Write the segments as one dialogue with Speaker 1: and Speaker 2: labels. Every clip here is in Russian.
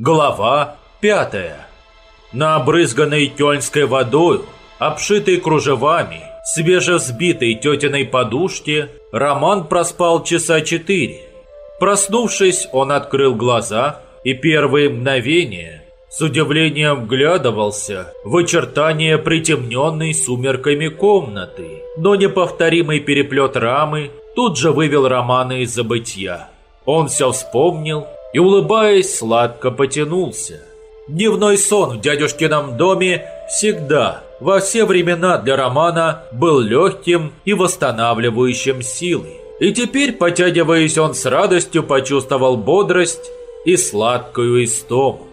Speaker 1: Глава пятая. На обрызганной кёльнской водою, обшитой кружевами, свежевзбитой тетиной подушке, Роман проспал часа четыре. Проснувшись, он открыл глаза и первые мгновения с удивлением вглядывался в очертания притемненной сумерками комнаты, но неповторимый переплет рамы тут же вывел Романа из забытья. Он все вспомнил и, улыбаясь, сладко потянулся. Дневной сон в дядюшкином доме всегда, во все времена для Романа был легким и восстанавливающим силы. И теперь, потягиваясь, он с радостью почувствовал бодрость и сладкую истому.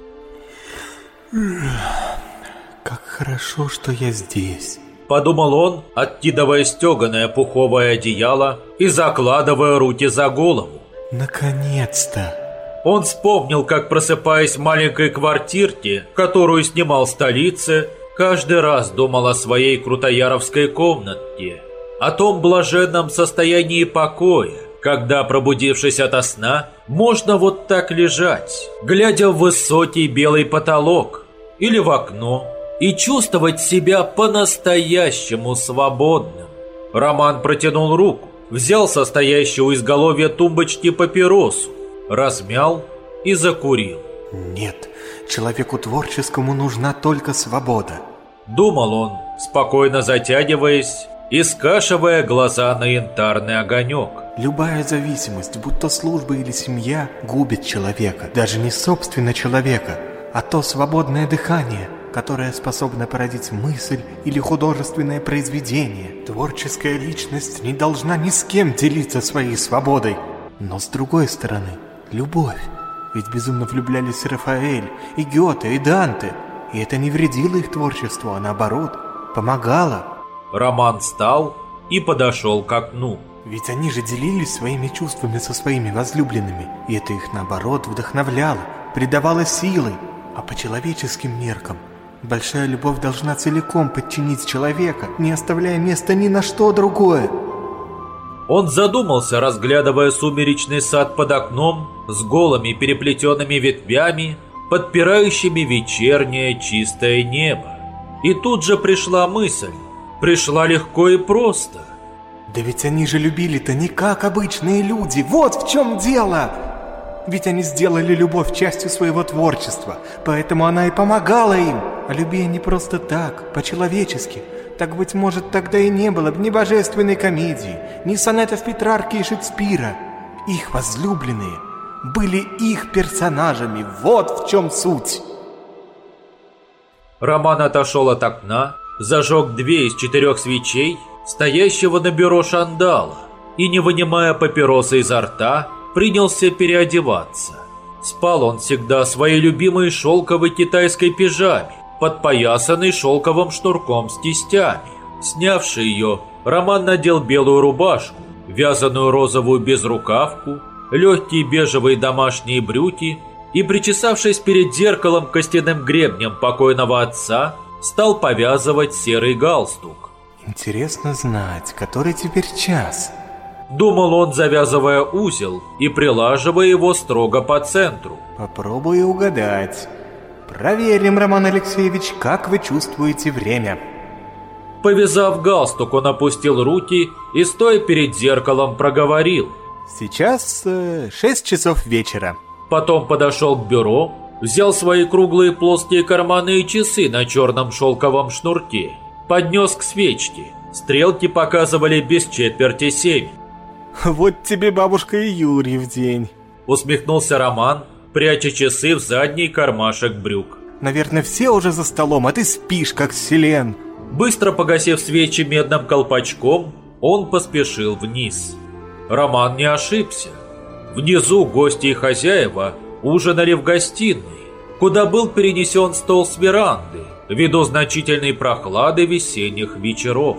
Speaker 2: Как хорошо, что я здесь.
Speaker 1: Подумал он, откидывая стеганое пуховое одеяло и закладывая руки за голову.
Speaker 2: Наконец-то!
Speaker 1: Он вспомнил, как просыпаясь в маленькой квартирке, которую снимал в столице, каждый раз думал о своей крутояровской комнатке, о том блаженном состоянии покоя, когда, пробудившись ото сна, можно вот так лежать, глядя в высокий белый потолок или в окно, и чувствовать себя по-настоящему свободным. Роман протянул руку, взял состоящую из изголовья тумбочки папиросу, размял и закурил.
Speaker 2: Нет, человеку творческому нужна только свобода.
Speaker 1: Думал он, спокойно затягиваясь и скашивая глаза на янтарный огонек.
Speaker 2: Любая зависимость, будь то служба или семья, губит человека. Даже не собственно человека, а то свободное дыхание, которое способно породить мысль или художественное произведение. Творческая личность не должна ни с кем делиться своей свободой. Но с другой стороны, любовь. Ведь безумно влюблялись Рафаэль, и Гёте, и Данте. И это не вредило их творчеству, а наоборот, помогало.
Speaker 1: Роман встал и подошел к окну.
Speaker 2: Ведь они же делились своими чувствами со своими возлюбленными, и это их наоборот вдохновляло, придавало силы. А по человеческим меркам большая любовь должна целиком подчинить человека, не оставляя места ни на что другое.
Speaker 1: Он задумался, разглядывая сумеречный сад под окном с голыми переплетенными ветвями, подпирающими вечернее чистое небо. И тут же пришла мысль. Пришла легко и просто.
Speaker 2: Да ведь они же любили-то не как обычные люди, вот в чем дело! Ведь они сделали любовь частью своего творчества, поэтому она и помогала им. А люби не просто так, по-человечески – так, быть может, тогда и не было бы ни божественной комедии, ни сонетов Петрарки и Шекспира. Их возлюбленные были их персонажами, вот в чем суть.
Speaker 1: Роман отошел от окна, зажег две из четырех свечей, стоящего на бюро шандала, и, не вынимая папиросы изо рта, принялся переодеваться. Спал он всегда в своей любимой шелковой китайской пижаме, подпоясанный шелковым шнурком с кистями. Снявши ее, Роман надел белую рубашку, вязаную розовую безрукавку, легкие бежевые домашние брюки и, причесавшись перед зеркалом костяным гребнем покойного отца, стал повязывать серый галстук.
Speaker 2: «Интересно знать, который теперь час?»
Speaker 1: Думал он, завязывая узел и прилаживая его строго по центру.
Speaker 2: «Попробую угадать». Проверим, Роман Алексеевич, как вы чувствуете время.
Speaker 1: Повязав галстук, он опустил руки и, стоя перед зеркалом, проговорил.
Speaker 2: Сейчас э, 6 часов вечера.
Speaker 1: Потом подошел к бюро, взял свои круглые плоские карманные часы на черном шелковом шнурке, поднес к свечке. Стрелки показывали без четверти семь.
Speaker 2: Вот тебе бабушка и Юрий в день.
Speaker 1: Усмехнулся Роман, пряча часы в задний кармашек брюк.
Speaker 2: Наверное, все уже за столом, а ты спишь, как селен.
Speaker 1: Быстро погасив свечи медным колпачком, он поспешил вниз. Роман не ошибся. Внизу гости и хозяева ужинали в гостиной, куда был перенесен стол с веранды, ввиду значительной прохлады весенних вечеров.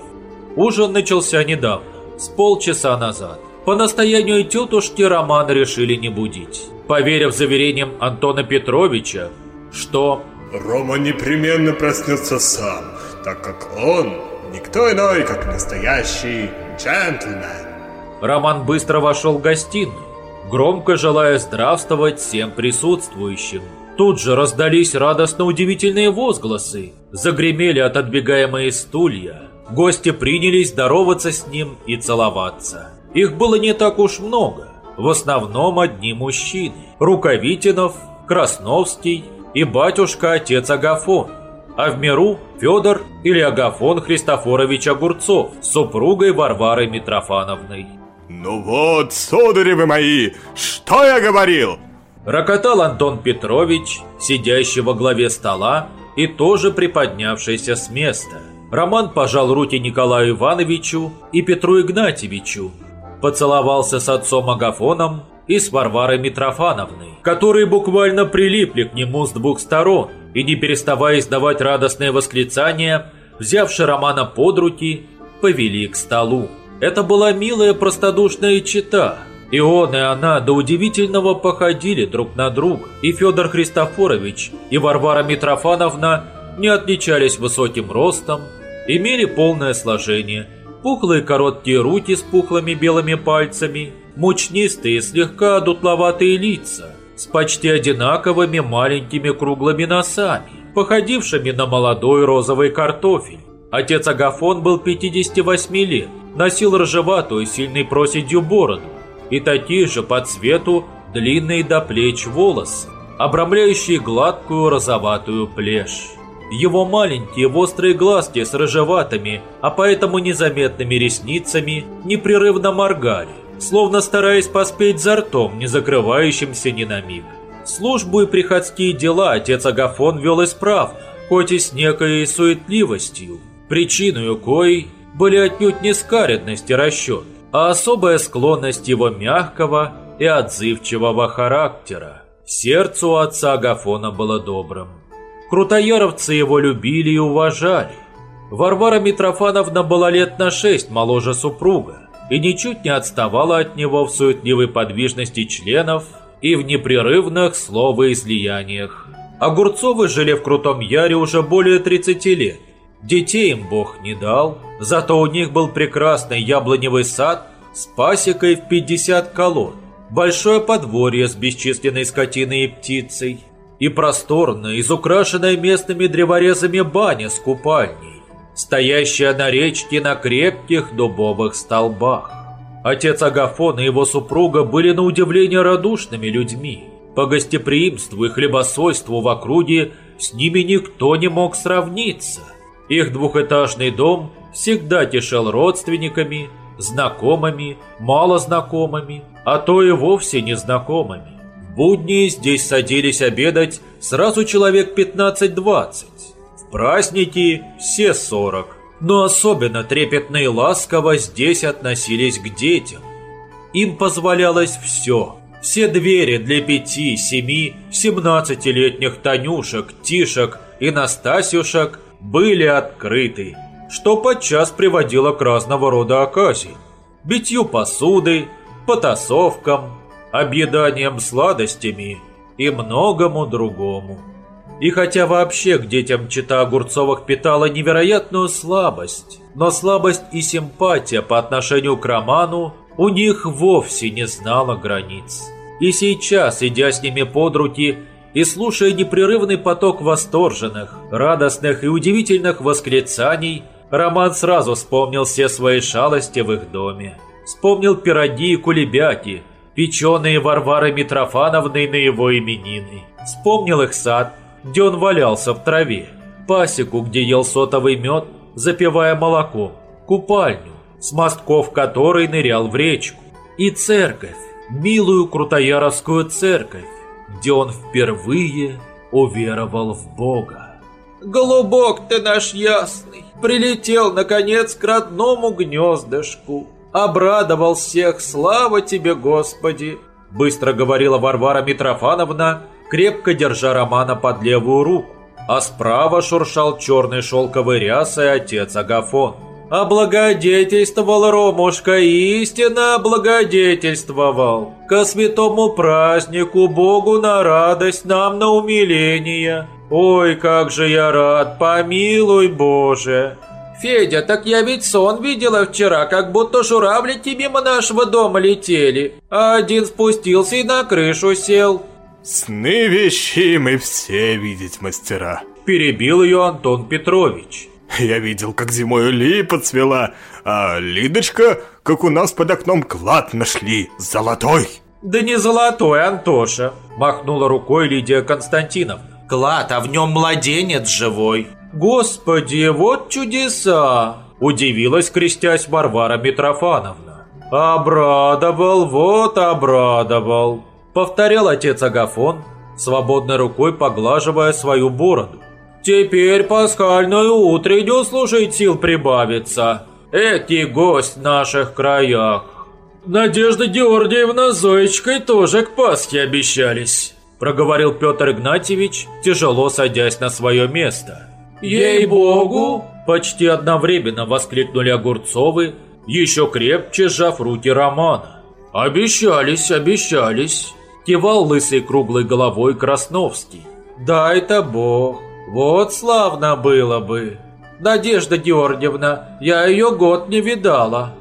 Speaker 1: Ужин начался недавно, с полчаса назад. По настоянию тетушки Роман решили не будить, поверив заверениям Антона Петровича, что
Speaker 3: Рома непременно проснется сам, так как он никто иной, как настоящий джентльмен.
Speaker 1: Роман быстро вошел в гостиную, громко желая здравствовать всем присутствующим. Тут же раздались радостно удивительные возгласы, загремели отодвигаемые стулья. Гости принялись здороваться с ним и целоваться. Их было не так уж много, в основном одни мужчины. Рукавитинов, Красновский и батюшка-отец Агафон. А в миру Федор или Агафон Христофорович Огурцов с супругой Варварой Митрофановной.
Speaker 3: «Ну вот, судари вы мои, что я говорил?»
Speaker 1: Рокотал Антон Петрович, сидящий во главе стола и тоже приподнявшийся с места. Роман пожал руки Николаю Ивановичу и Петру Игнатьевичу, поцеловался с отцом Агафоном и с Варварой Митрофановной, которые буквально прилипли к нему с двух сторон и, не переставая издавать радостные восклицания, взявши Романа под руки, повели к столу. Это была милая простодушная чита – и он, и она до удивительного походили друг на друга. И Федор Христофорович, и Варвара Митрофановна не отличались высоким ростом, имели полное сложение, пухлые короткие руки с пухлыми белыми пальцами, мучнистые, слегка дутловатые лица, с почти одинаковыми маленькими круглыми носами, походившими на молодой розовый картофель. Отец Агафон был 58 лет, носил рыжеватую, сильной проседью бороду, и такие же по цвету длинные до плеч волосы, обрамляющие гладкую розоватую плешь. Его маленькие острые глазки с рыжеватыми, а поэтому незаметными ресницами непрерывно моргали, словно стараясь поспеть за ртом, не закрывающимся ни на миг. Службу и приходские дела отец Агафон вел исправно, хоть и с некой суетливостью, причиной коей были отнюдь не скаредность и расчет, а особая склонность его мягкого и отзывчивого характера. Сердце у отца Агафона было добрым. Крутояровцы его любили и уважали. Варвара Митрофановна была лет на шесть моложе супруга и ничуть не отставала от него в суетливой подвижности членов и в непрерывных словоизлияниях. Огурцовы жили в Крутом Яре уже более 30 лет Детей им Бог не дал, зато у них был прекрасный яблоневый сад с пасекой в 50 колод, большое подворье с бесчисленной скотиной и птицей и просторная, изукрашенная местными древорезами баня с купальней, стоящая на речке на крепких дубовых столбах. Отец Агафон и его супруга были на удивление радушными людьми. По гостеприимству и хлебосольству в округе с ними никто не мог сравниться – их двухэтажный дом всегда тешил родственниками, знакомыми, малознакомыми, а то и вовсе незнакомыми. Будни здесь садились обедать сразу человек 15-20, в праздники все 40. Но особенно трепетно и ласково здесь относились к детям. Им позволялось все. Все двери для пяти, семи, семнадцатилетних Танюшек, Тишек и Настасюшек были открыты, что подчас приводило к разного рода оказиям. Битью посуды, потасовкам, объеданием сладостями и многому другому. И хотя вообще к детям чита Огурцовых питала невероятную слабость, но слабость и симпатия по отношению к Роману у них вовсе не знала границ. И сейчас, идя с ними под руки, и слушая непрерывный поток восторженных, радостных и удивительных восклицаний, Роман сразу вспомнил все свои шалости в их доме. Вспомнил пироги и кулебяки, печеные Варвары Митрофановны на его именины. Вспомнил их сад, где он валялся в траве, пасеку, где ел сотовый мед, запивая молоком, купальню, с мостков которой нырял в речку, и церковь, милую крутояровскую церковь, где он впервые уверовал в Бога.
Speaker 4: «Голубок ты наш ясный, прилетел, наконец, к родному гнездышку, обрадовал всех, слава тебе, Господи!»
Speaker 1: Быстро говорила Варвара Митрофановна, крепко держа Романа под левую руку, а справа шуршал черный шелковый рясой отец Агафон. Облагодетельствовал Ромушка, истинно облагодетельствовал. Ко святому празднику Богу на радость, нам на умиление. Ой, как же я рад, помилуй Боже.
Speaker 4: Федя, так я ведь сон видела вчера, как будто журавли тебе мимо нашего дома летели, а один спустился и на крышу сел.
Speaker 3: Сны вещи мы все видеть мастера.
Speaker 1: Перебил ее Антон Петрович.
Speaker 3: Я видел, как зимой липа цвела, а Лидочка, как у нас под окном клад нашли, золотой.
Speaker 1: Да не золотой, Антоша, махнула рукой Лидия Константиновна. Клад, а в нем младенец живой. Господи, вот чудеса! Удивилась, крестясь Варвара Митрофановна. Обрадовал, вот обрадовал. Повторял отец Агафон, свободной рукой поглаживая свою бороду. Теперь пасхальную утреннюю служить сил прибавится. Эти гость в наших краях. Надежда Георгиевна с Зоечкой тоже к Пасхе обещались. Проговорил Петр Игнатьевич, тяжело садясь на свое место. «Ей-богу!» Почти одновременно воскликнули Огурцовы, еще крепче сжав руки Романа. «Обещались, обещались!» Кивал лысой круглой головой Красновский. «Дай-то бог! Вот славно было бы! Надежда Георгиевна, я ее год не видала!»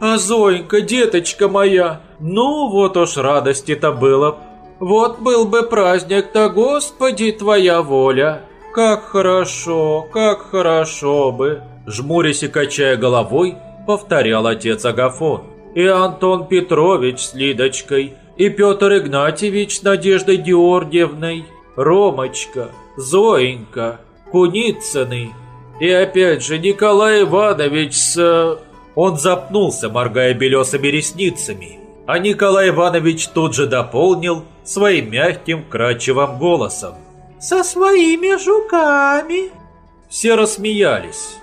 Speaker 1: «А Зоенька, деточка моя, ну вот уж радости-то было б! Вот был бы праздник-то, Господи, Твоя воля!» «Как хорошо, как хорошо бы!» Жмурясь и качая головой, повторял отец Агафон. «И Антон Петрович с Лидочкой, и Петр Игнатьевич с Надеждой Георгиевной, Ромочка, Зоенька, Куницыны, и опять же Николай Иванович с...» Он запнулся, моргая белесыми ресницами, а Николай Иванович тут же дополнил своим мягким, кратчевым голосом
Speaker 5: со своими жуками.
Speaker 1: Все рассмеялись.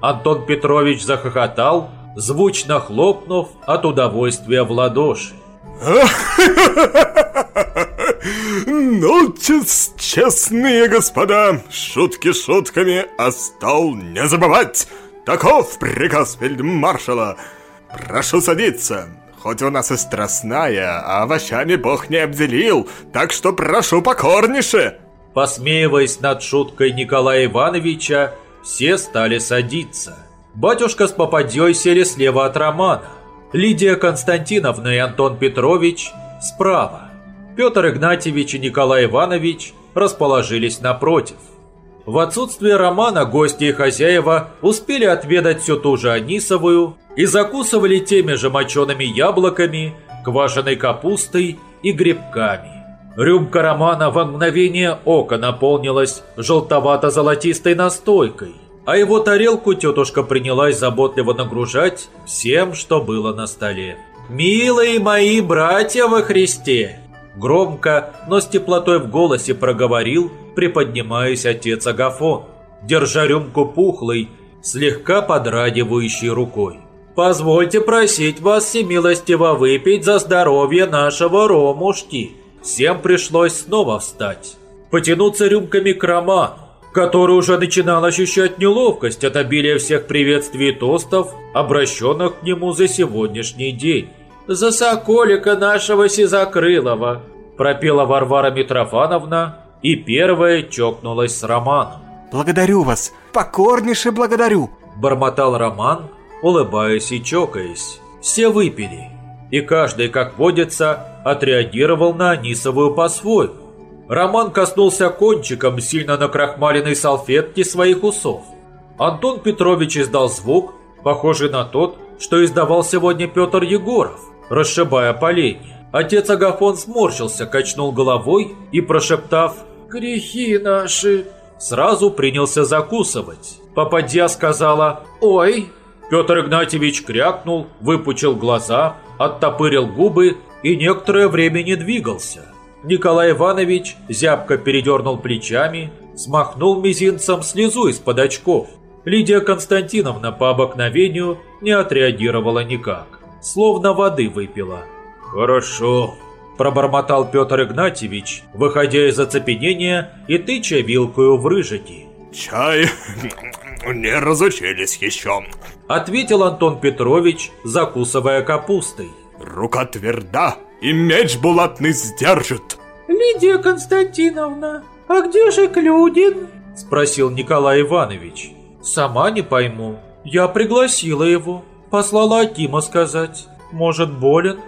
Speaker 1: Антон Петрович захохотал, звучно хлопнув от удовольствия в ладоши.
Speaker 3: Ну, честные господа, шутки шутками, а стол не забывать. Таков приказ фельдмаршала. Прошу садиться. Хоть у нас и страстная, а овощами бог не обделил, так что прошу покорнейше.
Speaker 1: Посмеиваясь над шуткой Николая Ивановича, все стали садиться. Батюшка с попадьей сели слева от Романа. Лидия Константиновна и Антон Петрович справа. Петр Игнатьевич и Николай Иванович расположились напротив. В отсутствие Романа гости и хозяева успели отведать всю ту же анисовую и закусывали теми же мочеными яблоками, квашеной капустой и грибками. Рюмка Романа во мгновение ока наполнилась желтовато-золотистой настойкой, а его тарелку тетушка принялась заботливо нагружать всем, что было на столе. «Милые мои братья во Христе!» Громко, но с теплотой в голосе проговорил, приподнимаясь отец Агафон, держа рюмку пухлой, слегка подрагивающей рукой. «Позвольте просить вас всемилостиво выпить за здоровье нашего Ромушки!» Всем пришлось снова встать, потянуться рюмками к Роману, который уже начинал ощущать неловкость от обилия всех приветствий и тостов, обращенных к нему за сегодняшний день. «За соколика нашего Сизакрылова!» пропела Варвара Митрофановна и первая чокнулась с Романом.
Speaker 2: «Благодарю вас, покорнейше благодарю!»
Speaker 1: бормотал Роман, улыбаясь и чокаясь. Все выпили, и каждый, как водится, отреагировал на Анисовую по-своему. Роман коснулся кончиком сильно накрахмаленной салфетки своих усов. Антон Петрович издал звук, похожий на тот, что издавал сегодня Петр Егоров, расшибая поленья. Отец Агафон сморщился, качнул головой и, прошептав «Грехи наши», сразу принялся закусывать. Попадья сказала «Ой». Петр Игнатьевич крякнул, выпучил глаза, оттопырил губы и некоторое время не двигался. Николай Иванович зябко передернул плечами, смахнул мизинцем слезу из-под очков. Лидия Константиновна по обыкновению не отреагировала никак, словно воды выпила. «Хорошо», – пробормотал Петр Игнатьевич, выходя из оцепенения и тыча вилкою в рыжики.
Speaker 3: «Чай не разучились еще», –
Speaker 1: ответил Антон Петрович, закусывая капустой.
Speaker 3: Рука тверда, и меч булатный сдержит.
Speaker 5: Лидия Константиновна, а где же Клюдин?
Speaker 1: Спросил Николай Иванович. Сама не пойму. Я пригласила его. Послала Акима сказать. Может, болен?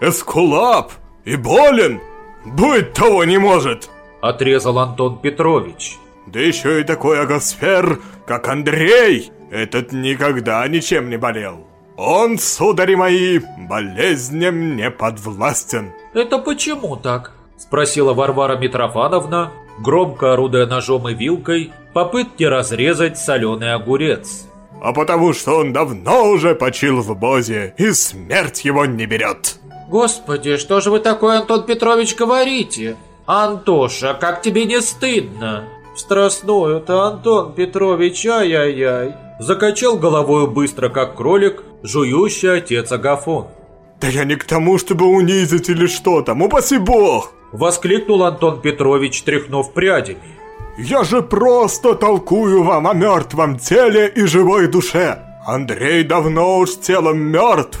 Speaker 3: Эскулап! И болен!
Speaker 2: Быть того не может!
Speaker 1: Отрезал Антон Петрович.
Speaker 2: Да еще и такой агосфер, как Андрей! Этот никогда ничем не болел. Он, судари мои, болезням не подвластен.
Speaker 1: Это почему так? Спросила Варвара Митрофановна, громко орудуя ножом и вилкой, попытки разрезать соленый огурец.
Speaker 2: А потому что он давно уже почил в Бозе, и смерть его не берет.
Speaker 6: Господи, что же вы такое, Антон Петрович, говорите? Антоша, как тебе не стыдно? Страстную-то, Антон Петрович, ай-яй-яй.
Speaker 1: Закачал головою быстро, как кролик, жующий отец Агафон.
Speaker 2: Да я не к тому, чтобы унизить или что там, упаси бог!
Speaker 1: Воскликнул Антон Петрович, тряхнув прядями.
Speaker 2: Я же просто толкую вам о мертвом теле и живой душе. Андрей давно уж телом мертв,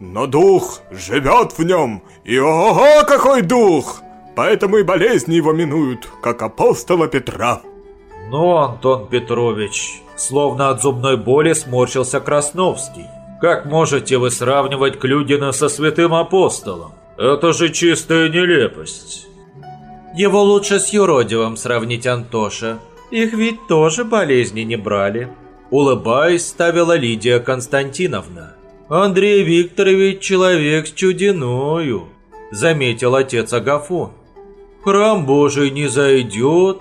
Speaker 2: но дух живет в нем, и ого, какой дух! Поэтому и болезни его минуют, как апостола Петра.
Speaker 1: Ну, Антон Петрович, словно от зубной боли сморщился Красновский. Как можете вы сравнивать Клюдина со святым апостолом? Это же чистая нелепость.
Speaker 6: Его лучше с юродивым сравнить, Антоша. Их ведь тоже болезни не брали.
Speaker 1: Улыбаясь, ставила Лидия Константиновна. Андрей Викторович человек с чудиною, заметил отец Агафон. Храм Божий не зайдет,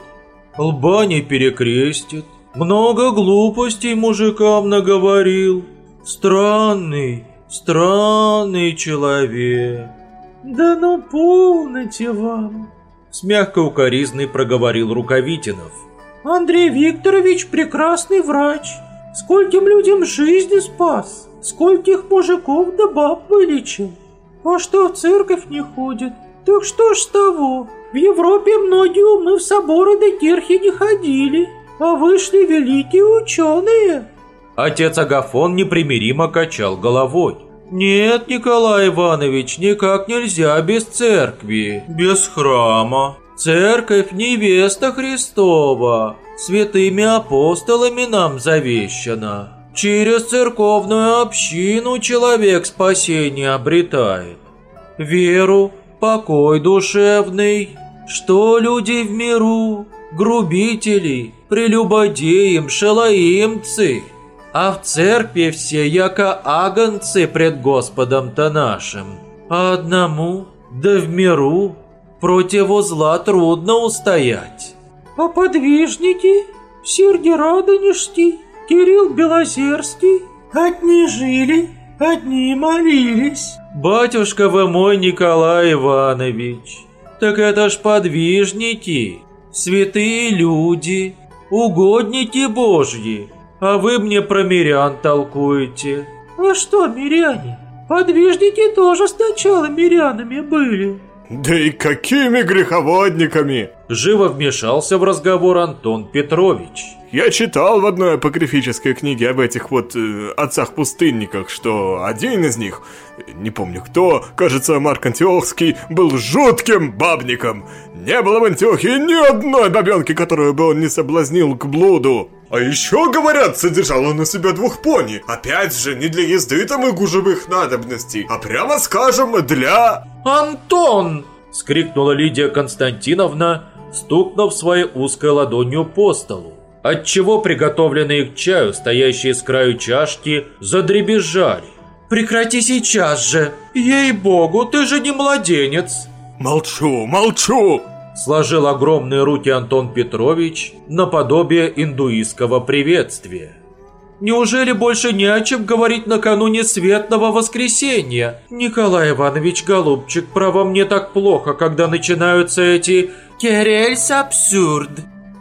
Speaker 1: лба не перекрестит, много глупостей мужикам наговорил. Странный, странный человек.
Speaker 7: Да ну полноте вам,
Speaker 1: с мягкой укоризной проговорил Рукавитинов.
Speaker 7: Андрей Викторович прекрасный врач. Скольким людям жизни спас, скольких мужиков да баб вылечил. А что в церковь не ходит, так что ж с того? В Европе многие умы в соборы да кирхи не ходили, а вышли великие ученые.
Speaker 1: Отец Агафон непримиримо качал головой. «Нет, Николай Иванович, никак нельзя без церкви, без храма. Церковь – невеста Христова, святыми апостолами нам завещана. Через церковную общину человек спасение обретает. Веру, покой душевный, что люди в миру, грубители, прелюбодеям, шалаимцы» а в церкви все яко агонцы пред Господом-то нашим. А одному, да в миру, противу зла трудно устоять.
Speaker 7: А подвижники, Сергий Радонежский, Кирилл Белозерский, одни жили, одни молились.
Speaker 1: Батюшка вы мой Николай Иванович, так это ж подвижники, святые люди, угодники Божьи, а вы мне про мирян толкуете.
Speaker 7: А что миряне? Подвижники тоже сначала мирянами были.
Speaker 2: Да и какими греховодниками!
Speaker 1: Живо вмешался в разговор Антон Петрович.
Speaker 2: Я читал в одной апокрифической книге об этих вот э, отцах-пустынниках, что один из них, не помню кто, кажется, Марк Антиохский, был жутким бабником. Не было в Антиохии ни одной бабенки, которую бы он не соблазнил к блуду. А еще, говорят, содержал он у себя двух пони. Опять же, не для езды там и гужевых надобностей, а прямо скажем, для...
Speaker 1: «Антон!» — скрикнула Лидия Константиновна, стукнув своей узкой ладонью по столу отчего приготовленные к чаю, стоящие с краю чашки, задребезжали. «Прекрати сейчас же! Ей-богу, ты же не младенец!»
Speaker 2: «Молчу, молчу!»
Speaker 1: Сложил огромные руки Антон Петрович наподобие индуистского приветствия. Неужели больше не о чем говорить накануне светлого воскресенья? Николай Иванович, голубчик, право мне так плохо, когда начинаются эти «Керельс абсурд».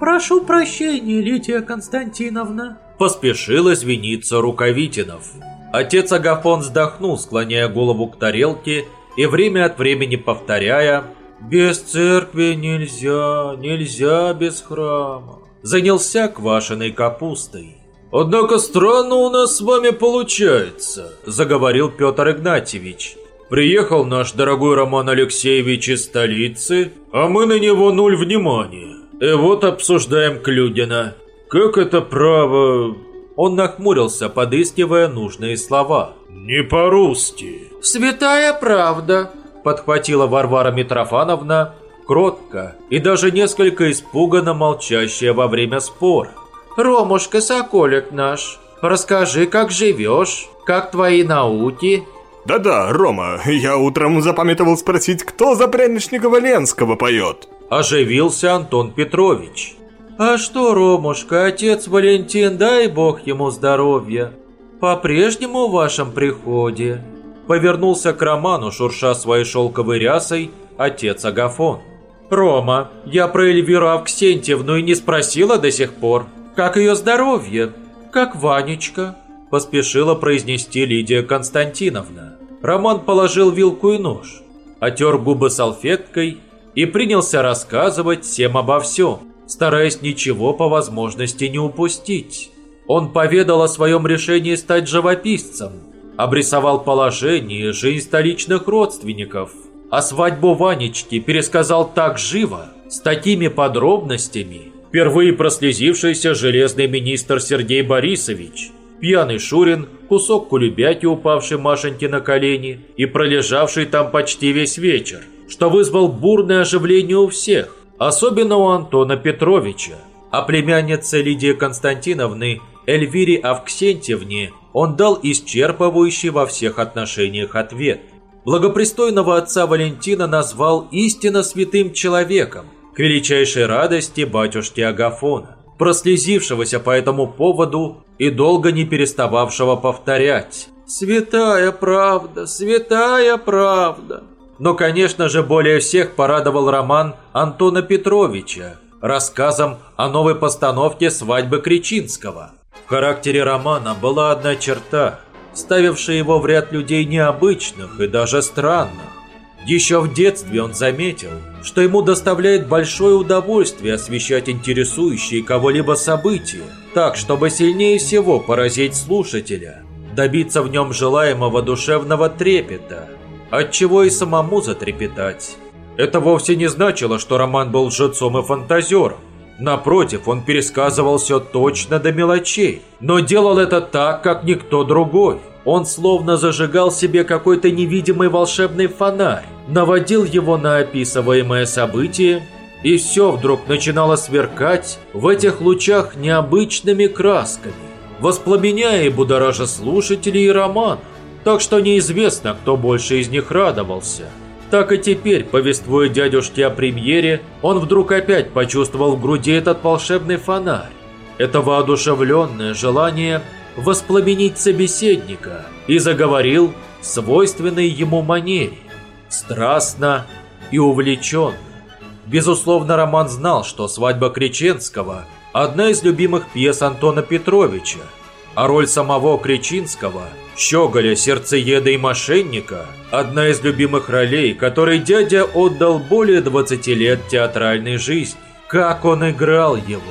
Speaker 7: «Прошу прощения, Лидия Константиновна», –
Speaker 1: поспешил извиниться Рукавитинов. Отец Агафон вздохнул, склоняя голову к тарелке и время от времени повторяя «Без церкви нельзя, нельзя без храма». Занялся квашеной капустой. «Однако странно у нас с вами получается», – заговорил Петр Игнатьевич. «Приехал наш дорогой Роман Алексеевич из столицы, а мы на него нуль внимания. И вот обсуждаем Клюдина. Как это право...» Он нахмурился, подыскивая нужные слова. «Не по-русски».
Speaker 6: «Святая правда», – подхватила Варвара Митрофановна,
Speaker 1: кротко и даже несколько испуганно молчащая во время спора.
Speaker 4: «Ромушка, соколик наш, расскажи, как живешь, как твои науки?»
Speaker 3: Да-да, Рома, я утром запамятовал спросить, кто за пряничника Валенского поет.
Speaker 1: Оживился Антон Петрович.
Speaker 5: А что, Ромушка, отец Валентин, дай бог ему здоровья. По-прежнему в вашем приходе.
Speaker 1: Повернулся к Роману, шурша своей шелковой рясой, отец Агафон.
Speaker 4: Рома, я про Эльвиру Авксентьевну и не спросила до сих пор. Как ее здоровье? Как Ванечка?
Speaker 1: Поспешила произнести Лидия Константиновна. Роман положил вилку и нож, отер губы салфеткой и принялся рассказывать всем обо всем, стараясь ничего по возможности не упустить. Он поведал о своем решении стать живописцем, обрисовал положение и жизнь столичных родственников, а свадьбу Ванечки пересказал так живо, с такими подробностями, впервые прослезившийся железный министр Сергей Борисович – пьяный Шурин, кусок кулебяки, упавший Машеньке на колени и пролежавший там почти весь вечер, что вызвал бурное оживление у всех, особенно у Антона Петровича. А племяннице Лидии Константиновны Эльвире Авксентьевне он дал исчерпывающий во всех отношениях ответ. Благопристойного отца Валентина назвал истинно святым человеком, к величайшей радости батюшки Агафона прослезившегося по этому поводу и долго не перестававшего повторять «Святая правда, святая правда». Но, конечно же, более всех порадовал роман Антона Петровича рассказом о новой постановке «Свадьбы Кричинского». В характере романа была одна черта, ставившая его в ряд людей необычных и даже странных. Еще в детстве он заметил, что ему доставляет большое удовольствие освещать интересующие кого-либо события, так, чтобы сильнее всего поразить слушателя, добиться в нем желаемого душевного трепета, от чего и самому затрепетать. Это вовсе не значило, что роман был лжецом и фантазером. Напротив, он пересказывал все точно до мелочей, но делал это так, как никто другой. Он словно зажигал себе какой-то невидимый волшебный фонарь, наводил его на описываемое событие, и все вдруг начинало сверкать в этих лучах необычными красками, воспламеняя и будоража слушателей и роман, так что неизвестно, кто больше из них радовался. Так и теперь, повествуя дядюшке о премьере, он вдруг опять почувствовал в груди этот волшебный фонарь. Это воодушевленное желание воспламенить собеседника и заговорил свойственной ему манере, страстно и увлеченно. Безусловно, Роман знал, что «Свадьба Креченского» – одна из любимых пьес Антона Петровича, а роль самого Кречинского, щеголя, сердцееда и мошенника – одна из любимых ролей, которой дядя отдал более 20 лет театральной жизни. Как он играл его!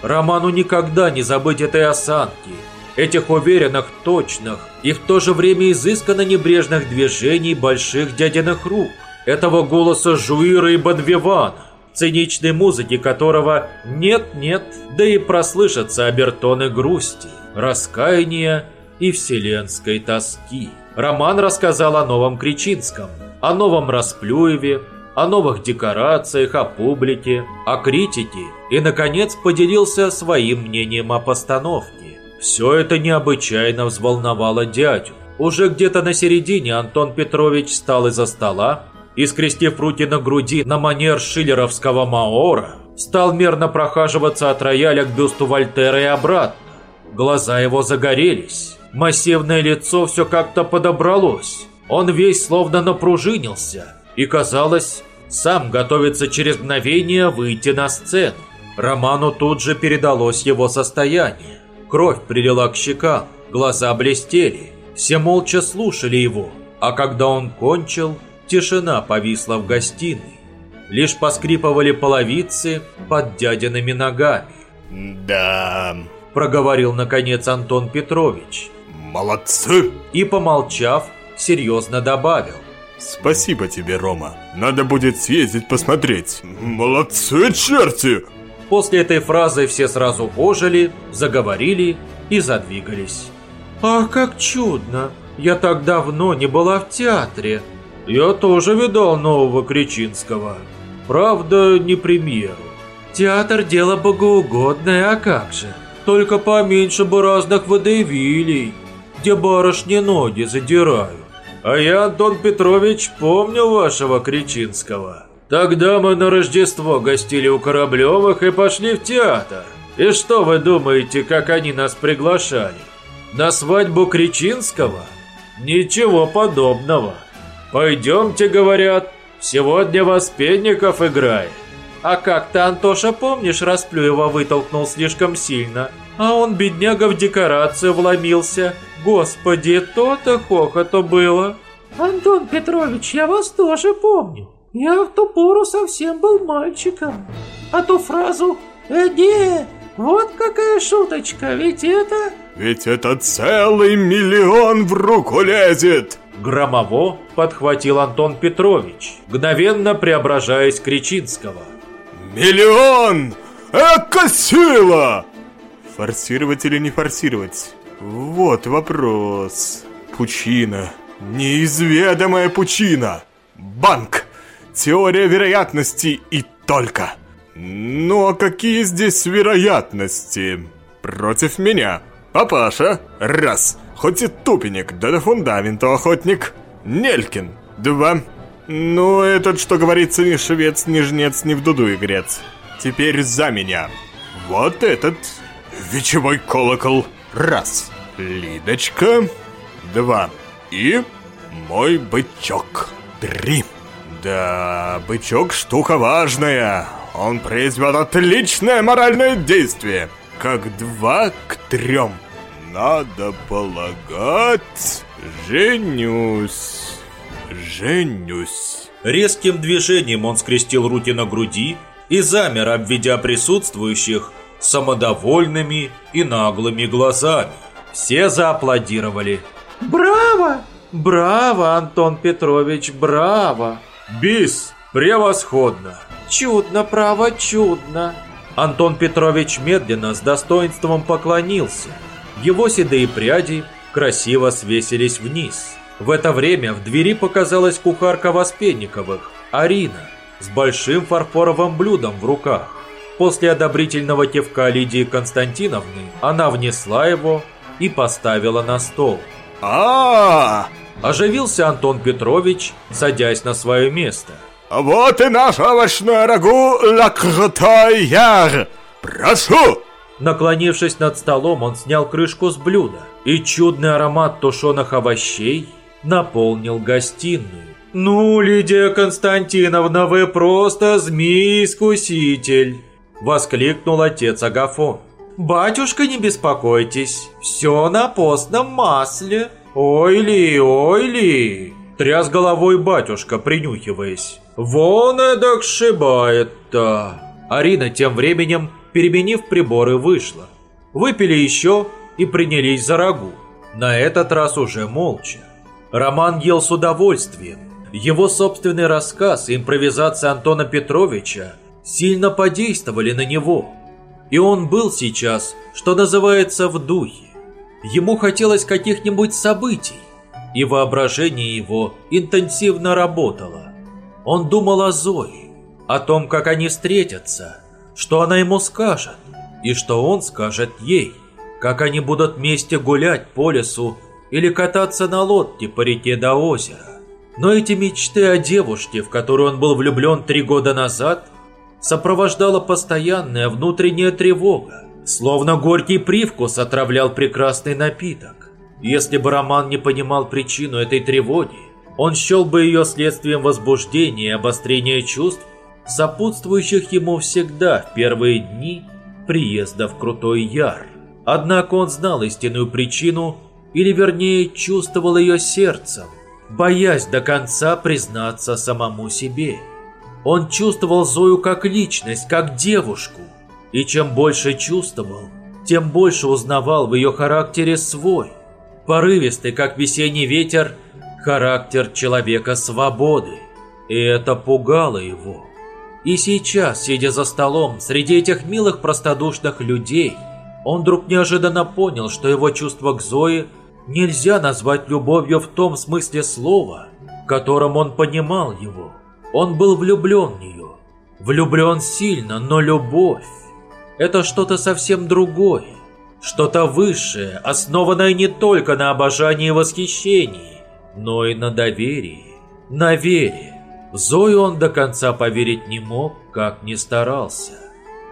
Speaker 1: Роману никогда не забыть этой осанки – этих уверенных, точных и в то же время изысканно небрежных движений больших дядиных рук, этого голоса Жуира и Бонвивана, циничной музыки которого нет-нет, да и прослышатся обертоны грусти, раскаяния и вселенской тоски. Роман рассказал о новом Кричинском, о новом Расплюеве, о новых декорациях, о публике, о критике и, наконец, поделился своим мнением о постановке. Все это необычайно взволновало дядю. Уже где-то на середине Антон Петрович встал из-за стола и, скрестив руки на груди на манер шиллеровского маора, стал мерно прохаживаться от рояля к бюсту Вольтера и обратно. Глаза его загорелись, массивное лицо все как-то подобралось. Он весь словно напружинился и, казалось, сам готовится через мгновение выйти на сцену. Роману тут же передалось его состояние. Кровь прилила к щекам, глаза блестели. Все молча слушали его, а когда он кончил, тишина повисла в гостиной. Лишь поскрипывали половицы под дядиными ногами.
Speaker 3: «Да...»
Speaker 1: – проговорил наконец Антон Петрович.
Speaker 3: «Молодцы!»
Speaker 1: И, помолчав, серьезно добавил.
Speaker 3: «Спасибо тебе, Рома. Надо будет съездить посмотреть. Молодцы, черти!»
Speaker 1: После этой фразы все сразу ожили, заговорили и задвигались.
Speaker 5: «Ах, как чудно! Я так давно не была в театре!»
Speaker 1: «Я тоже видал нового Кричинского!» Правда, не премьеру.
Speaker 8: Театр – дело богоугодное, а как же? Только поменьше бы разных водевилей, где барышни ноги задирают. А я, Антон Петрович, помню вашего Кричинского. Тогда мы на Рождество гостили у Кораблевых и пошли в театр. И что вы думаете, как они нас приглашали? На свадьбу Кричинского? Ничего подобного. Пойдемте, говорят, сегодня воспенников играет. А как ты, Антоша, помнишь, Расплюева вытолкнул слишком сильно? А он, бедняга, в декорацию вломился. Господи, то-то хохото было.
Speaker 9: Антон Петрович, я вас тоже помню. Я в ту пору совсем был мальчиком. А ту фразу «Эге, вот какая шуточка, ведь это...»
Speaker 2: Ведь это целый миллион в руку лезет!
Speaker 1: Громово подхватил Антон Петрович, мгновенно преображаясь Кричинского.
Speaker 2: Миллион! Эка сила! Форсировать или не форсировать? Вот вопрос. Пучина. Неизведомая пучина. Банк. Теория вероятности и только. Ну а какие здесь вероятности? Против меня. Папаша. Раз. Хоть и тупенек, да до фундаменту охотник. Нелькин. Два. Ну, этот, что говорится, ни швец, ни жнец, ни в дуду игрец. Теперь за меня. Вот этот. Вечевой колокол. Раз. Лидочка. Два. И мой бычок. Три. Да, бычок штука важная. Он произвел отличное моральное действие. Как два к трем. Надо полагать, женюсь. Женюсь.
Speaker 1: Резким движением он скрестил руки на груди и замер, обведя присутствующих самодовольными и наглыми глазами. Все зааплодировали.
Speaker 8: «Браво! Браво, Антон Петрович, браво!»
Speaker 1: «Бис! Превосходно!»
Speaker 8: «Чудно, право, чудно!»
Speaker 1: Антон Петрович медленно с достоинством поклонился. Его седые пряди красиво свесились вниз. В это время в двери показалась кухарка Воспенниковых, Арина, с большим фарфоровым блюдом в руках. После одобрительного кивка Лидии Константиновны она внесла его и поставила на стол.
Speaker 2: а,
Speaker 1: Оживился Антон Петрович, садясь на свое место.
Speaker 2: Вот и наш овощной рагу лакротаяр! Прошу!»
Speaker 1: Наклонившись над столом, он снял крышку с блюда, и чудный аромат тушеных овощей наполнил гостиную.
Speaker 8: «Ну, Лидия Константиновна, вы просто змей-искуситель!» Воскликнул отец Агафон. «Батюшка, не беспокойтесь, все на постном масле. Ой ли, ой ли!» Тряс головой батюшка, принюхиваясь. «Вон эдак шибает-то!»
Speaker 1: Арина тем временем, переменив приборы, вышла. Выпили еще и принялись за рагу. На этот раз уже молча. Роман ел с удовольствием. Его собственный рассказ и импровизация Антона Петровича сильно подействовали на него. И он был сейчас, что называется, в духе. Ему хотелось каких-нибудь событий, и воображение его интенсивно работало. Он думал о Зое, о том, как они встретятся, что она ему скажет, и что он скажет ей, как они будут вместе гулять по лесу или кататься на лодке по реке до озера. Но эти мечты о девушке, в которую он был влюблен три года назад, сопровождала постоянная внутренняя тревога, словно горький привкус отравлял прекрасный напиток. Если бы Роман не понимал причину этой тревоги, он счел бы ее следствием возбуждения и обострения чувств, сопутствующих ему всегда в первые дни приезда в Крутой Яр. Однако он знал истинную причину, или вернее чувствовал ее сердцем, боясь до конца признаться самому себе. Он чувствовал Зою как личность, как девушку, и чем больше чувствовал, тем больше узнавал в ее характере свой, порывистый, как весенний ветер, характер человека свободы. И это пугало его. И сейчас, сидя за столом, среди этих милых простодушных людей, он вдруг неожиданно понял, что его чувство к Зое нельзя назвать любовью в том смысле слова, которым он понимал его. Он был влюблен в нее, Влюблен сильно, но любовь – это что-то совсем другое. Что-то высшее, основанное не только на обожании и восхищении, но и на доверии. На вере. В Зою он до конца поверить не мог, как ни старался.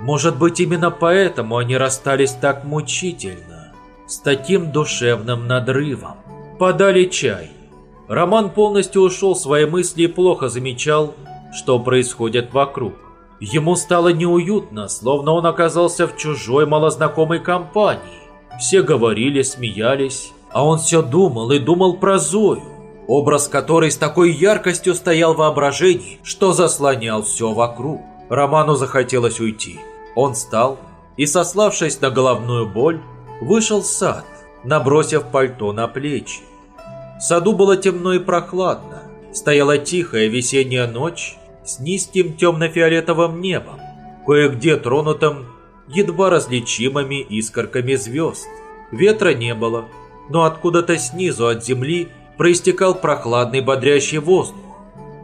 Speaker 1: Может быть, именно поэтому они расстались так мучительно, с таким душевным надрывом. Подали чай. Роман полностью ушел в свои мысли и плохо замечал, что происходит вокруг. Ему стало неуютно, словно он оказался в чужой малознакомой компании. Все говорили, смеялись, а он все думал и думал про Зою, образ которой с такой яркостью стоял в воображении, что заслонял все вокруг. Роману захотелось уйти. Он встал и, сославшись на головную боль, вышел в сад, набросив пальто на плечи. В саду было темно и прохладно. Стояла тихая весенняя ночь с низким темно-фиолетовым небом, кое-где тронутым едва различимыми искорками звезд. Ветра не было, но откуда-то снизу от земли проистекал прохладный бодрящий воздух.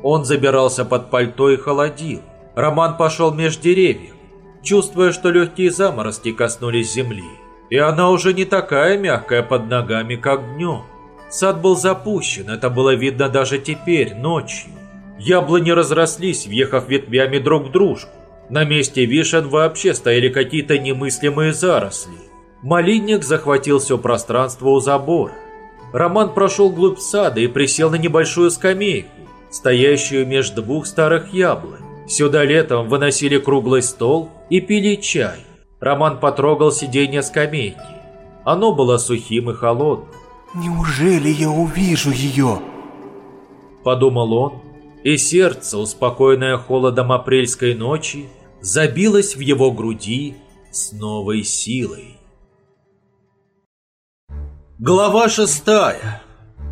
Speaker 1: Он забирался под пальто и холодил. Роман пошел меж деревьев, чувствуя, что легкие заморозки коснулись земли. И она уже не такая мягкая под ногами, как днем. Сад был запущен, это было видно даже теперь, ночью. Яблони разрослись, въехав ветвями друг в дружку. На месте вишен вообще стояли какие-то немыслимые заросли. Малинник захватил все пространство у забора. Роман прошел глубь сада и присел на небольшую скамейку, стоящую между двух старых яблонь. Сюда летом выносили круглый стол и пили чай. Роман потрогал сиденье скамейки. Оно было сухим и холодным.
Speaker 2: «Неужели я увижу ее?»
Speaker 1: Подумал он, и сердце, успокоенное холодом апрельской ночи, забилось в его груди с новой силой. Глава шестая.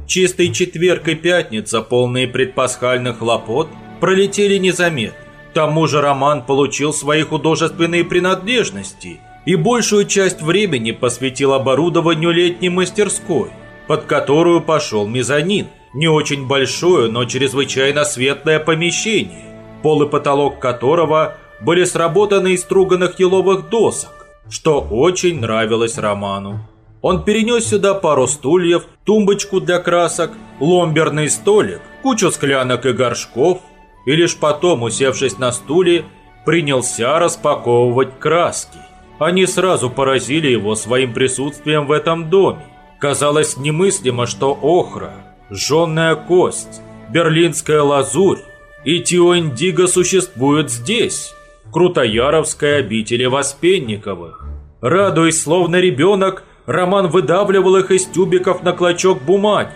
Speaker 1: Чистый четверг и пятница, полные предпасхальных хлопот, пролетели незаметно. К тому же Роман получил свои художественные принадлежности и большую часть времени посвятил оборудованию летней мастерской, под которую пошел мезонин. Не очень большое, но чрезвычайно светлое помещение, пол и потолок которого были сработаны из струганных еловых досок, что очень нравилось Роману. Он перенес сюда пару стульев, тумбочку для красок, ломберный столик, кучу склянок и горшков, и лишь потом, усевшись на стуле, принялся распаковывать краски. Они сразу поразили его своим присутствием в этом доме. Казалось немыслимо, что охра, жженная кость, берлинская лазурь и тиоиндиго существуют здесь, в Крутояровской обители Воспенниковых. Радуясь, словно ребенок, Роман выдавливал их из тюбиков на клочок бумаги,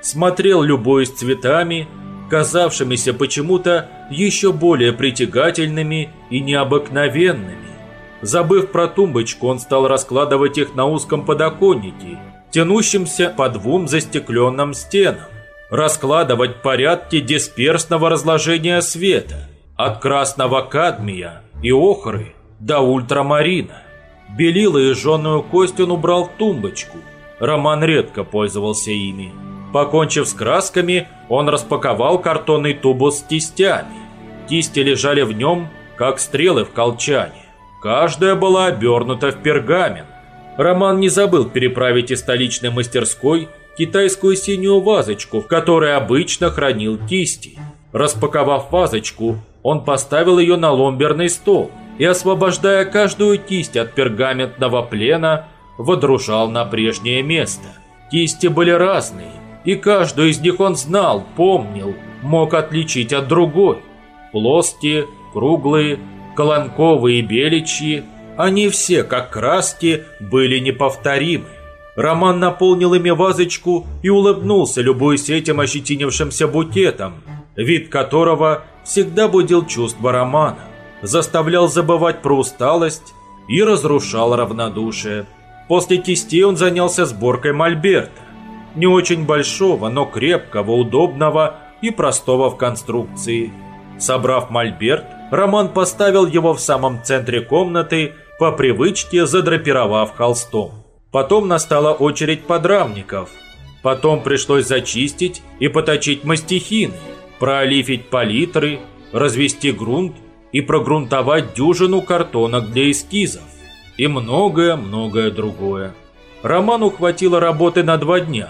Speaker 1: смотрел любуясь цветами, казавшимися почему-то еще более притягательными и необыкновенными. Забыв про тумбочку, он стал раскладывать их на узком подоконнике, тянущемся по двум застекленным стенам, раскладывать порядки дисперсного разложения света, от красного кадмия и охры до ультрамарина. Белила и жженую кость он убрал в тумбочку. Роман редко пользовался ими. Покончив с красками, он распаковал картонный тубус с кистями. Кисти лежали в нем, как стрелы в колчане. Каждая была обернута в пергамент. Роман не забыл переправить из столичной мастерской китайскую синюю вазочку, в которой обычно хранил кисти. Распаковав вазочку, он поставил ее на ломберный стол и, освобождая каждую кисть от пергаментного плена, водружал на прежнее место. Кисти были разные, и каждую из них он знал, помнил, мог отличить от другой. Плоские, круглые, колонковые и беличьи, они все, как краски, были неповторимы. Роман наполнил ими вазочку и улыбнулся, любуясь этим ощетинившимся букетом, вид которого всегда будил чувство Романа, заставлял забывать про усталость и разрушал равнодушие. После кисти он занялся сборкой мольберта, не очень большого, но крепкого, удобного и простого в конструкции. Собрав мольберт, Роман поставил его в самом центре комнаты, по привычке задрапировав холстом. Потом настала очередь подрамников. Потом пришлось зачистить и поточить мастихины, проолифить палитры, развести грунт и прогрунтовать дюжину картонок для эскизов и многое-многое другое. Роману хватило работы на два дня.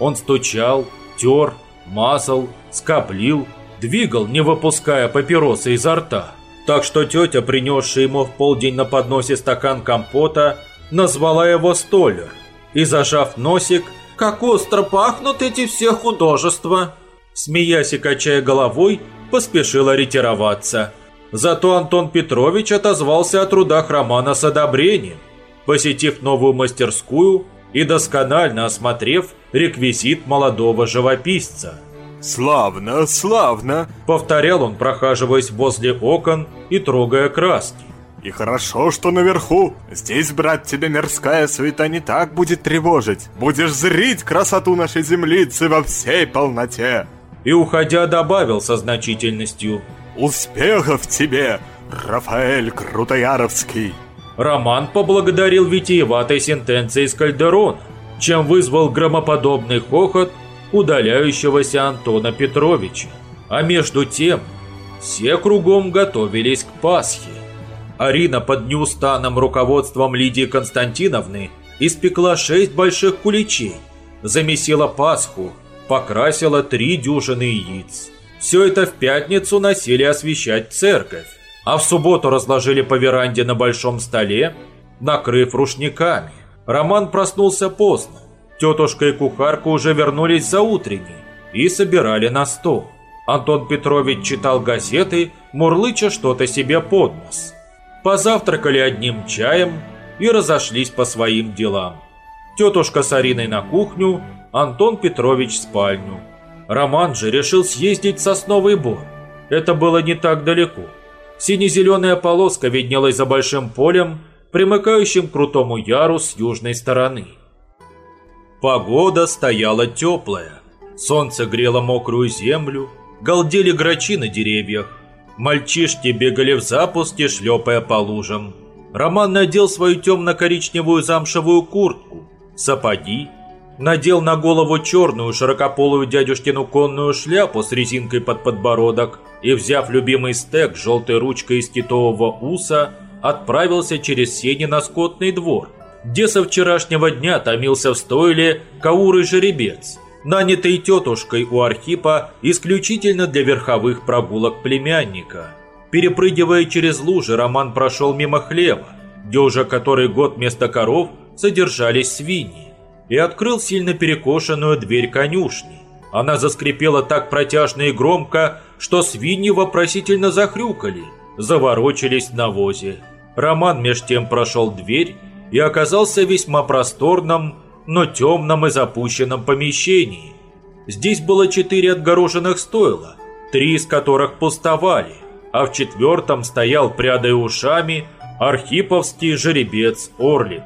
Speaker 1: Он стучал, тер, мазал, скоплил, двигал, не выпуская папиросы изо рта. Так что тетя, принесшая ему в полдень на подносе стакан компота, назвала его столер и, зажав носик, «Как остро пахнут эти все художества!» Смеясь и качая головой, поспешила ретироваться. Зато Антон Петрович отозвался о трудах романа с одобрением, посетив новую мастерскую и досконально осмотрев реквизит молодого живописца.
Speaker 3: «Славно, славно!»
Speaker 1: — повторял он, прохаживаясь возле окон и трогая краски.
Speaker 3: И хорошо, что наверху. Здесь, брат, тебя мирская суета не так будет тревожить. Будешь зрить красоту нашей землицы во всей полноте.
Speaker 1: И уходя добавил со значительностью.
Speaker 3: Успехов тебе, Рафаэль Крутояровский.
Speaker 1: Роман поблагодарил витиеватой сентенцией с Кальдерона, чем вызвал громоподобный хохот удаляющегося Антона Петровича. А между тем, все кругом готовились к Пасхе. Арина под неустанным руководством Лидии Константиновны испекла шесть больших куличей, замесила Пасху, покрасила три дюжины яиц. Все это в пятницу носили освещать церковь, а в субботу разложили по веранде на большом столе, накрыв рушниками. Роман проснулся поздно. Тетушка и кухарка уже вернулись за утренней и собирали на стол. Антон Петрович читал газеты, мурлыча что-то себе под нос позавтракали одним чаем и разошлись по своим делам. Тетушка с Ариной на кухню, Антон Петрович в спальню. Роман же решил съездить в Сосновый Бор. Это было не так далеко. Сине-зеленая полоска виднелась за большим полем, примыкающим к крутому яру с южной стороны. Погода стояла теплая. Солнце грело мокрую землю, галдели грачи на деревьях. Мальчишки бегали в запуске, шлепая по лужам. Роман надел свою темно-коричневую замшевую куртку, сапоги, надел на голову черную широкополую дядюшкину конную шляпу с резинкой под подбородок и, взяв любимый стек желтой ручкой из китового уса, отправился через сени на скотный двор, где со вчерашнего дня томился в стойле каурый жеребец – нанятый тетушкой у Архипа исключительно для верховых прогулок племянника. Перепрыгивая через лужи, Роман прошел мимо хлеба, где уже который год вместо коров содержались свиньи, и открыл сильно перекошенную дверь конюшни. Она заскрипела так протяжно и громко, что свиньи вопросительно захрюкали, заворочились на возе. Роман меж тем прошел дверь и оказался весьма просторном, но темном и запущенном помещении. Здесь было четыре отгороженных стойла, три из которых пустовали, а в четвертом стоял, прядая ушами, архиповский жеребец Орлик.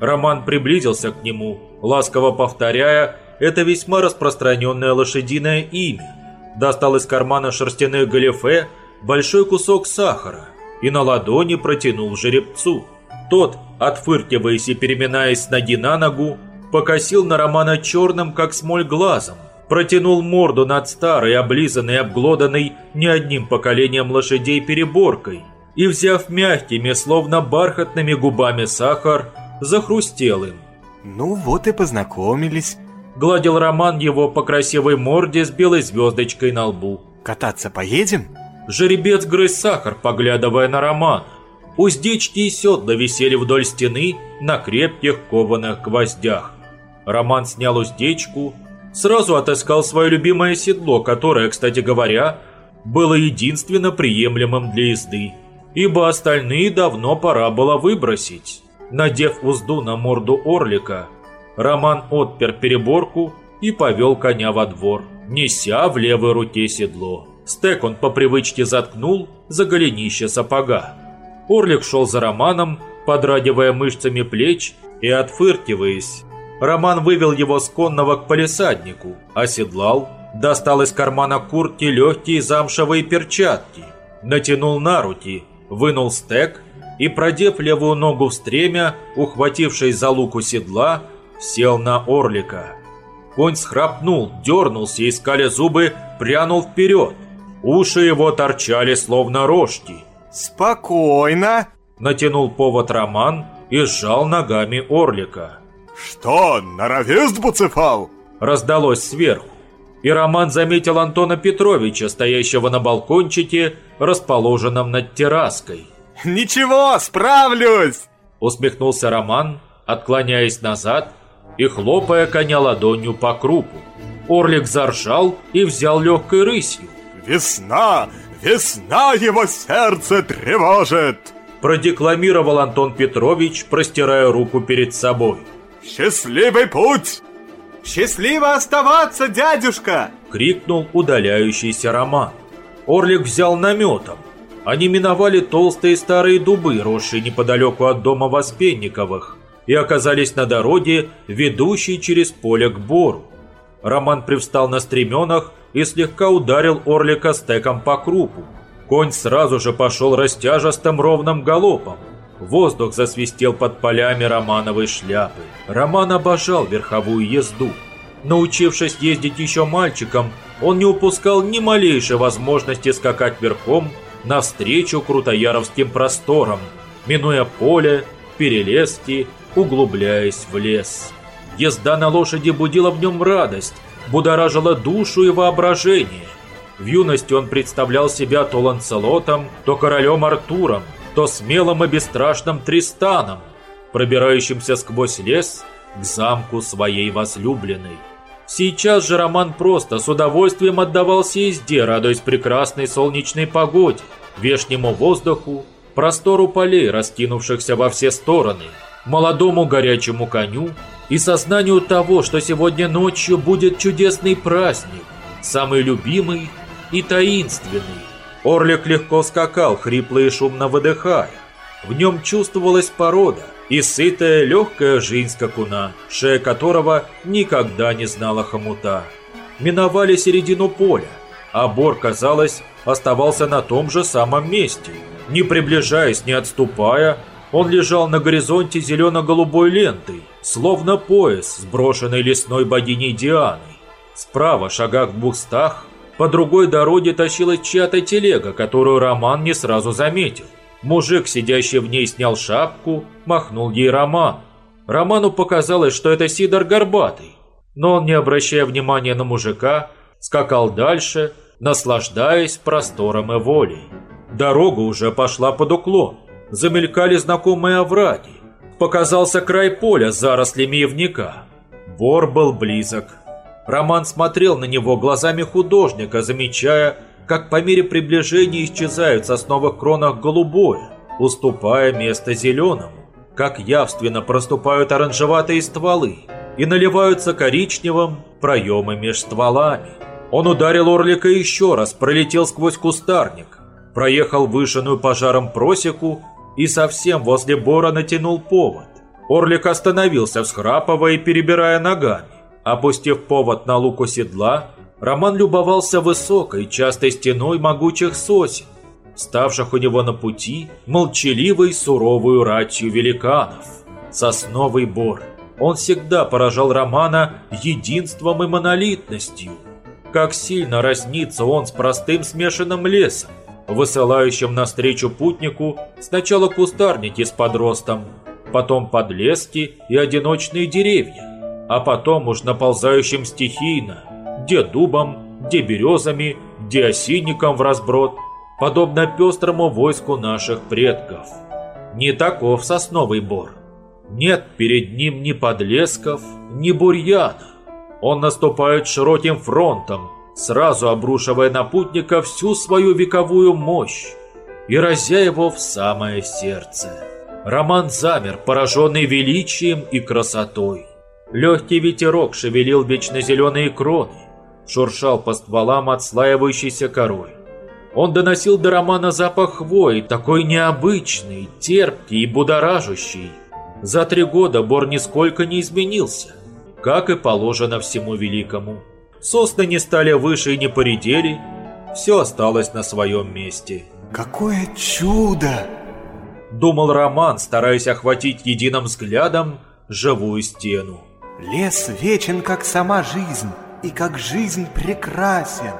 Speaker 1: Роман приблизился к нему, ласково повторяя это весьма распространенное лошадиное имя. Достал из кармана шерстяных галифе большой кусок сахара и на ладони протянул жеребцу. Тот, отфыркиваясь и переминаясь с ноги на ногу, покосил на Романа черным, как смоль, глазом, протянул морду над старой, облизанной, обглоданной не одним поколением лошадей переборкой и, взяв мягкими, словно бархатными губами сахар, захрустел им.
Speaker 2: «Ну вот и познакомились», —
Speaker 1: гладил Роман его по красивой морде с белой звездочкой на лбу.
Speaker 2: «Кататься поедем?»
Speaker 1: Жеребец грыз сахар, поглядывая на Романа. Уздечки и седла висели вдоль стены на крепких кованых гвоздях. Роман снял уздечку, сразу отыскал свое любимое седло, которое, кстати говоря, было единственно приемлемым для езды, ибо остальные давно пора было выбросить. Надев узду на морду орлика, Роман отпер переборку и повел коня во двор, неся в левой руке седло. Стек он по привычке заткнул за голенище сапога. Орлик шел за Романом, подрагивая мышцами плеч и отфыркиваясь. Роман вывел его с конного к полисаднику, оседлал, достал из кармана куртки легкие замшевые перчатки, натянул на руки, вынул стек и, продев левую ногу в стремя, ухватившись за луку седла, сел на орлика. Конь схрапнул, дернулся и, скаля зубы, прянул вперед. Уши его торчали, словно рожки.
Speaker 2: Спокойно.
Speaker 1: Натянул повод Роман и сжал ногами Орлика.
Speaker 3: Что, норовист Буцефал?
Speaker 1: Раздалось сверху. И Роман заметил Антона Петровича, стоящего на балкончике, расположенном над терраской.
Speaker 2: «Ничего, справлюсь!»
Speaker 1: Усмехнулся Роман, отклоняясь назад и хлопая коня ладонью по крупу. Орлик заржал и взял легкой рысью.
Speaker 3: «Весна! Весна его сердце тревожит!»
Speaker 1: Продекламировал Антон Петрович, простирая руку перед собой.
Speaker 3: «Счастливый путь!»
Speaker 2: «Счастливо оставаться, дядюшка!»
Speaker 1: Крикнул удаляющийся Роман. Орлик взял наметом. Они миновали толстые старые дубы, росшие неподалеку от дома Воспенниковых, и оказались на дороге, ведущей через поле к Бору. Роман привстал на стременах и слегка ударил Орлика стеком по крупу. Конь сразу же пошел растяжестым ровным галопом. Воздух засвистел под полями Романовой шляпы. Роман обожал верховую езду. Научившись ездить еще мальчиком, он не упускал ни малейшей возможности скакать верхом навстречу крутояровским просторам, минуя поле, перелески, углубляясь в лес. Езда на лошади будила в нем радость, будоражила душу и воображение. В юности он представлял себя то Ланцелотом, то королем Артуром, то смелым и бесстрашным Тристаном, пробирающимся сквозь лес к замку своей возлюбленной. Сейчас же Роман просто с удовольствием отдавался езде, радуясь прекрасной солнечной погоде, вешнему воздуху, простору полей, раскинувшихся во все стороны, молодому горячему коню и сознанию того, что сегодня ночью будет чудесный праздник, самый любимый и таинственный. Орлик легко скакал, хрипло и шумно выдыхая. В нем чувствовалась порода и сытая легкая жизнь скакуна, шея которого никогда не знала хомута. Миновали середину поля, а Бор, казалось, оставался на том же самом месте. Не приближаясь, не отступая, он лежал на горизонте зелено-голубой лентой, словно пояс, сброшенный лесной богиней Дианой. Справа, шагах в двухстах, по другой дороге тащилась чья-то телега, которую Роман не сразу заметил. Мужик, сидящий в ней, снял шапку, махнул ей Роман. Роману показалось, что это Сидор Горбатый, но он, не обращая внимания на мужика, скакал дальше, наслаждаясь простором и волей. Дорога уже пошла под уклон замелькали знакомые овраги. Показался край поля зарослями ивника. Бор был близок. Роман смотрел на него глазами художника, замечая, как по мере приближения исчезают в сосновых кронах голубое, уступая место зеленому, как явственно проступают оранжеватые стволы и наливаются коричневым проемы меж стволами. Он ударил орлика еще раз, пролетел сквозь кустарник, проехал вышенную пожаром просеку и совсем возле бора натянул повод. Орлик остановился, всхрапывая и перебирая ногами. Опустив повод на луку седла, Роман любовался высокой, частой стеной могучих сосен, ставших у него на пути молчаливой суровую ратью великанов. Сосновый бор. Он всегда поражал Романа единством и монолитностью. Как сильно разнится он с простым смешанным лесом, высылающим навстречу путнику сначала кустарники с подростом, потом подлески и одиночные деревья, а потом уж наползающим стихийно, где дубом, где березами, где осинником в разброд, подобно пестрому войску наших предков. Не таков сосновый бор. Нет перед ним ни подлесков, ни бурьяна. Он наступает широким фронтом, сразу обрушивая на путника всю свою вековую мощь и разя его в самое сердце. Роман замер, пораженный величием и красотой. Легкий ветерок шевелил вечно зеленые кроны, шуршал по стволам отслаивающейся корой. Он доносил до Романа запах хвои, такой необычный, терпкий и будоражащий. За три года Бор нисколько не изменился, как и положено всему великому. Сосны не стали выше и не поредели, все осталось на своем месте.
Speaker 2: Какое чудо!
Speaker 1: Думал Роман, стараясь охватить единым взглядом живую стену.
Speaker 2: Лес вечен, как сама жизнь, и как жизнь прекрасен.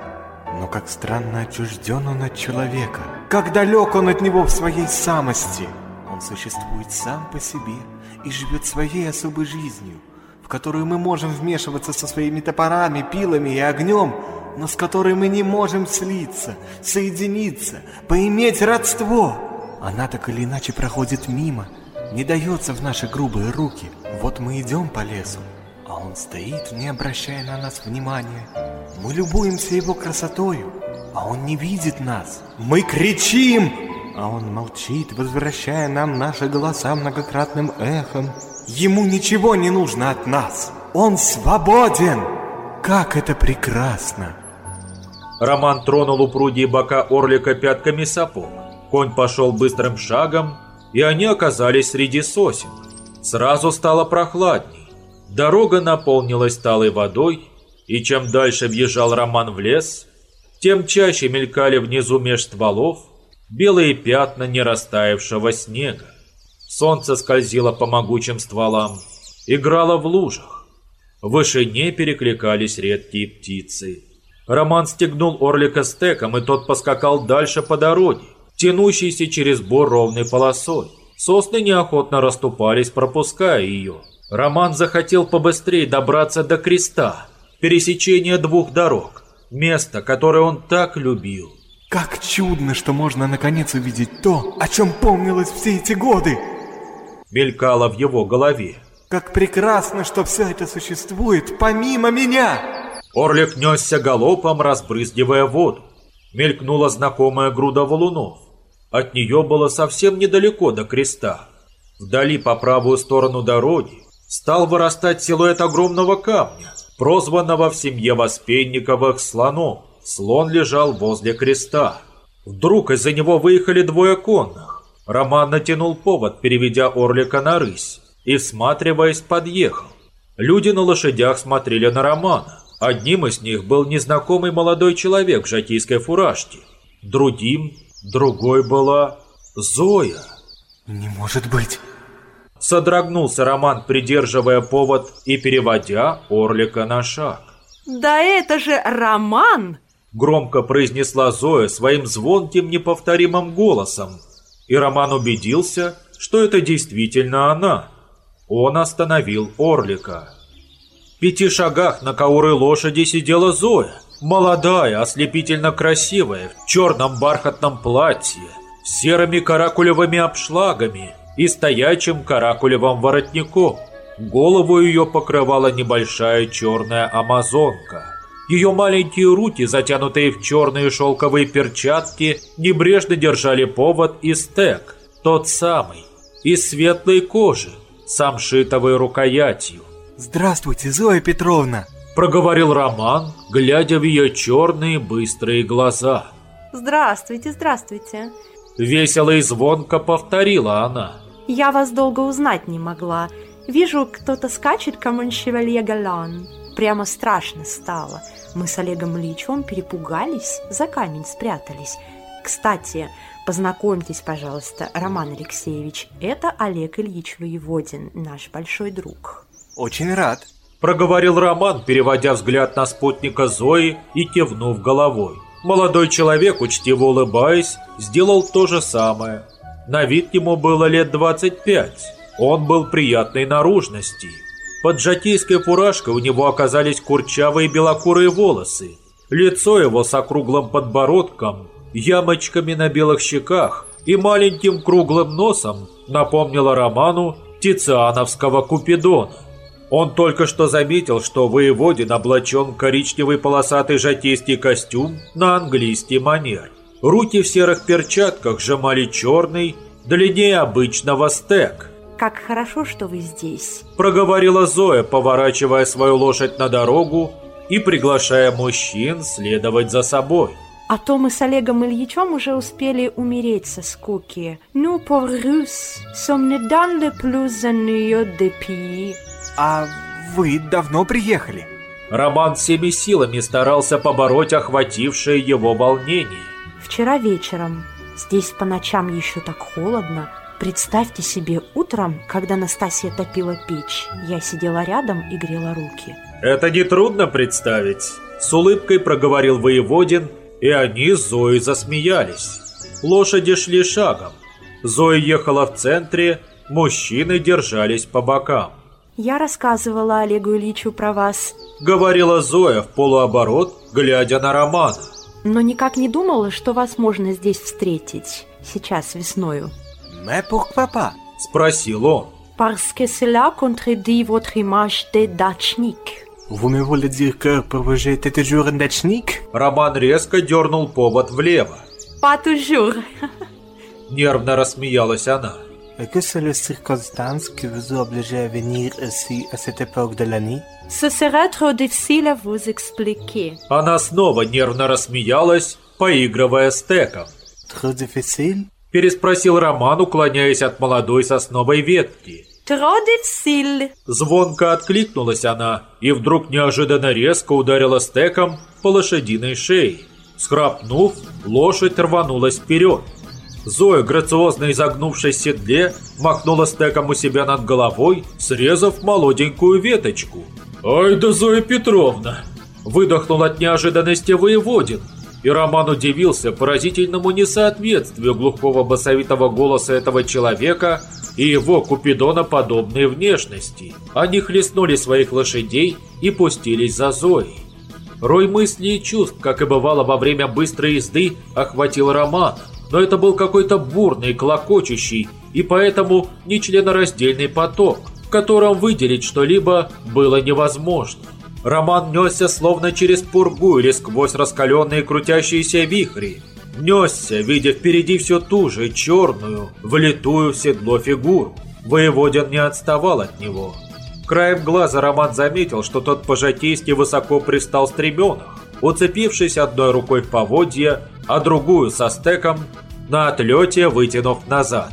Speaker 2: Но как странно отчужден он от человека. Как далек он от него в своей самости. Он существует сам по себе и живет своей особой жизнью, в которую мы можем вмешиваться со своими топорами, пилами и огнем, но с которой мы не можем слиться, соединиться, поиметь родство. Она так или иначе проходит мимо, не дается в наши грубые руки. Вот мы идем по лесу, а он стоит, не обращая на нас внимания. Мы любуемся его красотою, а он не видит нас. Мы кричим, а он молчит, возвращая нам наши голоса многократным эхом. Ему ничего не нужно от нас. Он свободен. Как это прекрасно!
Speaker 1: Роман тронул упругие бока орлика пятками сапог. Конь пошел быстрым шагом, и они оказались среди сосен. Сразу стало прохладней. Дорога наполнилась талой водой, и чем дальше въезжал Роман в лес, тем чаще мелькали внизу меж стволов белые пятна нерастаявшего снега. Солнце скользило по могучим стволам, играло в лужах. В вышине перекликались редкие птицы. Роман стегнул орлика стеком, и тот поскакал дальше по дороге, тянущейся через бор ровной полосой. Сосны неохотно расступались, пропуская ее. Роман захотел побыстрее добраться до креста, пересечения двух дорог, место, которое он так любил.
Speaker 2: Как чудно, что можно наконец увидеть то, о чем помнилось все эти годы!
Speaker 1: Мелькало в его голове.
Speaker 2: Как прекрасно, что все это существует помимо меня!
Speaker 1: Орлик несся галопом, разбрызгивая воду. Мелькнула знакомая груда валунов. От нее было совсем недалеко до креста. Вдали по правую сторону дороги стал вырастать силуэт огромного камня, прозванного в семье Воспенниковых слоном. Слон лежал возле креста. Вдруг из-за него выехали двое конных. Роман натянул повод, переведя орлика на рысь, и, всматриваясь, подъехал. Люди на лошадях смотрели на Романа. Одним из них был незнакомый молодой человек в жакийской фуражке. Другим, другой была Зоя.
Speaker 2: Не может быть.
Speaker 1: Содрогнулся Роман, придерживая повод и переводя Орлика на шаг.
Speaker 10: Да это же Роман!
Speaker 1: Громко произнесла Зоя своим звонким неповторимым голосом. И Роман убедился, что это действительно она. Он остановил Орлика пяти шагах на кауры лошади сидела Зоя. Молодая, ослепительно красивая, в черном бархатном платье, с серыми каракулевыми обшлагами и стоячим каракулевым воротником. Голову ее покрывала небольшая черная амазонка. Ее маленькие руки, затянутые в черные шелковые перчатки, небрежно держали повод и стек, тот самый, из светлой кожи, самшитовой рукоятью.
Speaker 2: «Здравствуйте, Зоя Петровна!»
Speaker 1: Проговорил Роман, глядя в ее черные быстрые глаза.
Speaker 10: «Здравствуйте, здравствуйте!»
Speaker 1: Весело и звонко повторила она.
Speaker 10: «Я вас долго узнать не могла. Вижу, кто-то скачет, как шевалье Галан. Прямо страшно стало. Мы с Олегом Ильичем перепугались, за камень спрятались. Кстати, познакомьтесь, пожалуйста, Роман Алексеевич. Это Олег Ильич Воеводин, наш большой друг».
Speaker 2: «Очень рад», –
Speaker 1: проговорил Роман, переводя взгляд на спутника Зои и кивнув головой. Молодой человек, учтиво улыбаясь, сделал то же самое. На вид ему было лет 25. Он был приятной наружности. Под жакейской фуражкой у него оказались курчавые белокурые волосы. Лицо его с округлым подбородком, ямочками на белых щеках и маленьким круглым носом напомнило Роману Тициановского Купидона. Он только что заметил, что воеводин облачен коричневый полосатый жатейский костюм на английский манер. Руки в серых перчатках сжимали черный, длиннее обычного стек.
Speaker 10: «Как хорошо, что вы здесь», –
Speaker 1: проговорила Зоя, поворачивая свою лошадь на дорогу и приглашая мужчин следовать за собой.
Speaker 10: А то мы с Олегом Ильичем уже успели умереть со скуки. «Ну, pour russe, sommes ne dans le plus pays».
Speaker 2: А вы давно приехали?
Speaker 1: Роман всеми силами старался побороть охватившее его волнение.
Speaker 10: Вчера вечером. Здесь по ночам еще так холодно. Представьте себе, утром, когда Настасья топила печь, я сидела рядом и грела руки.
Speaker 1: Это нетрудно представить. С улыбкой проговорил воеводин и они с Зоей засмеялись. Лошади шли шагом. Зоя ехала в центре, мужчины держались по бокам.
Speaker 10: Я рассказывала Олегу Ильичу про вас.
Speaker 1: Говорила Зоя в полуоборот, глядя на Романа.
Speaker 10: Но никак не думала, что вас можно здесь встретить. Сейчас, весною.
Speaker 2: Mais pourquoi pas
Speaker 1: Спросил он.
Speaker 10: Parce que cela contredit votre image de дачник.
Speaker 2: Vous me voulez dire que pour vous j'étais toujours un дачник
Speaker 1: Роман резко дернул повод влево.
Speaker 10: Pas toujours.
Speaker 1: Нервно рассмеялась она.
Speaker 2: Que circonstance vous a obligé à venir ici à cette époque de l'année
Speaker 10: Ce serait trop difficile à vous expliquer.
Speaker 1: Она снова нервно рассмеялась, поигрывая стеком.
Speaker 2: Trop difficile
Speaker 1: Переспросил Роман, уклоняясь от молодой сосновой ветки.
Speaker 10: Difficile.
Speaker 1: Звонко откликнулась она и вдруг неожиданно резко ударила стеком по лошадиной шее. Схрапнув, лошадь рванулась вперед. Зоя, грациозно изогнувшись в седле, махнула стеком у себя над головой, срезав молоденькую веточку. «Ай да Зоя Петровна!» Выдохнул от неожиданности воеводин. И Роман удивился поразительному несоответствию глухого басовитого голоса этого человека и его купидоноподобной внешности. Они хлестнули своих лошадей и пустились за Зоей. Рой мыслей и чувств, как и бывало во время быстрой езды, охватил Романа. Но это был какой-то бурный, клокочущий и поэтому нечленораздельный поток, в котором выделить что-либо было невозможно. Роман несся словно через пургу или сквозь раскаленные крутящиеся вихри. Несся, видя впереди все ту же черную, влитую в седло фигуру. Воеводин не отставал от него. Краем глаза Роман заметил, что тот по-жатейски высоко пристал стременах, уцепившись одной рукой в поводья, а другую со стеком, на отлете вытянув назад.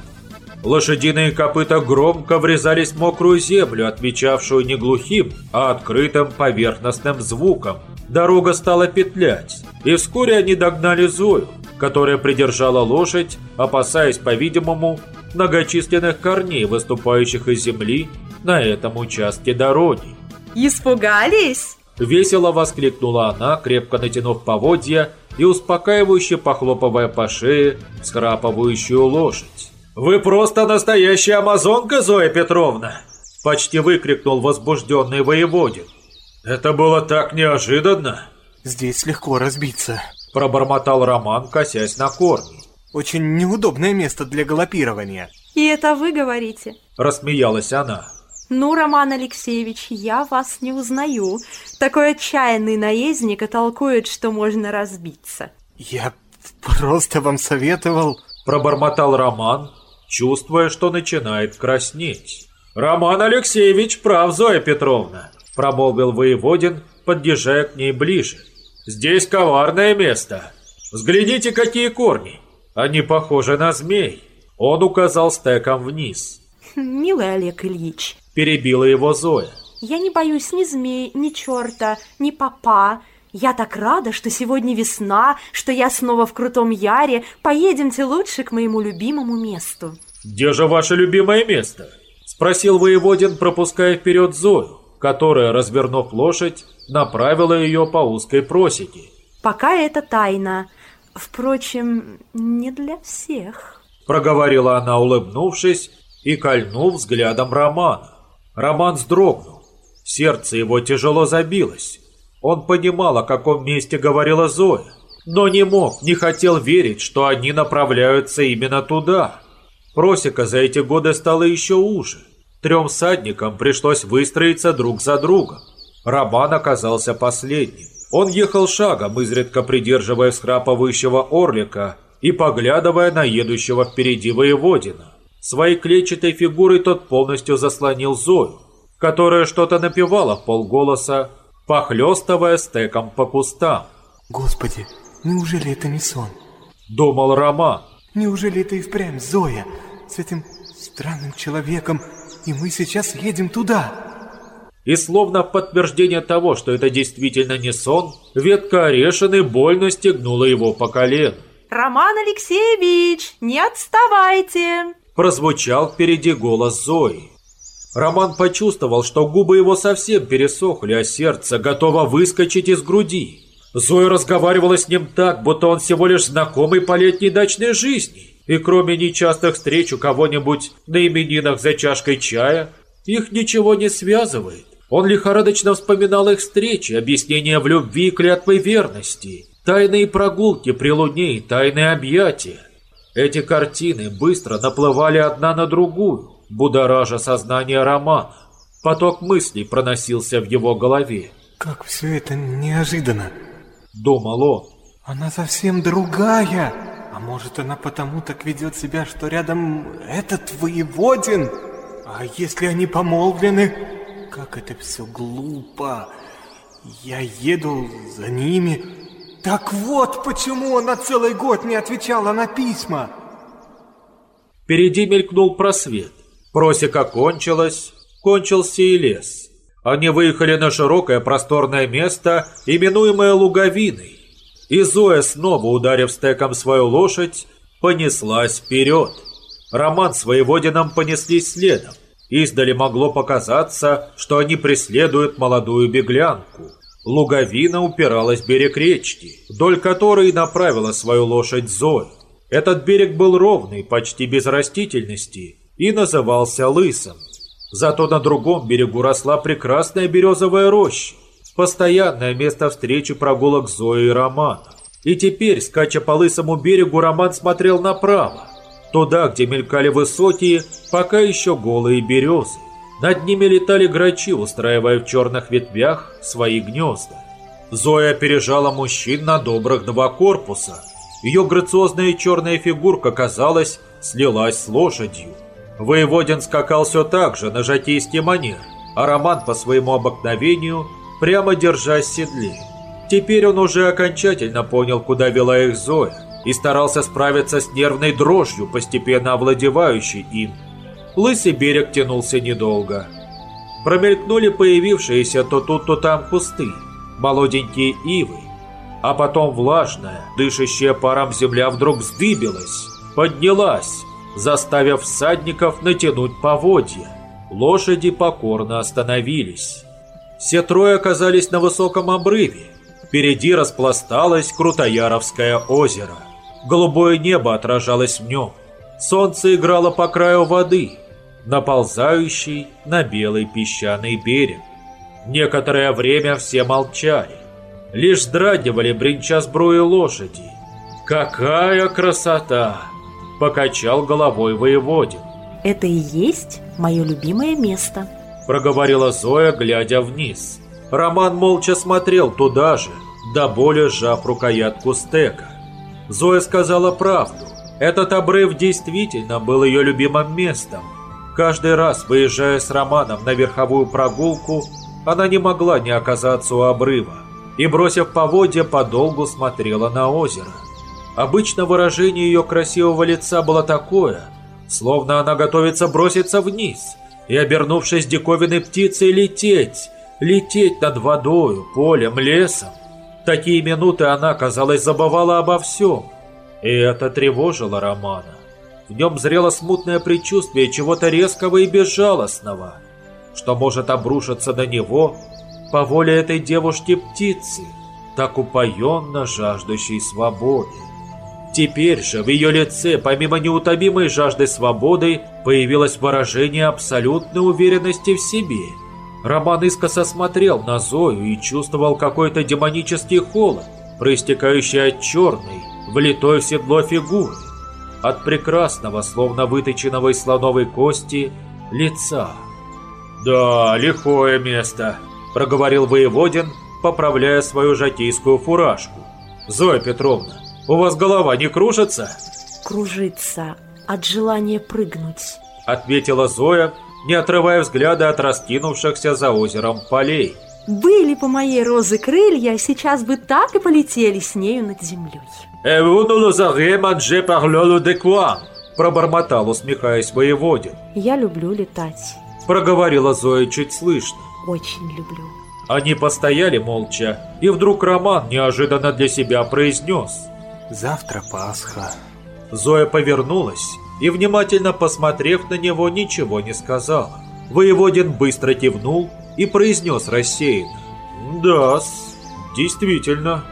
Speaker 1: Лошадиные копыта громко врезались в мокрую землю, отвечавшую не глухим, а открытым поверхностным звуком. Дорога стала петлять, и вскоре они догнали Зою, которая придержала лошадь, опасаясь, по-видимому, многочисленных корней, выступающих из земли на этом участке дороги.
Speaker 10: Испугались?
Speaker 1: Весело воскликнула она, крепко натянув поводья и успокаивающе похлопывая по шее схрапывающую лошадь. «Вы просто настоящая амазонка, Зоя Петровна!» Почти выкрикнул возбужденный воеводин. «Это было так неожиданно!»
Speaker 2: Здесь легко разбиться.
Speaker 1: Пробормотал Роман, косясь на корни.
Speaker 2: Очень неудобное место для галопирования.
Speaker 10: И это вы говорите?
Speaker 1: Рассмеялась она.
Speaker 10: Ну, Роман Алексеевич, я вас не узнаю. Такой отчаянный наездник и толкует, что можно разбиться.
Speaker 2: Я просто вам советовал...
Speaker 1: Пробормотал Роман, чувствуя, что начинает краснеть. «Роман Алексеевич прав, Зоя Петровна», – промолвил воеводин, подъезжая к ней ближе. «Здесь коварное место. Взгляните, какие корни. Они похожи на змей». Он указал стеком вниз.
Speaker 10: Милый Олег Ильич,
Speaker 1: Перебила его Зоя.
Speaker 10: я не боюсь ни змей, ни черта, ни попа. Я так рада, что сегодня весна, что я снова в крутом яре. Поедемте лучше к моему любимому месту.
Speaker 1: «Где же ваше любимое место?» – спросил воеводин, пропуская вперед Зою, которая, развернув лошадь, направила ее по узкой просеке.
Speaker 10: Пока это тайна. Впрочем, не для всех.
Speaker 1: Проговорила она, улыбнувшись, и кольнув взглядом Романа. Роман вздрогнул. Сердце его тяжело забилось. Он понимал, о каком месте говорила Зоя, но не мог, не хотел верить, что они направляются именно туда. Просека за эти годы стала еще уже. Трем всадникам пришлось выстроиться друг за другом. Роман оказался последним. Он ехал шагом, изредка придерживая схрапывающего орлика и поглядывая на едущего впереди воеводина. Своей клетчатой фигурой тот полностью заслонил Зою, которая что-то напевала в полголоса, похлестывая стеком по кустам.
Speaker 2: Господи, неужели это не сон?
Speaker 1: Думал Роман.
Speaker 2: Неужели это и впрямь Зоя с этим странным человеком, и мы сейчас едем туда?
Speaker 1: И словно в подтверждение того, что это действительно не сон, ветка орешины больно стегнула его по колену.
Speaker 10: Роман Алексеевич, не отставайте!
Speaker 1: Прозвучал впереди голос Зои. Роман почувствовал, что губы его совсем пересохли, а сердце готово выскочить из груди. Зоя разговаривала с ним так, будто он всего лишь знакомый по летней дачной жизни. И кроме нечастых встреч у кого-нибудь на именинах за чашкой чая, их ничего не связывает. Он лихорадочно вспоминал их встречи, объяснения в любви и клятвы верности, тайные прогулки при луне и тайные объятия. Эти картины быстро наплывали одна на другую, будоража сознание романа. Поток мыслей проносился в его голове.
Speaker 2: Как все это неожиданно.
Speaker 1: Думал он.
Speaker 2: Она совсем другая. А может, она потому так ведет себя, что рядом этот воеводин? А если они помолвлены? Как это все глупо. Я еду за ними. Так вот, почему она целый год не отвечала на письма.
Speaker 1: Впереди мелькнул просвет. Просека кончилась, кончился и лес. Они выехали на широкое просторное место, именуемое Луговиной. И Зоя, снова ударив стеком свою лошадь, понеслась вперед. Роман с воеводином понеслись следом. Издали могло показаться, что они преследуют молодую беглянку. Луговина упиралась в берег речки, вдоль которой направила свою лошадь Зоя. Этот берег был ровный, почти без растительности, и назывался Лысом. Зато на другом берегу росла прекрасная березовая роща, постоянное место встречи прогулок Зои и Романа. И теперь, скача по лысому берегу, Роман смотрел направо, туда, где мелькали высокие, пока еще голые березы. Над ними летали грачи, устраивая в черных ветвях свои гнезда. Зоя опережала мужчин на добрых два корпуса. Ее грациозная черная фигурка, казалось, слилась с лошадью. Воеводин скакал все так же, на жатейский манер, а Роман по своему обыкновению прямо держась в седле. Теперь он уже окончательно понял, куда вела их Зоя, и старался справиться с нервной дрожью, постепенно овладевающей им. Лысый берег тянулся недолго. Промелькнули появившиеся то тут, то там кусты, молоденькие ивы, а потом влажная, дышащая паром земля вдруг вздыбилась, поднялась, заставив всадников натянуть поводья. Лошади покорно остановились. Все трое оказались на высоком обрыве. Впереди распласталось Крутояровское озеро. Голубое небо отражалось в нем. Солнце играло по краю воды, наползающей на белый песчаный берег. Некоторое время все молчали. Лишь вздрагивали бренча сбруи лошади. «Какая красота!» Покачал головой воеводин.
Speaker 10: Это и есть мое любимое место.
Speaker 1: Проговорила Зоя, глядя вниз. Роман молча смотрел туда же, до боли сжав рукоятку стека. Зоя сказала правду. Этот обрыв действительно был ее любимым местом. Каждый раз, выезжая с Романом на верховую прогулку, она не могла не оказаться у обрыва и, бросив поводья, подолгу смотрела на озеро. Обычно выражение ее красивого лица было такое, словно она готовится броситься вниз и, обернувшись диковинной птицей, лететь, лететь над водою, полем, лесом. Такие минуты она, казалось, забывала обо всем, и это тревожило Романа. В нем зрело смутное предчувствие чего-то резкого и безжалостного, что может обрушиться на него по воле этой девушки-птицы, так упоенно жаждущей свободы. Теперь же в ее лице, помимо неутомимой жажды свободы, появилось выражение абсолютной уверенности в себе. Роман искоса смотрел на Зою и чувствовал какой-то демонический холод, проистекающий от черной, влитой в седло фигуры, от прекрасного, словно выточенного из слоновой кости, лица. «Да, лихое место», – проговорил воеводин, поправляя свою жакейскую фуражку. «Зоя Петровна, у вас голова не кружится?»
Speaker 10: Кружится от желания прыгнуть.
Speaker 1: Ответила Зоя, не отрывая взгляда от раскинувшихся за озером полей.
Speaker 10: Были по моей розы крылья, сейчас бы так и полетели с нею над землей.
Speaker 1: Пробормотал, усмехаясь воеводин.
Speaker 10: Я люблю летать.
Speaker 1: Проговорила Зоя чуть слышно.
Speaker 10: Очень люблю.
Speaker 1: Они постояли молча, и вдруг Роман неожиданно для себя произнес.
Speaker 2: Завтра Пасха.
Speaker 1: Зоя повернулась и, внимательно посмотрев на него, ничего не сказала. Воеводин быстро кивнул и произнес рассеянно. да действительно,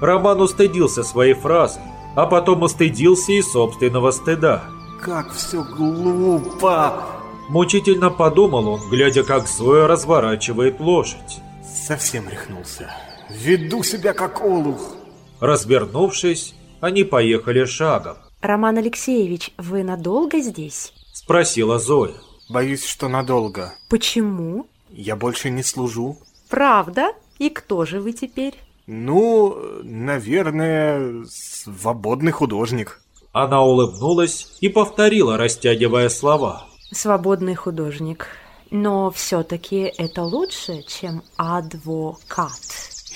Speaker 1: Роман устыдился своей фразы, а потом устыдился и собственного стыда.
Speaker 2: Как все глупо!
Speaker 1: Мучительно подумал он, глядя, как Зоя разворачивает лошадь.
Speaker 2: Совсем рехнулся. Веду себя как олух.
Speaker 1: Развернувшись, они поехали шагом.
Speaker 10: Роман Алексеевич, вы надолго здесь?
Speaker 1: Спросила Зоя.
Speaker 2: Боюсь, что надолго.
Speaker 10: Почему?
Speaker 2: Я больше не служу.
Speaker 10: Правда? И кто же вы теперь?
Speaker 2: Ну, наверное, свободный художник.
Speaker 1: Она улыбнулась и повторила, растягивая слова.
Speaker 10: Свободный художник. Но все-таки это лучше, чем адвокат.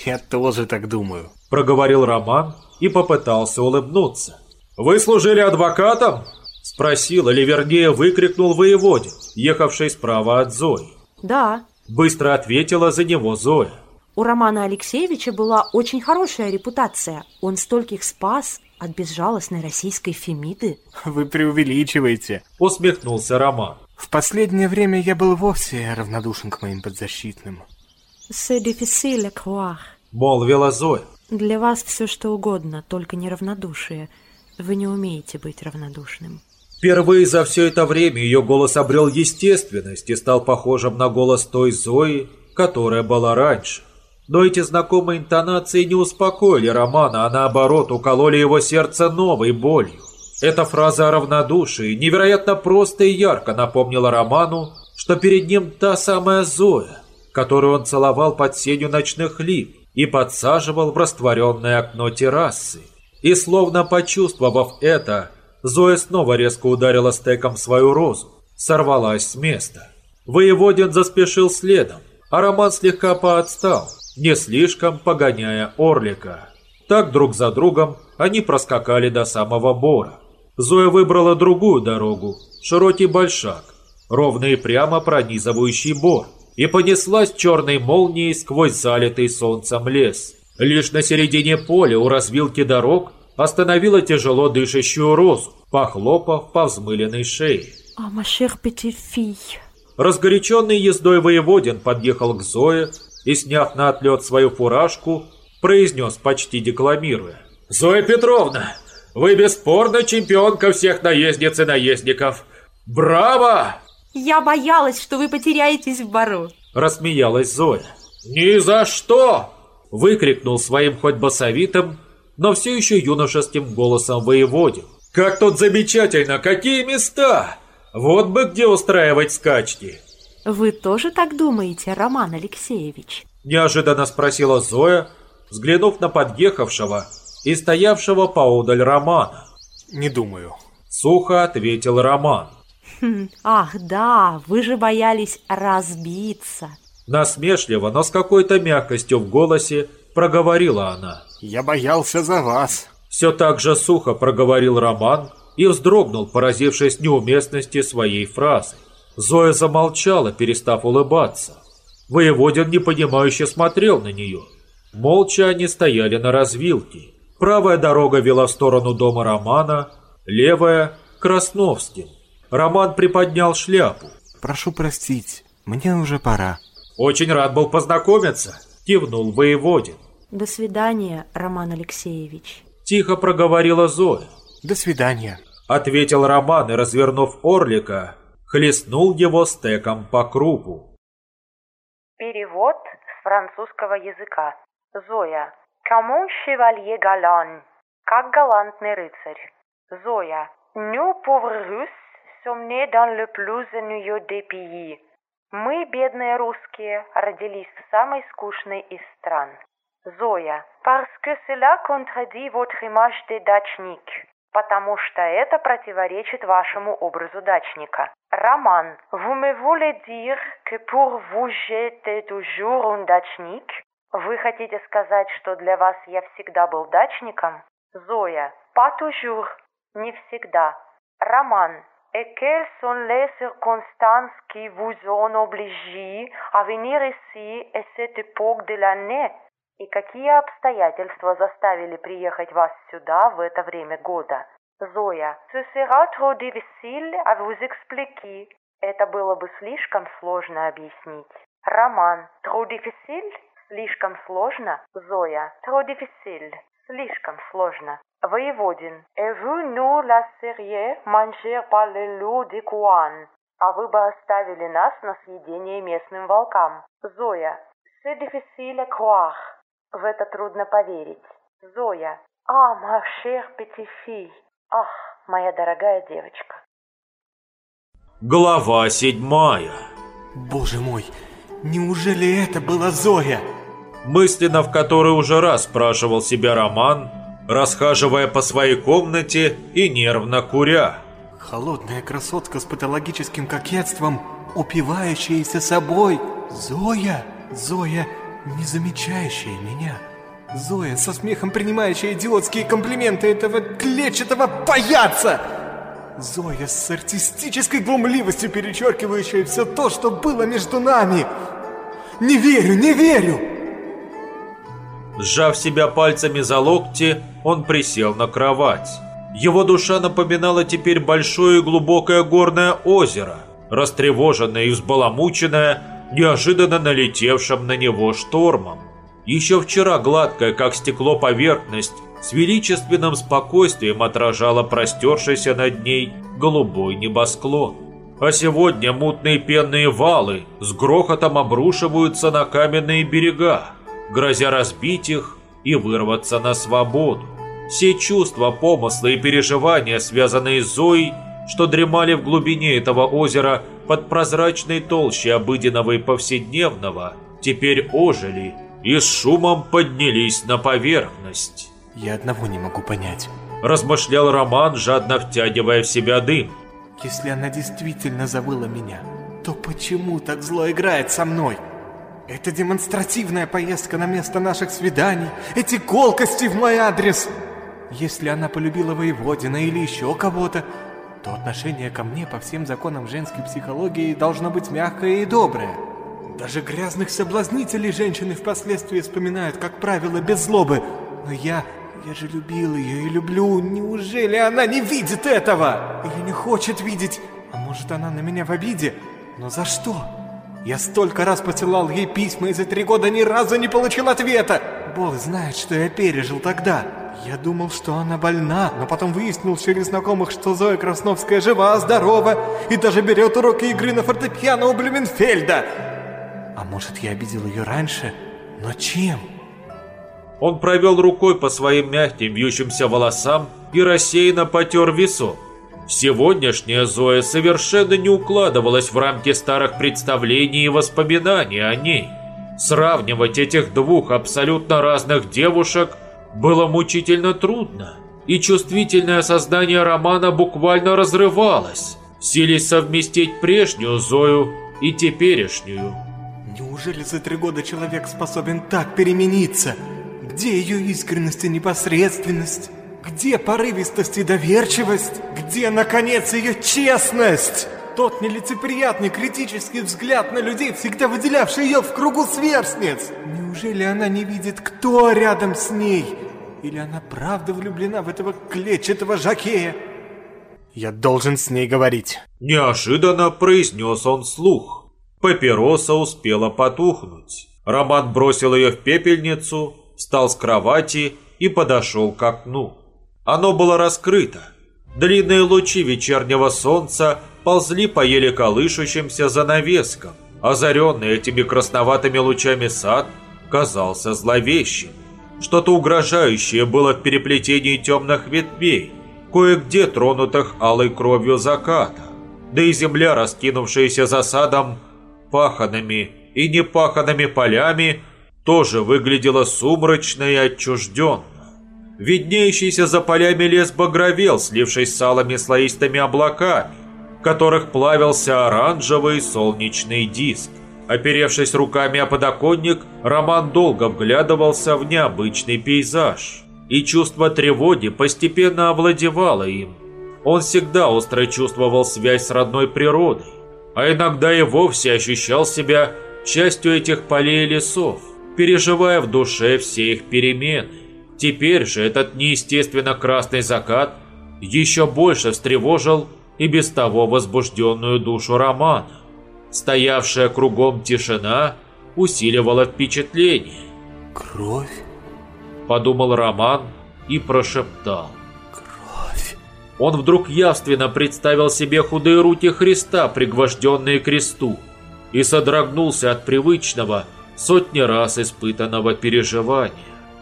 Speaker 2: Я тоже так думаю.
Speaker 1: Проговорил Роман и попытался улыбнуться. «Вы служили адвокатом?» Спросил, или вернее выкрикнул воеводин, ехавший справа от Зои.
Speaker 10: Да.
Speaker 1: Быстро ответила за него Зоя.
Speaker 10: У Романа Алексеевича была очень хорошая репутация. Он стольких спас от безжалостной российской Фемиды.
Speaker 2: Вы преувеличиваете.
Speaker 1: Усмехнулся Роман.
Speaker 2: В последнее время я был вовсе равнодушен к моим подзащитным.
Speaker 10: C'est difficile à croire.
Speaker 1: Молвила Зоя.
Speaker 10: Для вас все что угодно, только не равнодушие. Вы не умеете быть равнодушным.
Speaker 1: Впервые за все это время ее голос обрел естественность и стал похожим на голос той Зои, которая была раньше. Но эти знакомые интонации не успокоили Романа, а наоборот укололи его сердце новой болью. Эта фраза о равнодушии невероятно просто и ярко напомнила Роману, что перед ним та самая Зоя, которую он целовал под сенью ночных лип и подсаживал в растворенное окно террасы. И словно почувствовав это, Зоя снова резко ударила стеком свою розу, сорвалась с места. Воеводин заспешил следом, а Роман слегка поотстал, не слишком погоняя Орлика. Так друг за другом они проскакали до самого Бора. Зоя выбрала другую дорогу, широкий большак, ровно и прямо пронизывающий Бор, и понеслась черной молнией сквозь залитый солнцем лес. Лишь на середине поля у развилки дорог остановила тяжело дышащую розу, похлопав по взмыленной шее.
Speaker 10: «А, petite fille!»
Speaker 1: Разгоряченный ездой воеводин подъехал к Зое и, сняв на отлет свою фуражку, произнес, почти декламируя. «Зоя Петровна, вы бесспорно чемпионка всех наездниц и наездников! Браво!»
Speaker 10: «Я боялась, что вы потеряетесь в бару!»
Speaker 1: Рассмеялась Зоя. «Ни за что!» Выкрикнул своим хоть басовитым, но все еще юношеским голосом воеводин. «Как тут замечательно! Какие места! Вот бы где устраивать скачки!»
Speaker 10: Вы тоже так думаете, Роман Алексеевич?
Speaker 1: Неожиданно спросила Зоя, взглянув на подъехавшего и стоявшего поодаль Романа.
Speaker 2: Не думаю.
Speaker 1: Сухо ответил Роман.
Speaker 10: Хм, ах да, вы же боялись разбиться.
Speaker 1: Насмешливо, но с какой-то мягкостью в голосе проговорила она.
Speaker 2: Я боялся за вас.
Speaker 1: Все так же сухо проговорил Роман и вздрогнул, поразившись неуместности своей фразы. Зоя замолчала, перестав улыбаться. Воеводин непонимающе смотрел на нее. Молча они стояли на развилке. Правая дорога вела в сторону дома Романа, левая – Красновским. Роман приподнял шляпу.
Speaker 2: Прошу простить, мне уже пора.
Speaker 1: Очень рад был познакомиться, кивнул воеводин.
Speaker 10: До свидания, Роман Алексеевич.
Speaker 1: Тихо проговорила Зоя.
Speaker 2: До свидания.
Speaker 1: Ответил Роман и, развернув Орлика, хлестнул его стеком по крупу.
Speaker 10: Перевод с французского языка. Зоя. Comment chevalier galant? Как галантный рыцарь. Зоя. Nous, pauvres Sommes nés dans le plus ennuyeux des. Мы, бедные русские, родились в самой скучной из стран. Зоя. Parce que cela contredit votre image de дачник. Потому что это противоречит вашему образу дачника. Роман. Vous me voulez dire que pour vous j'étais toujours un дачник? Вы хотите сказать, что для вас я всегда был дачником? Зоя. Pas toujours. Не всегда. Роман. Et quelles sont les circonstances qui vous ont obligé à venir ici à cette époque de l'année? И какие обстоятельства заставили приехать вас сюда в это время года? Зоя. Ce sera trop difficile à vous expliquer. Это было бы слишком сложно объяснить. Роман. Trop difficile? Слишком сложно? Зоя. Trop difficile. Слишком сложно. Воеводин. Et vous nous laisseriez manger par le loup de Куан. А вы бы оставили нас на съедение местным волкам. Зоя. C'est difficile à croire. В это трудно поверить. Зоя. А, ma chère petite fille. Ах, моя дорогая девочка.
Speaker 1: Глава седьмая.
Speaker 2: Боже мой, неужели это была Зоя?
Speaker 1: Мысленно в который уже раз спрашивал себя Роман, расхаживая по своей комнате и нервно куря.
Speaker 2: Холодная красотка с патологическим кокетством, упивающаяся собой. Зоя, Зоя, не замечающая меня. Зоя, со смехом принимающая идиотские комплименты этого клетчатого паяца. Зоя с артистической глумливостью перечеркивающая все то, что было между нами. Не верю, не верю!
Speaker 1: Сжав себя пальцами за локти, он присел на кровать. Его душа напоминала теперь большое и глубокое горное озеро, растревоженное и взбаламученное, неожиданно налетевшим на него штормом. Еще вчера гладкая, как стекло, поверхность с величественным спокойствием отражала простершийся над ней голубой небосклон. А сегодня мутные пенные валы с грохотом обрушиваются на каменные берега, грозя разбить их и вырваться на свободу. Все чувства, помыслы и переживания, связанные с Зоей, что дремали в глубине этого озера под прозрачной толщей обыденного и повседневного, теперь ожили и с шумом поднялись на поверхность.
Speaker 2: Я одного не могу понять.
Speaker 1: Размышлял Роман, жадно втягивая в себя дым.
Speaker 2: Если она действительно забыла меня, то почему так зло играет со мной? Это демонстративная поездка на место наших свиданий, эти колкости в мой адрес. Если она полюбила воеводина или еще кого-то, то отношение ко мне по всем законам женской психологии должно быть мягкое и доброе. Даже грязных соблазнителей женщины впоследствии вспоминают, как правило, без злобы. Но я... я же любил ее и люблю. Неужели она не видит этого? Или не хочет видеть? А может, она на меня в обиде? Но за что? Я столько раз посылал ей письма и за три года ни разу не получил ответа. Бог знает, что я пережил тогда. Я думал, что она больна, но потом выяснил через знакомых, что Зоя Красновская жива, здорова и даже берет уроки игры на фортепиано у Блюменфельда. А может, я обидел ее раньше? Но чем?
Speaker 1: Он провел рукой по своим мягким вьющимся волосам и рассеянно потер висок. Сегодняшняя Зоя совершенно не укладывалась в рамки старых представлений и воспоминаний о ней. Сравнивать этих двух абсолютно разных девушек было мучительно трудно, и чувствительное создание романа буквально разрывалось, силясь совместить прежнюю Зою и теперешнюю.
Speaker 2: Неужели за три года человек способен так перемениться? Где ее искренность и непосредственность? Где порывистость и доверчивость? Где, наконец, ее честность? Тот нелицеприятный критический взгляд на людей, всегда выделявший ее в кругу сверстниц. Неужели она не видит, кто рядом с ней? Или она правда влюблена в этого клетчатого жакея? Я должен с ней говорить.
Speaker 1: Неожиданно произнес он слух. Папироса успела потухнуть. Роман бросил ее в пепельницу, встал с кровати и подошел к окну. Оно было раскрыто. Длинные лучи вечернего солнца ползли по еле колышущимся занавескам. Озаренный этими красноватыми лучами сад казался зловещим. Что-то угрожающее было в переплетении темных ветвей, кое-где тронутых алой кровью заката. Да и земля, раскинувшаяся за садом, паханными и непаханными полями, тоже выглядела сумрачно и отчужденно. Виднеющийся за полями лес багровел, слившись с алыми слоистыми облаками, в которых плавился оранжевый солнечный диск. Оперевшись руками о подоконник, Роман долго вглядывался в необычный пейзаж, и чувство тревоги постепенно овладевало им. Он всегда остро чувствовал связь с родной природой, а иногда и вовсе ощущал себя частью этих полей и лесов, переживая в душе все их перемены. Теперь же этот неестественно красный закат еще больше встревожил и без того возбужденную душу Романа. Стоявшая кругом тишина усиливала впечатление.
Speaker 2: «Кровь?»
Speaker 1: – подумал Роман и прошептал. «Кровь!» Он вдруг явственно представил себе худые руки Христа, пригвожденные к кресту, и содрогнулся от привычного, сотни раз испытанного переживания.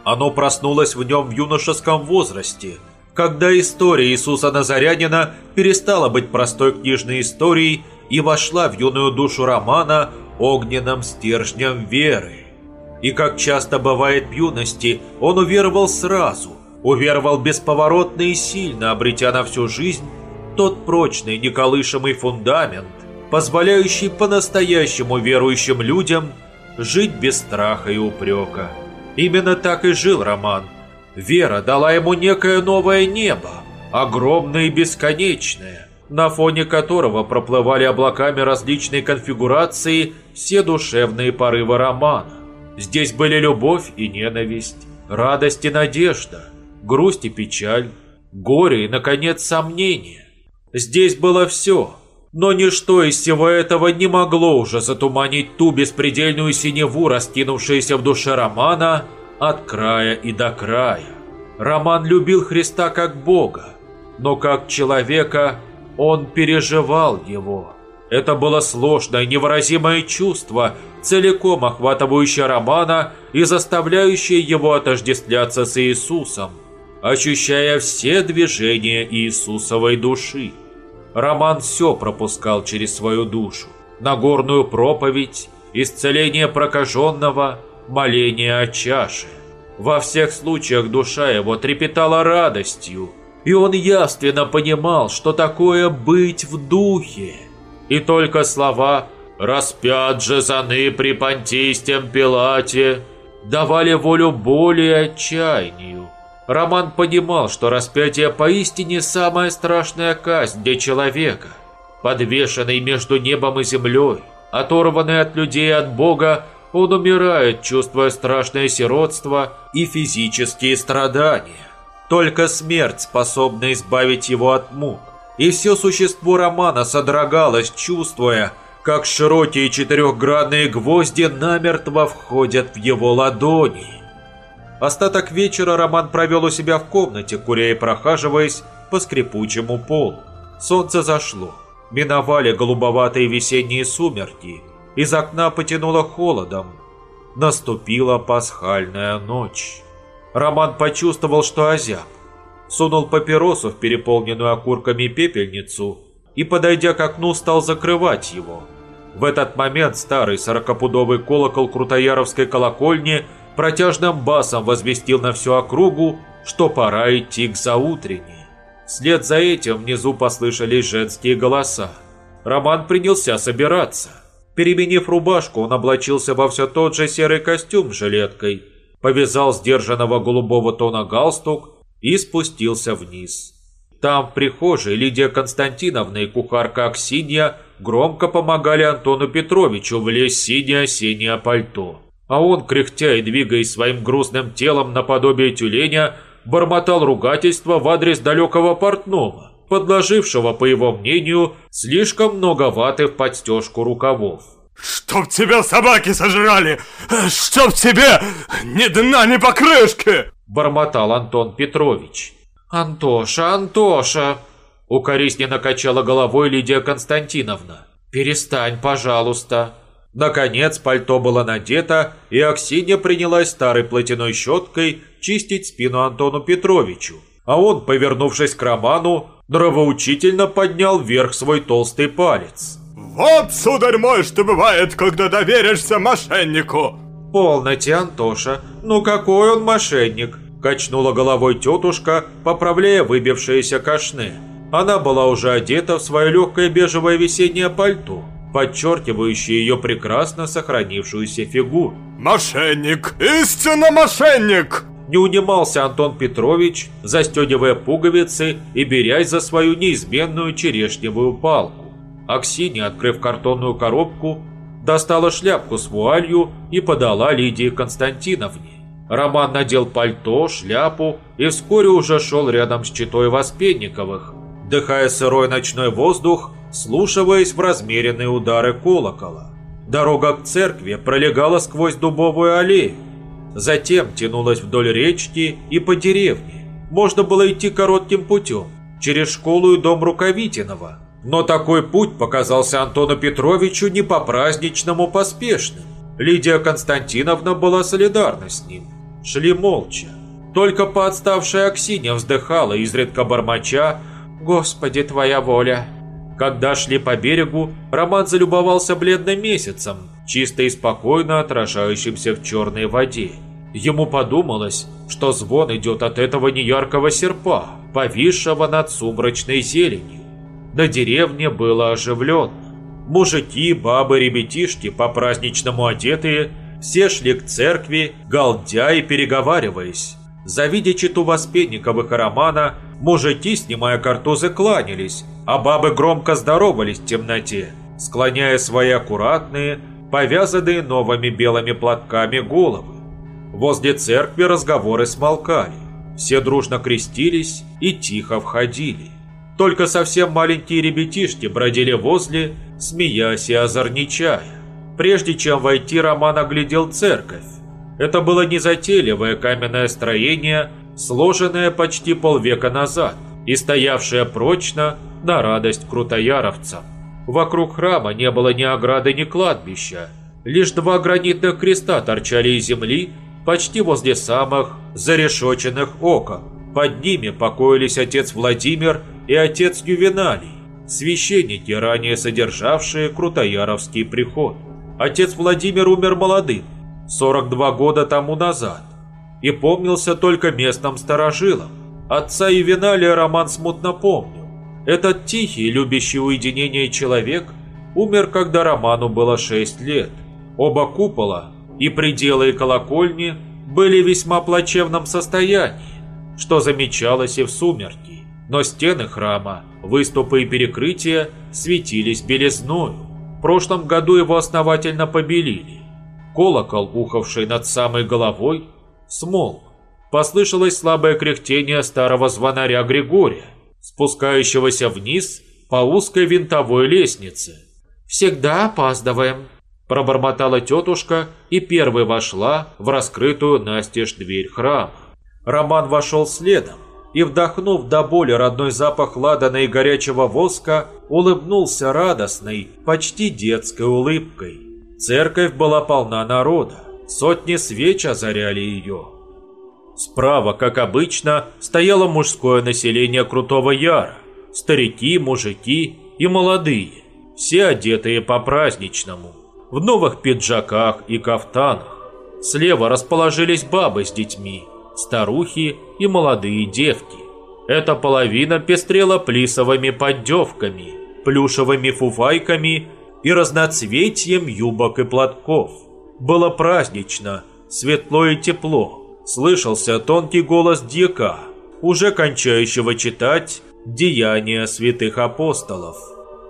Speaker 1: Оно проснулось в нем в юношеском возрасте, когда история Иисуса Назарянина перестала быть простой книжной историей и вошла в юную душу романа огненным стержнем веры. И как часто бывает в юности, он уверовал сразу, уверовал бесповоротно и сильно, обретя на всю жизнь тот прочный, неколышимый фундамент, позволяющий по-настоящему верующим людям жить без страха и упрека. Именно так и жил Роман. Вера дала ему некое новое небо, огромное и бесконечное, на фоне которого проплывали облаками различной конфигурации все душевные порывы романа. Здесь были любовь и ненависть, радость и надежда, грусть и печаль, горе и, наконец, сомнение. Здесь было все, но ничто из всего этого не могло уже затуманить ту беспредельную синеву, раскинувшуюся в душе Романа от края и до края. Роман любил Христа как Бога, но как человека он переживал его. Это было сложное, невыразимое чувство, целиком охватывающее Романа и заставляющее его отождествляться с Иисусом, ощущая все движения Иисусовой души. Роман все пропускал через свою душу. Нагорную проповедь, исцеление прокаженного, моление о чаше. Во всех случаях душа его трепетала радостью, и он явственно понимал, что такое быть в духе – и только слова «распят же заны при понтистем Пилате» давали волю более отчаянию. Роман понимал, что распятие поистине самая страшная казнь для человека. Подвешенный между небом и землей, оторванный от людей от Бога, он умирает, чувствуя страшное сиротство и физические страдания. Только смерть способна избавить его от мук и все существо Романа содрогалось, чувствуя, как широкие четырехгранные гвозди намертво входят в его ладони. Остаток вечера Роман провел у себя в комнате, куря и прохаживаясь по скрипучему полу. Солнце зашло. Миновали голубоватые весенние сумерки. Из окна потянуло холодом. Наступила пасхальная ночь. Роман почувствовал, что озяб сунул папиросу в переполненную окурками пепельницу и, подойдя к окну, стал закрывать его. В этот момент старый сорокопудовый колокол Крутояровской колокольни протяжным басом возвестил на всю округу, что пора идти к заутренней. Вслед за этим внизу послышались женские голоса. Роман принялся собираться. Переменив рубашку, он облачился во все тот же серый костюм с жилеткой, повязал сдержанного голубого тона галстук и спустился вниз. Там в прихожей Лидия Константиновна и кухарка Аксинья громко помогали Антону Петровичу влезть синее осеннее пальто. А он, кряхтя и двигаясь своим грустным телом наподобие тюленя, бормотал ругательство в адрес далекого портного, подложившего, по его мнению, слишком много ваты в подстежку рукавов.
Speaker 3: «Чтоб тебя собаки сожрали! Чтоб тебе ни дна, ни покрышки!»
Speaker 1: бормотал Антон Петрович. «Антоша, Антоша!» Укоризненно качала головой Лидия Константиновна. «Перестань, пожалуйста!» Наконец пальто было надето, и Аксинья принялась старой платяной щеткой чистить спину Антону Петровичу. А он, повернувшись к Роману, нравоучительно поднял вверх свой толстый палец.
Speaker 3: «Вот, сударь мой, что бывает, когда доверишься мошеннику!»
Speaker 1: «Полноте, Антоша, ну какой он мошенник!» Качнула головой тетушка, поправляя выбившиеся кашне. Она была уже одета в свое легкое бежевое весеннее пальто, подчеркивающее ее прекрасно сохранившуюся фигуру.
Speaker 3: «Мошенник! Истинно мошенник!»
Speaker 1: Не унимался Антон Петрович, застегивая пуговицы и берясь за свою неизменную черешневую палку. Аксинья, открыв картонную коробку, достала шляпку с вуалью и подала Лидии Константиновне. Роман надел пальто, шляпу и вскоре уже шел рядом с читой Воспенниковых, дыхая сырой ночной воздух, слушаясь в размеренные удары колокола. Дорога к церкви пролегала сквозь дубовую аллею, затем тянулась вдоль речки и по деревне, можно было идти коротким путем, через школу и дом Рукавитинова. Но такой путь показался Антону Петровичу не по-праздничному поспешным. Лидия Константиновна была солидарна с ним. Шли молча. Только поотставшая Аксинья вздыхала, изредка бормоча «Господи, твоя воля!». Когда шли по берегу, Роман залюбовался бледным месяцем, чисто и спокойно отражающимся в черной воде. Ему подумалось, что звон идет от этого неяркого серпа, повисшего над сумрачной зеленью. На деревне было оживленно. Мужики, бабы, ребятишки, по-праздничному одетые, все шли к церкви, галдя и переговариваясь. Завидя читу Воспенниковых и Романа, мужики, снимая картузы, кланялись, а бабы громко здоровались в темноте, склоняя свои аккуратные, повязанные новыми белыми платками головы. Возле церкви разговоры смолкали, все дружно крестились и тихо входили. Только совсем маленькие ребятишки бродили возле, смеясь и озорничая. Прежде чем войти, Роман оглядел церковь. Это было незатейливое каменное строение, сложенное почти полвека назад и стоявшее прочно на радость крутояровцам. Вокруг храма не было ни ограды, ни кладбища. Лишь два гранитных креста торчали из земли почти возле самых зарешоченных окон. Под ними покоились отец Владимир и отец Ювеналий, священники, ранее содержавшие Крутояровский приход. Отец Владимир умер молодым, 42 года тому назад, и помнился только местным старожилом. Отца Ювеналия Роман смутно помнил. Этот тихий, любящий уединение человек умер, когда Роману было 6 лет. Оба купола, и пределы и колокольни, были в весьма плачевном состоянии, что замечалось и в сумерки. Но стены храма, выступы и перекрытия светились белезною. В прошлом году его основательно побелили. Колокол, ухавший над самой головой, смолк. Послышалось слабое кряхтение старого звонаря Григория, спускающегося вниз по узкой винтовой лестнице. «Всегда опаздываем», – пробормотала тетушка и первой вошла в раскрытую настежь дверь храма. Роман вошел следом и, вдохнув до боли родной запах ладана и горячего воска, улыбнулся радостной, почти детской улыбкой. Церковь была полна народа, сотни свеч озаряли ее. Справа, как обычно, стояло мужское население Крутого Яра. Старики, мужики и молодые, все одетые по-праздничному, в новых пиджаках и кафтанах. Слева расположились бабы с детьми, старухи и молодые девки. Эта половина пестрела плисовыми поддевками, плюшевыми фуфайками и разноцветием юбок и платков. Было празднично, светло и тепло слышался тонкий голос дьяка, уже кончающего читать «Деяния святых апостолов».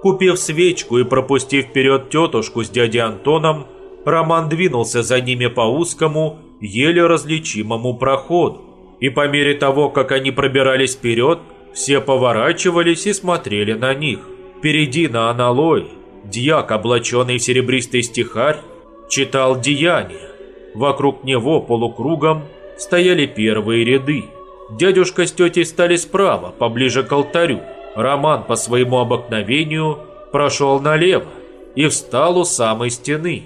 Speaker 1: Купив свечку и пропустив вперед тетушку с дядей Антоном, Роман двинулся за ними по узкому, еле различимому проходу. И по мере того, как они пробирались вперед, все поворачивались и смотрели на них. Впереди на аналое дьяк, облаченный в серебристый стихарь, читал «Деяния». Вокруг него полукругом стояли первые ряды. Дядюшка с тетей стали справа, поближе к алтарю. Роман по своему обыкновению прошел налево и встал у самой стены.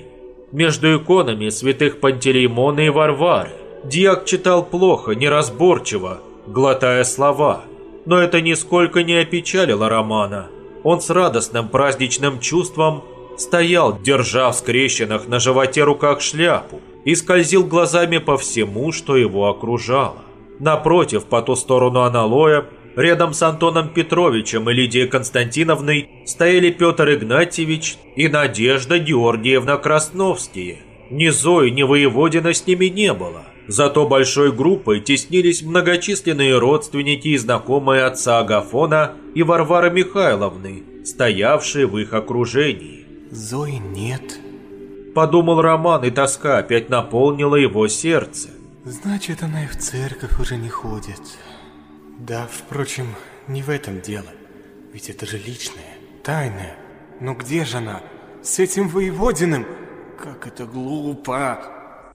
Speaker 1: Между иконами святых Пантелеймона и Варвары. Диак читал плохо, неразборчиво, глотая слова. Но это нисколько не опечалило Романа. Он с радостным праздничным чувством стоял, держа в скрещенных на животе руках шляпу, и скользил глазами по всему, что его окружало. Напротив, по ту сторону аналоя, рядом с Антоном Петровичем и Лидией Константиновной стояли Петр Игнатьевич и Надежда Георгиевна Красновские. Ни Зои, ни Воеводина с ними не было. Зато большой группой теснились многочисленные родственники и знакомые отца Агафона и Варвары Михайловны, стоявшие в их окружении.
Speaker 2: Зои нет,
Speaker 1: Подумал Роман, и тоска опять наполнила его сердце.
Speaker 2: Значит, она и в церковь уже не ходит. Да, впрочем, не в этом дело. Ведь это же личное, тайное. Но где же она? С этим воеводиным? Как это глупо!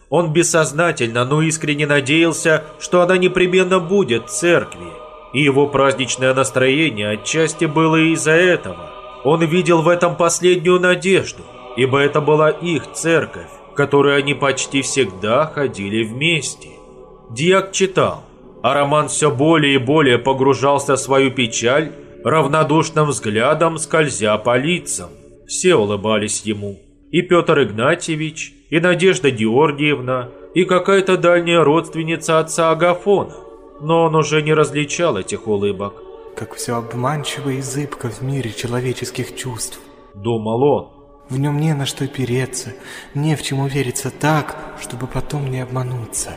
Speaker 1: Он бессознательно, но искренне надеялся, что она непременно будет в церкви. И его праздничное настроение отчасти было из-за этого. Он видел в этом последнюю надежду, ибо это была их церковь, в которой они почти всегда ходили вместе. Диак читал, а Роман все более и более погружался в свою печаль, равнодушным взглядом скользя по лицам. Все улыбались ему. И Петр Игнатьевич, и Надежда Георгиевна, и какая-то дальняя родственница отца Агафона. Но он уже не различал этих улыбок.
Speaker 2: Как все обманчиво и зыбко в мире человеческих чувств.
Speaker 1: Думал он.
Speaker 2: В нем не на что переться, не в чем увериться так, чтобы потом не обмануться.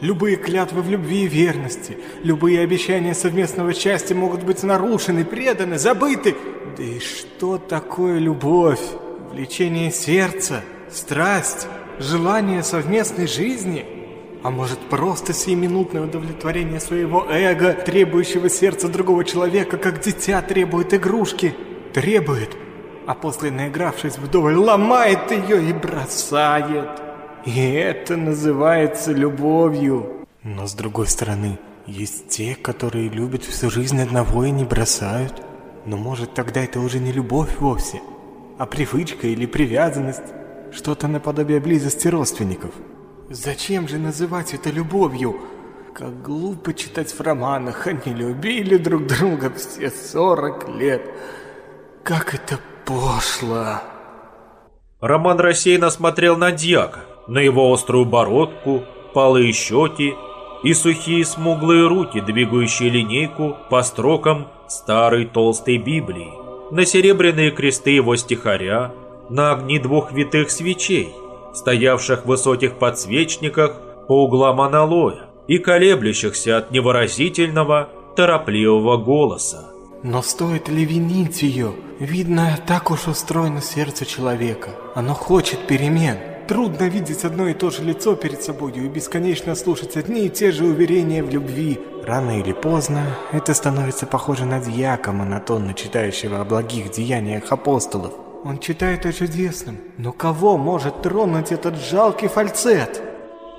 Speaker 2: Любые клятвы в любви и верности, любые обещания совместного счастья могут быть нарушены, преданы, забыты. Да и что такое любовь? Влечение сердца, страсть, желание совместной жизни? А может просто сиюминутное удовлетворение своего эго, требующего сердца другого человека, как дитя требует игрушки? Требует, а после наигравшись вдоволь, ломает ее и бросает. И это называется любовью. Но с другой стороны, есть те, которые любят всю жизнь одного и не бросают. Но может тогда это уже не любовь вовсе, а привычка или привязанность, что-то наподобие близости родственников. Зачем же называть это любовью? Как глупо читать в романах, они любили друг друга все сорок лет. Как это пошло.
Speaker 1: Роман рассеянно смотрел на дьяка на его острую бородку, палые щеки и сухие смуглые руки, двигающие линейку по строкам старой толстой Библии, на серебряные кресты его стихаря, на огни двух витых свечей, стоявших в высоких подсвечниках по углам аналоя и колеблющихся от невыразительного, торопливого голоса.
Speaker 2: Но стоит ли винить ее? Видно, так уж устроено сердце человека. Оно хочет перемен. Трудно видеть одно и то же лицо перед собой и бесконечно слушать одни и те же уверения в любви. Рано или поздно это становится похоже на дьяка, монотонно читающего о благих деяниях апостолов. Он читает о чудесном, но кого может тронуть этот жалкий фальцет?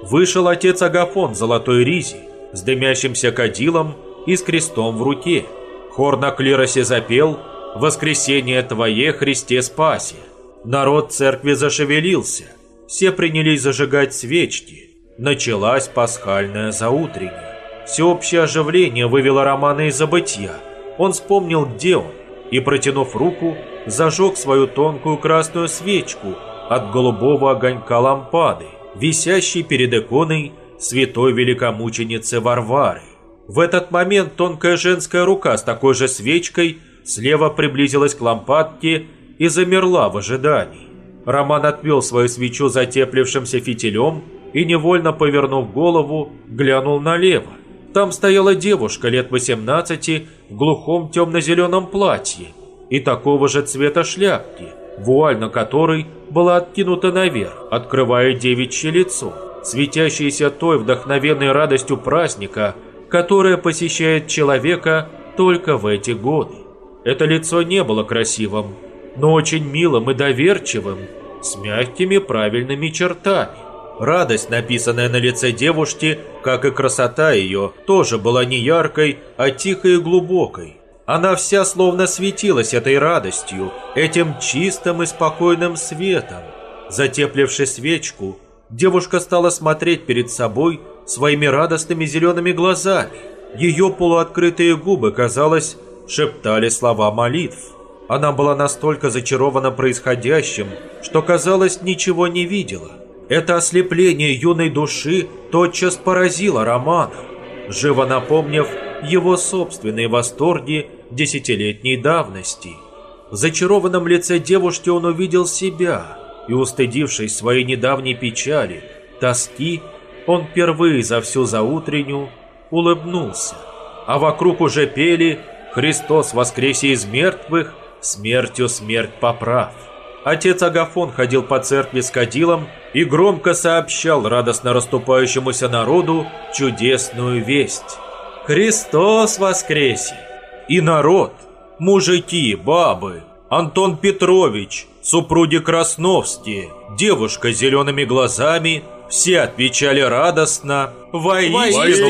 Speaker 1: Вышел отец Агафон золотой ризе, с дымящимся кадилом и с крестом в руке. Хор на клиросе запел «Воскресение Твое, Христе спаси». Народ церкви зашевелился, все принялись зажигать свечки. Началась пасхальная заутренняя. Всеобщее оживление вывело Романа из забытья. Он вспомнил, где он, и, протянув руку, зажег свою тонкую красную свечку от голубого огонька лампады, висящей перед иконой святой великомученицы Варвары. В этот момент тонкая женская рука с такой же свечкой слева приблизилась к лампадке и замерла в ожидании. Роман отвел свою свечу затеплившимся фитилем и, невольно повернув голову, глянул налево. Там стояла девушка лет 18 в глухом темно-зеленом платье и такого же цвета шляпки, вуаль на которой была откинута наверх, открывая девичье лицо, светящееся той вдохновенной радостью праздника, которая посещает человека только в эти годы. Это лицо не было красивым, но очень милым и доверчивым, с мягкими правильными чертами. Радость, написанная на лице девушки, как и красота ее, тоже была не яркой, а тихой и глубокой. Она вся словно светилась этой радостью, этим чистым и спокойным светом. Затепливши свечку, девушка стала смотреть перед собой своими радостными зелеными глазами. Ее полуоткрытые губы, казалось, шептали слова молитв. Она была настолько зачарована происходящим, что, казалось, ничего не видела. Это ослепление юной души тотчас поразило Романа, живо напомнив его собственные восторги десятилетней давности. В зачарованном лице девушки он увидел себя, и, устыдившись своей недавней печали, тоски, он впервые за всю заутренню улыбнулся. А вокруг уже пели «Христос воскресе из мертвых», смертью смерть поправ. Отец Агафон ходил по церкви с кадилом и громко сообщал радостно расступающемуся народу чудесную весть. «Христос воскресе!» И народ, мужики, бабы, Антон Петрович, супруги Красновские, девушка с зелеными глазами, Все отвечали радостно
Speaker 3: «Воистину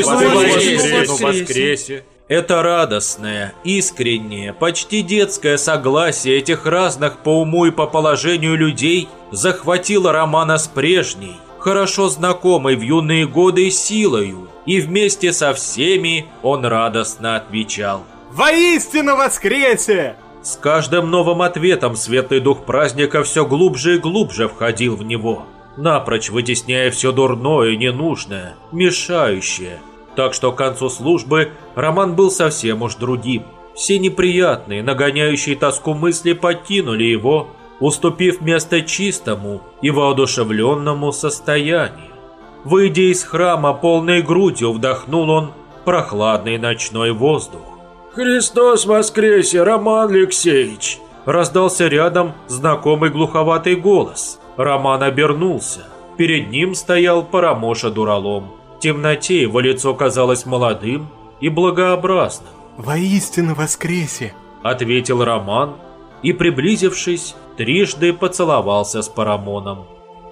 Speaker 1: воскресе!». Это радостное, искреннее, почти детское согласие этих разных по уму и по положению людей захватило Романа с прежней, хорошо знакомой в юные годы силою, и вместе со всеми он радостно отвечал
Speaker 3: «Воистину воскресе!»
Speaker 1: С каждым новым ответом светлый дух праздника все глубже и глубже входил в него, напрочь вытесняя все дурное, ненужное, мешающее – так что к концу службы Роман был совсем уж другим. Все неприятные, нагоняющие тоску мысли покинули его, уступив место чистому и воодушевленному состоянию. Выйдя из храма полной грудью, вдохнул он прохладный ночной воздух.
Speaker 4: «Христос воскресе, Роман Алексеевич!»
Speaker 1: Раздался рядом знакомый глуховатый голос. Роман обернулся. Перед ним стоял Парамоша Дуралом. В темноте его лицо казалось молодым и благообразным.
Speaker 2: «Воистину воскресе!»
Speaker 1: – ответил Роман и, приблизившись, трижды поцеловался с Парамоном.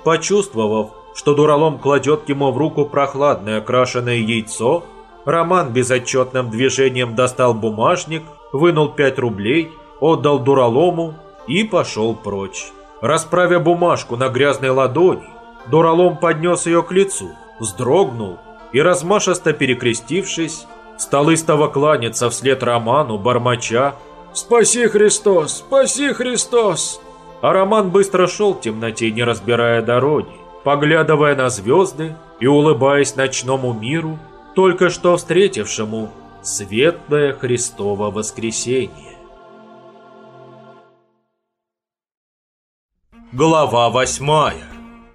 Speaker 1: Почувствовав, что дуралом кладет ему в руку прохладное крашеное яйцо, Роман безотчетным движением достал бумажник, вынул пять рублей, отдал дуралому и пошел прочь. Расправя бумажку на грязной ладони, дуралом поднес ее к лицу – вздрогнул и, размашисто перекрестившись, стал истово кланяться вслед Роману, бормоча
Speaker 4: «Спаси Христос! Спаси Христос!»
Speaker 1: А Роман быстро шел в темноте, не разбирая дороги, поглядывая на звезды и улыбаясь ночному миру, только что встретившему светлое Христово воскресенье. Глава восьмая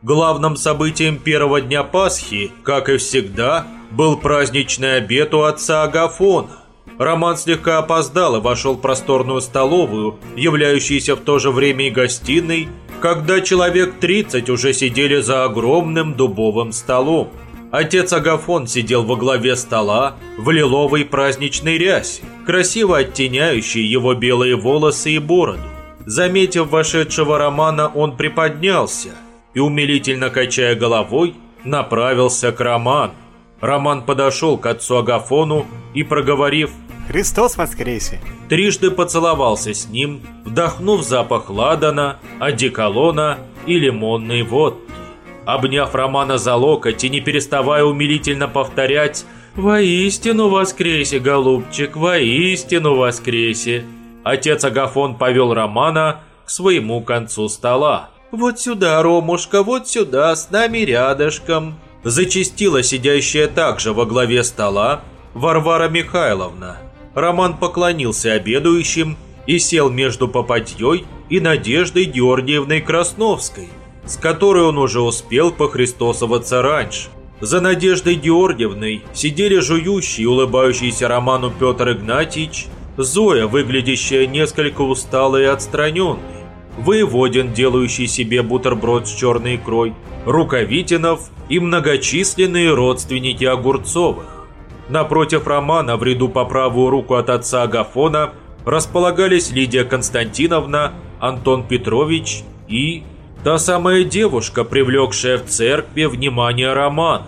Speaker 1: Главным событием первого дня Пасхи, как и всегда, был праздничный обед у отца Агафона. Роман слегка опоздал и вошел в просторную столовую, являющуюся в то же время и гостиной, когда человек 30 уже сидели за огромным дубовым столом. Отец Агафон сидел во главе стола в лиловой праздничной рясе, красиво оттеняющей его белые волосы и бороду. Заметив вошедшего Романа, он приподнялся – и, умилительно качая головой, направился к Роману. Роман подошел к отцу Агафону и, проговорив
Speaker 2: «Христос воскресе!»
Speaker 1: трижды поцеловался с ним, вдохнув запах ладана, одеколона и лимонной водки. Обняв Романа за локоть и не переставая умилительно повторять «Воистину воскресе, голубчик, воистину воскресе!» Отец Агафон повел Романа к своему концу стола. «Вот сюда, Ромушка, вот сюда, с нами рядышком!» Зачистила сидящая также во главе стола Варвара Михайловна. Роман поклонился обедающим и сел между попадьей и Надеждой Георгиевной Красновской, с которой он уже успел похристосоваться раньше. За Надеждой Георгиевной сидели жующий и улыбающийся Роману Петр Игнатьевич, Зоя, выглядящая несколько усталой и отстраненной, Воеводин, делающий себе бутерброд с черной икрой, Рукавитинов и многочисленные родственники Огурцовых. Напротив Романа в ряду по правую руку от отца Агафона располагались Лидия Константиновна, Антон Петрович и та самая девушка, привлекшая в церкви внимание Романа.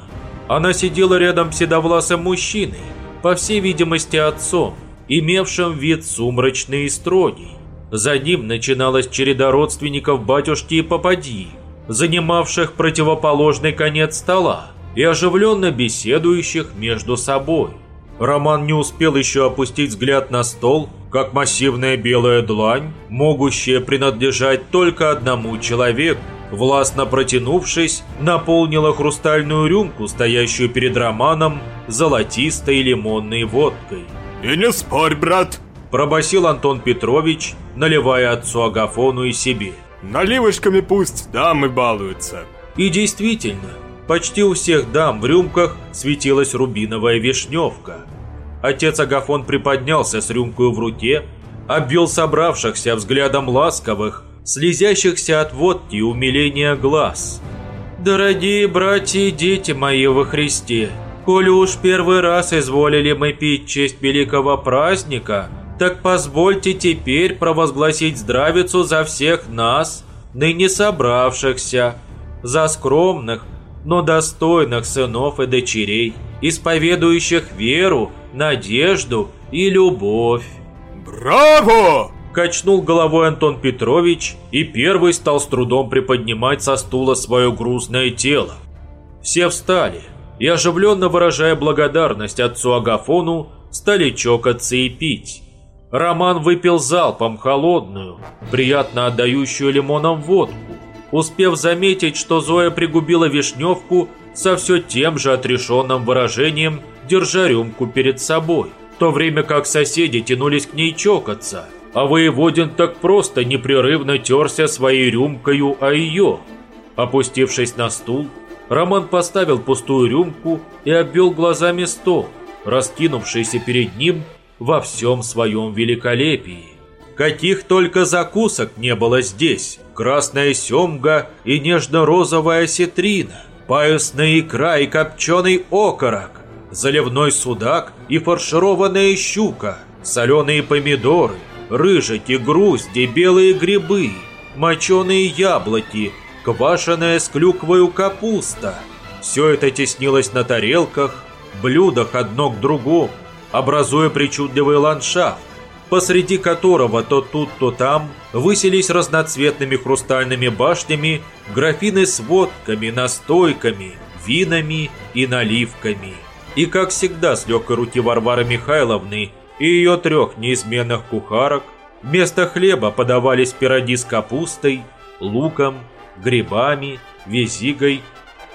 Speaker 1: Она сидела рядом с седовласым мужчиной, по всей видимости отцом, имевшим вид сумрачный и строгий. За ним начиналась череда родственников батюшки и попади, занимавших противоположный конец стола и оживленно беседующих между собой. Роман не успел еще опустить взгляд на стол, как массивная белая длань, могущая принадлежать только одному человеку, властно протянувшись, наполнила хрустальную рюмку, стоящую перед Романом, золотистой лимонной водкой.
Speaker 3: «И не спорь, брат!»
Speaker 1: Пробасил Антон Петрович, наливая отцу Агафону и себе.
Speaker 3: Наливочками пусть дамы балуются.
Speaker 1: И действительно, почти у всех дам в рюмках светилась рубиновая вишневка. Отец Агафон приподнялся с рюмкой в руке, обвел собравшихся взглядом ласковых, слезящихся от водки и умиления глаз. «Дорогие братья и дети мои во Христе, коли уж первый раз изволили мы пить честь великого праздника, так позвольте теперь провозгласить здравицу за всех нас, ныне собравшихся, за скромных, но достойных сынов и дочерей, исповедующих веру, надежду и любовь.
Speaker 3: Браво!
Speaker 1: Качнул головой Антон Петрович и первый стал с трудом приподнимать со стула свое грузное тело. Все встали и, оживленно выражая благодарность отцу Агафону, стали чокаться и пить. Роман выпил залпом холодную, приятно отдающую лимоном водку, успев заметить, что Зоя пригубила вишневку со все тем же отрешенным выражением, держа рюмку перед собой, в то время как соседи тянулись к ней чокаться – а воеводин так просто непрерывно терся своей рюмкою о ее. Опустившись на стул, Роман поставил пустую рюмку и обвел глазами стол, раскинувшийся перед ним во всем своем великолепии. Каких только закусок не было здесь. Красная семга и нежно-розовая ситрина, паюсная икра и копченый окорок, заливной судак и фаршированная щука, соленые помидоры – рыжики, грузди, белые грибы, моченые яблоки, квашеная с клюквою капуста. Все это теснилось на тарелках, блюдах одно к другому, образуя причудливый ландшафт, посреди которого то тут, то там высились разноцветными хрустальными башнями графины с водками, настойками, винами и наливками. И, как всегда, с легкой руки Варвары Михайловны и ее трех неизменных кухарок вместо хлеба подавались пироги с капустой, луком, грибами, визигой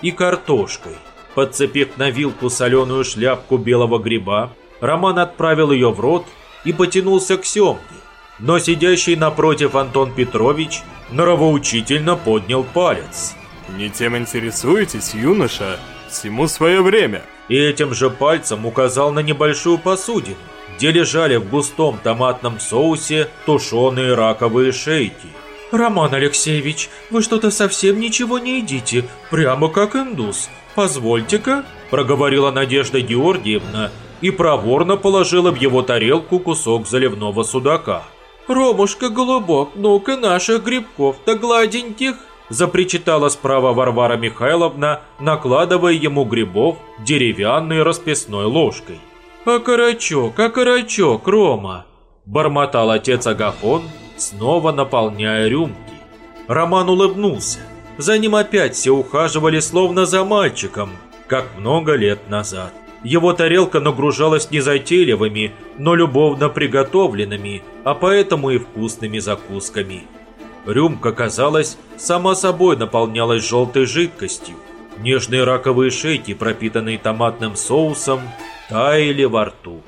Speaker 1: и картошкой. Подцепив на вилку соленую шляпку белого гриба, Роман отправил ее в рот и потянулся к семге. Но сидящий напротив Антон Петрович норовоучительно поднял палец.
Speaker 3: «Не тем интересуетесь, юноша? Всему свое время!»
Speaker 1: И этим же пальцем указал на небольшую посудину, где лежали в густом томатном соусе тушеные раковые шейки.
Speaker 5: «Роман Алексеевич, вы что-то совсем ничего не едите, прямо как индус. Позвольте-ка», – проговорила Надежда Георгиевна и проворно положила в его тарелку кусок заливного судака. «Ромушка Голубок, ну-ка наших грибков-то гладеньких!» запричитала справа Варвара Михайловна, накладывая ему грибов деревянной расписной ложкой. «Окорочок, окорочок, Рома!» Бормотал отец Агафон, снова наполняя рюмки. Роман улыбнулся. За ним опять все ухаживали, словно за мальчиком, как много лет назад. Его тарелка нагружалась не затейливыми, но любовно приготовленными, а поэтому и вкусными закусками. Рюмка, казалось, сама собой наполнялась желтой жидкостью. Нежные раковые шейки, пропитанные томатным соусом, таяли во рту.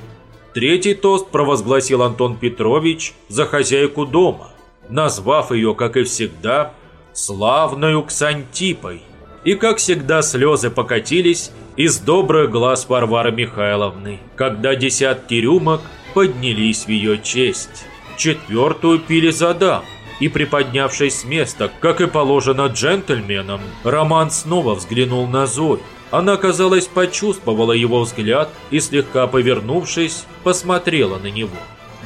Speaker 5: Третий тост провозгласил Антон Петрович за хозяйку дома, назвав ее, как и всегда, славною Ксантипой. И, как всегда, слезы покатились из добрых глаз Варвары Михайловны, когда десятки рюмок поднялись в ее честь. Четвертую пили за дам, и, приподнявшись с места, как и положено джентльменам, Роман снова взглянул на Зою. Она, казалось, почувствовала его взгляд и, слегка повернувшись, посмотрела на него.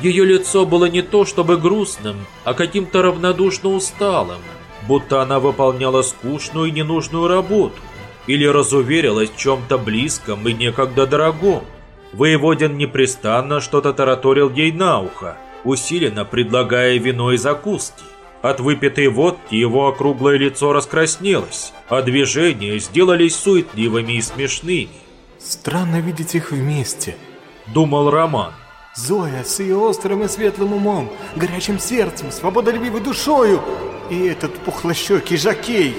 Speaker 5: Ее лицо было не то чтобы грустным, а каким-то равнодушно усталым, будто она выполняла скучную и ненужную работу или разуверилась в чем-то близком и некогда дорогом. Воеводин непрестанно что-то тараторил ей на ухо, усиленно предлагая вино и закуски. От выпитой водки его округлое лицо раскраснелось, а движения сделались суетливыми и смешными.
Speaker 2: «Странно видеть их вместе», —
Speaker 1: думал Роман.
Speaker 2: «Зоя с ее острым и светлым умом, горячим сердцем, свободолюбивой душою, и этот пухлощекий Жакей».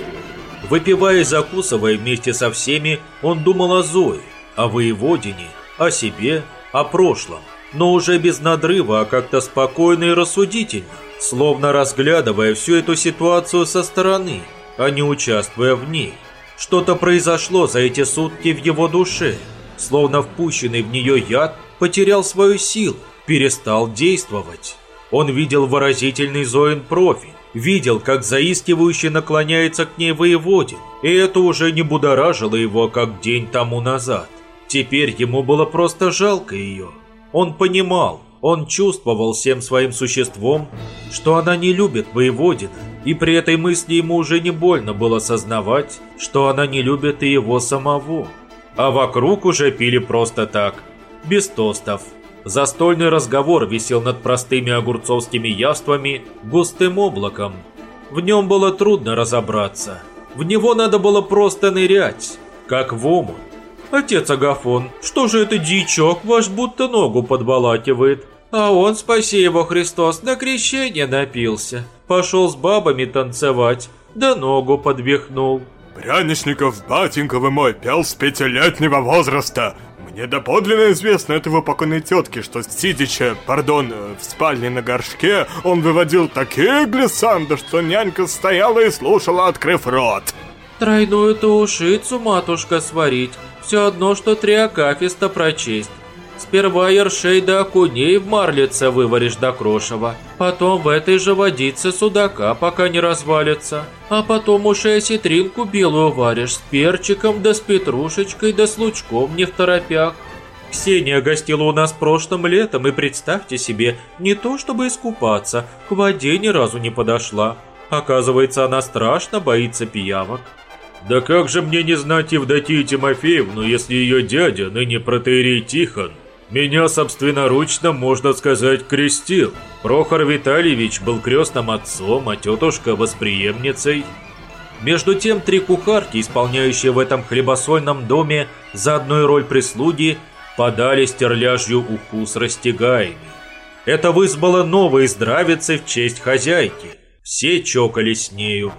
Speaker 1: Выпивая и закусывая вместе со всеми, он думал о Зое, о воеводине, о себе, о прошлом, но уже без надрыва, а как-то спокойно и рассудительно словно разглядывая всю эту ситуацию со стороны, а не участвуя в ней. Что-то произошло за эти сутки в его душе, словно впущенный в нее яд потерял свою силу, перестал действовать. Он видел выразительный Зоин профиль, видел, как заискивающе наклоняется к ней воеводин, и это уже не будоражило его, как день тому назад. Теперь ему было просто жалко ее. Он понимал, Он чувствовал всем своим существом, что она не любит воеводина, и при этой мысли ему уже не больно было сознавать, что она не любит и его самого. А вокруг уже пили просто так, без тостов. Застольный разговор висел над простыми огурцовскими явствами густым облаком. В нем было трудно разобраться. В него надо было просто нырять, как в омут. «Отец Агафон, что же это дичок ваш будто ногу подбалакивает?» А он, спаси его Христос, на крещение напился. Пошел с бабами танцевать, да ногу подвихнул.
Speaker 3: Пряничников, батенька вы мой, пел с пятилетнего возраста. Мне доподлинно известно от его покойной тетки, что сидячи, пардон, в спальне на горшке, он выводил такие глиссанды, что нянька стояла и слушала, открыв рот.
Speaker 4: Тройную-то ушицу, матушка, сварить, все одно, что три акафиста прочесть. Сперва ершей окуней в марлице вываришь до крошева, потом в этой же водице судака, пока не развалится, а потом уж и осетринку белую варишь с перчиком да с петрушечкой да с лучком не в торопях. Ксения гостила у нас прошлым летом, и представьте себе, не то чтобы искупаться, к воде ни разу не подошла. Оказывается, она страшно боится пиявок.
Speaker 1: Да как же мне не знать Евдокию Тимофеевну, если ее дядя, ныне протеерей Тихон, меня собственноручно, можно сказать, крестил. Прохор Витальевич был крестным отцом, а тетушка восприемницей. Между тем, три кухарки, исполняющие в этом хлебосольном доме заодно роль прислуги, подали стерляжью уху с растягаями. Это вызвало новые здравицы в честь хозяйки – все чокались с нею.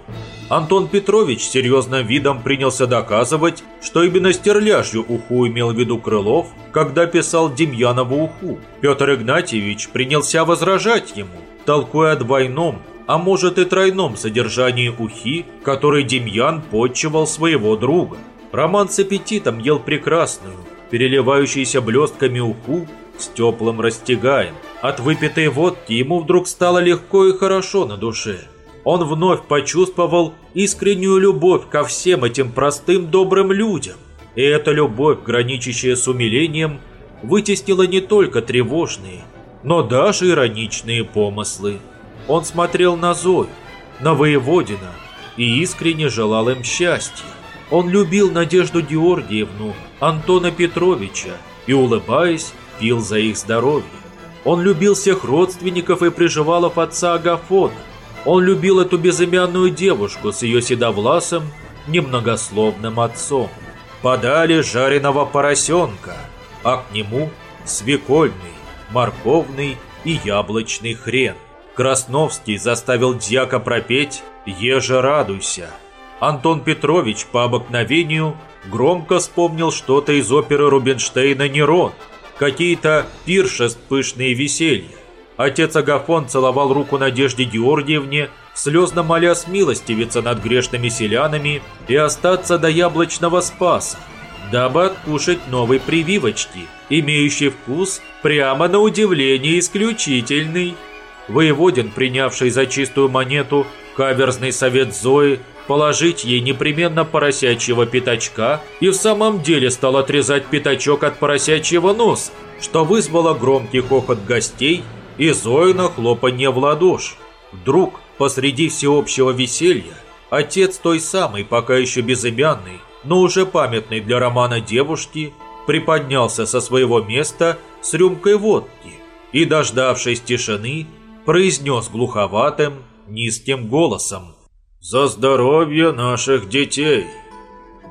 Speaker 1: Антон Петрович серьезным видом принялся доказывать, что именно стерляжью уху имел в виду Крылов, когда писал Демьянову уху. Петр Игнатьевич принялся возражать ему, толкуя о двойном, а может и тройном содержании ухи, который Демьян подчевал своего друга. Роман с аппетитом ел прекрасную, переливающуюся блестками уху с теплым растягаем. От выпитой водки ему вдруг стало легко и хорошо на душе. Он вновь почувствовал искреннюю любовь ко всем этим простым добрым людям. И эта любовь, граничащая с умилением, вытеснила не только тревожные, но даже ироничные помыслы. Он смотрел на Зою, на Воеводина и искренне желал им счастья. Он любил Надежду Георгиевну, Антона Петровича и, улыбаясь, пил за их здоровье. Он любил всех родственников и приживалов отца Агафона. Он любил эту безымянную девушку с ее седовласым, немногословным отцом. Подали жареного поросенка, а к нему свекольный, морковный и яблочный хрен. Красновский заставил дьяка пропеть «Еже радуйся». Антон Петрович по обыкновению громко вспомнил что-то из оперы Рубинштейна «Нерон», какие-то пиршеств пышные веселья. Отец Агафон целовал руку Надежде Георгиевне, слезно моля смилостивиться над грешными селянами и остаться до яблочного спаса, дабы откушать новой прививочки, имеющей вкус прямо на удивление исключительный. Воеводин, принявший за чистую монету каверзный совет Зои, положить ей непременно поросячьего пятачка и в самом деле стал отрезать пятачок от поросячьего носа, что вызвало громкий хохот гостей и Зоина хлопанье в ладоши. Вдруг, посреди всеобщего веселья, отец той самой, пока еще безымянной, но уже памятной для романа девушки, приподнялся со своего места с рюмкой водки и, дождавшись тишины, произнес глуховатым, низким голосом «За здоровье наших детей!»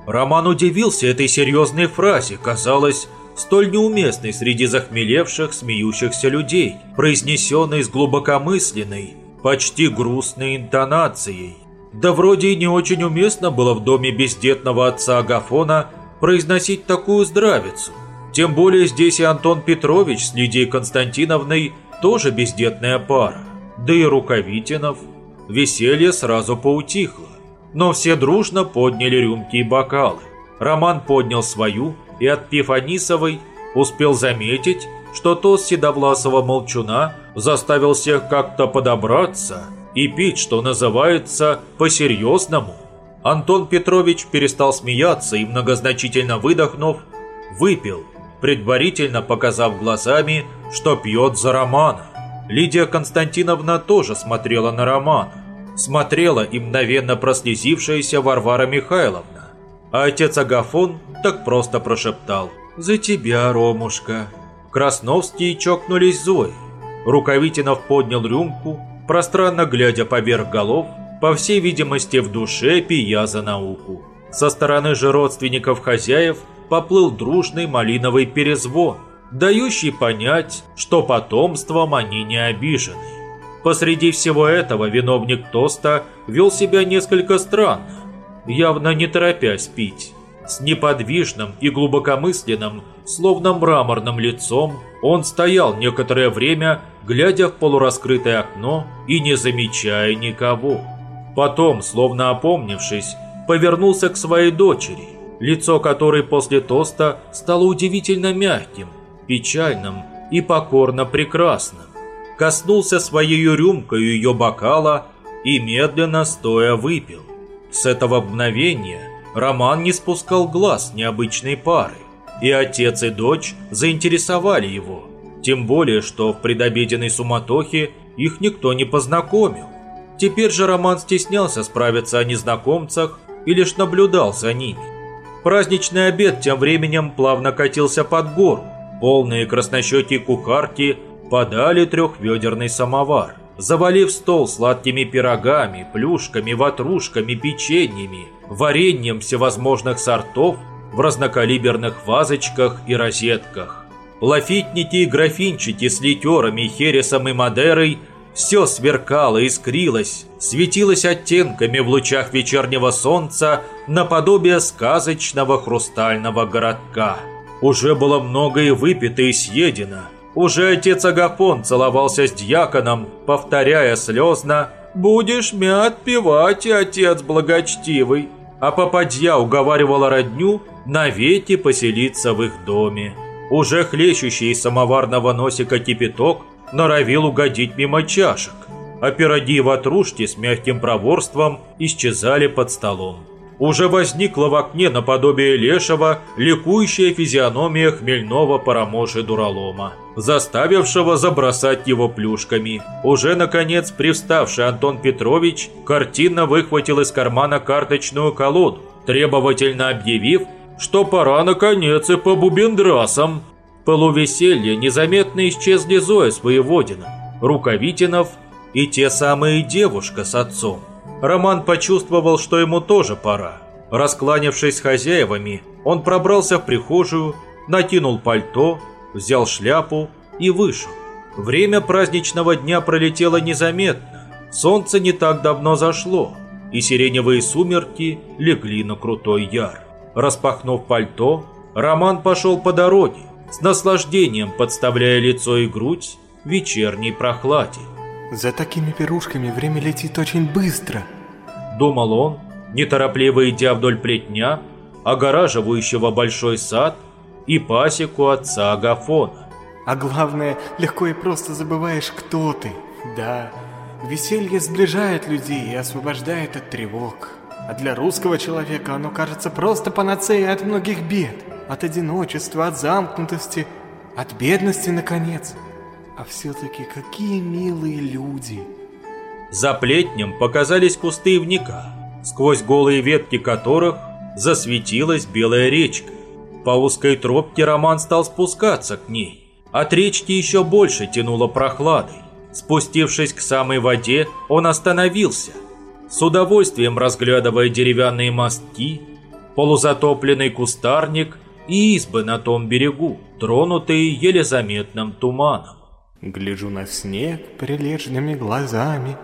Speaker 1: Роман удивился этой серьезной фразе, казалось, столь неуместной среди захмелевших, смеющихся людей, произнесенной с глубокомысленной, почти грустной интонацией. Да вроде и не очень уместно было в доме бездетного отца Агафона произносить такую здравицу. Тем более здесь и Антон Петрович с Лидией Константиновной тоже бездетная пара. Да и Рукавитинов – Веселье сразу поутихло, но все дружно подняли рюмки и бокалы. Роман поднял свою и, отпив Анисовой, успел заметить, что тот седовласого молчуна заставил всех как-то подобраться и пить, что называется, по-серьезному. Антон Петрович перестал смеяться и, многозначительно выдохнув, выпил, предварительно показав глазами что пьет за Романа. Лидия Константиновна тоже смотрела на Романа. Смотрела и мгновенно прослезившаяся Варвара Михайловна. А отец Агафон так просто прошептал «За тебя, Ромушка». Красновские чокнулись Зои. Рукавитинов поднял рюмку, пространно глядя поверх голов, по всей видимости в душе пия за науку. Со стороны же родственников хозяев поплыл дружный малиновый перезвон, дающий понять, что потомством они не обижены. Посреди всего этого виновник тоста вел себя несколько странно, явно не торопясь пить. С неподвижным и глубокомысленным, словно мраморным лицом, он стоял некоторое время, глядя в полураскрытое окно и не замечая никого. Потом, словно опомнившись, повернулся к своей дочери, лицо которой после тоста стало удивительно мягким, печальным и покорно прекрасным. Коснулся своей рюмкой ее бокала и медленно стоя выпил. С этого мгновения Роман не спускал глаз необычной пары, и отец и дочь заинтересовали его, тем более, что в предобеденной суматохе их никто не познакомил. Теперь же Роман стеснялся справиться о незнакомцах и лишь наблюдал за ними. Праздничный обед тем временем плавно катился под гору. Полные краснощекие кухарки подали трехведерный самовар, завалив стол сладкими пирогами, плюшками, ватрушками, печеньями, вареньем всевозможных сортов в разнокалиберных вазочках и розетках. Лафитники и графинчики с литерами, хересом и мадерой – все сверкало, искрилось, светилось оттенками в лучах вечернего солнца наподобие сказочного хрустального городка. Уже было многое выпито и съедено. Уже отец Агафон целовался с дьяконом, повторяя слезно «Будешь мят пивать, отец благочтивый». А попадья уговаривала родню навеки поселиться в их доме. Уже хлещущий из самоварного носика кипяток норовил угодить мимо чашек, а пироги и ватрушки с мягким проворством исчезали под столом. Уже возникла в окне наподобие лешего ликующая физиономия хмельного парамоши дуралома, заставившего забросать его плюшками. Уже, наконец, привставший Антон Петрович картинно выхватил из кармана карточную колоду, требовательно объявив, что пора, наконец, и по бубендрасам полувеселья незаметно исчезли Зоя с Рукавитинов и те самые девушка с отцом. Роман почувствовал, что ему тоже пора. Раскланявшись с хозяевами, он пробрался в прихожую, накинул пальто, взял шляпу и вышел. Время праздничного дня пролетело незаметно. Солнце не так давно зашло, и сиреневые сумерки легли на крутой яр. Распахнув пальто, Роман пошел по дороге, с наслаждением подставляя лицо и грудь вечерней прохладе.
Speaker 2: За такими пирушками время летит очень быстро.
Speaker 1: Думал он, неторопливо идя вдоль плетня, огораживающего большой сад и пасеку отца Агафона.
Speaker 2: А главное, легко и просто забываешь, кто ты. Да, веселье сближает людей и освобождает от тревог. А для русского человека оно кажется просто панацеей от многих бед. От одиночества, от замкнутости, от бедности, наконец. А все-таки какие милые люди.
Speaker 1: За плетнем показались кусты ивника, сквозь голые ветки которых засветилась белая речка. По узкой тропке Роман стал спускаться к ней. От речки еще больше тянуло прохладой. Спустившись к самой воде, он остановился, с удовольствием разглядывая деревянные мостки, полузатопленный кустарник и избы на том берегу, тронутые еле заметным туманом.
Speaker 2: Гляжу на снег прилежными глазами.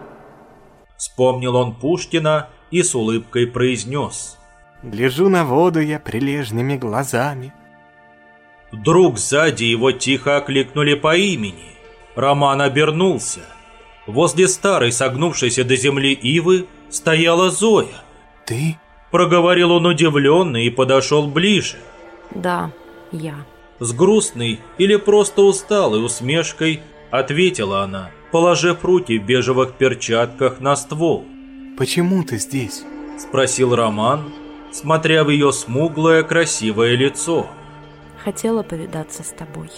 Speaker 1: Вспомнил он Пушкина и с улыбкой произнес.
Speaker 2: Гляжу на воду я прилежными глазами.
Speaker 1: Вдруг сзади его тихо окликнули по имени. Роман обернулся. Возле старой, согнувшейся до земли ивы, стояла Зоя.
Speaker 2: «Ты?»
Speaker 1: Проговорил он удивленно и подошел ближе.
Speaker 10: Да, я.
Speaker 1: С грустной или просто усталой усмешкой ответила она, положив руки в бежевых перчатках на ствол.
Speaker 2: «Почему ты здесь?»
Speaker 1: Спросил Роман, смотря в ее смуглое красивое лицо.
Speaker 10: Хотела повидаться с тобой.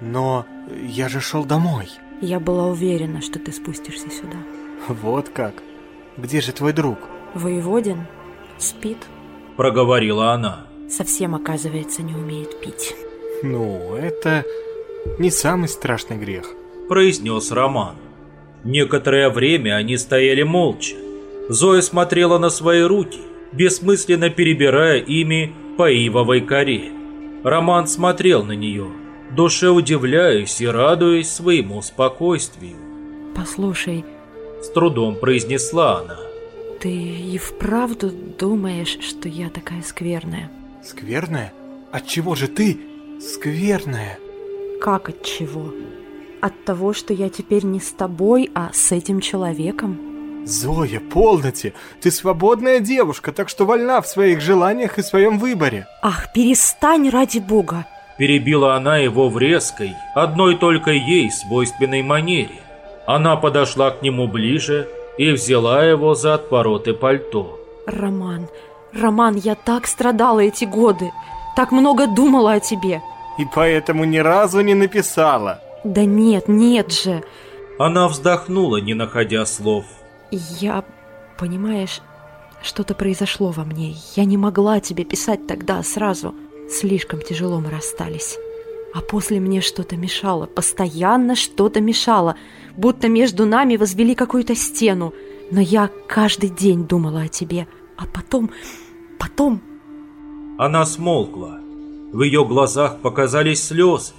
Speaker 2: Но я же шел домой.
Speaker 10: Я была уверена, что ты спустишься сюда.
Speaker 2: Вот как. Где же твой друг?
Speaker 10: Воеводин спит.
Speaker 1: Проговорила она.
Speaker 10: Совсем, оказывается, не умеет пить.
Speaker 2: Ну, это не самый страшный грех.
Speaker 1: Произнес Роман. Некоторое время они стояли молча. Зоя смотрела на свои руки, бессмысленно перебирая ими по ивовой коре. Роман смотрел на нее, душе удивляясь и радуясь своему спокойствию.
Speaker 10: Послушай,
Speaker 1: С трудом произнесла она.
Speaker 10: ты и вправду думаешь, что я такая скверная?
Speaker 2: Скверная? Отчего же ты скверная?
Speaker 10: Как от чего? От того, что я теперь не с тобой, а с этим человеком?
Speaker 2: Зоя, полноте! Ты свободная девушка, так что вольна в своих желаниях и своем выборе.
Speaker 10: Ах, перестань ради бога!
Speaker 1: Перебила она его в резкой, одной только ей свойственной манере. Она подошла к нему ближе и взяла его за отвороты пальто.
Speaker 10: Роман, Роман, я так страдала эти годы, так много думала о тебе.
Speaker 2: И поэтому ни разу не написала.
Speaker 10: Да нет, нет же.
Speaker 1: Она вздохнула, не находя слов.
Speaker 10: Я, понимаешь, что-то произошло во мне. Я не могла тебе писать тогда сразу. Слишком тяжело мы расстались. А после мне что-то мешало, постоянно что-то мешало, будто между нами возвели какую-то стену. Но я каждый день думала о тебе. А потом, потом...
Speaker 1: Она смолкла. В ее глазах показались слезы.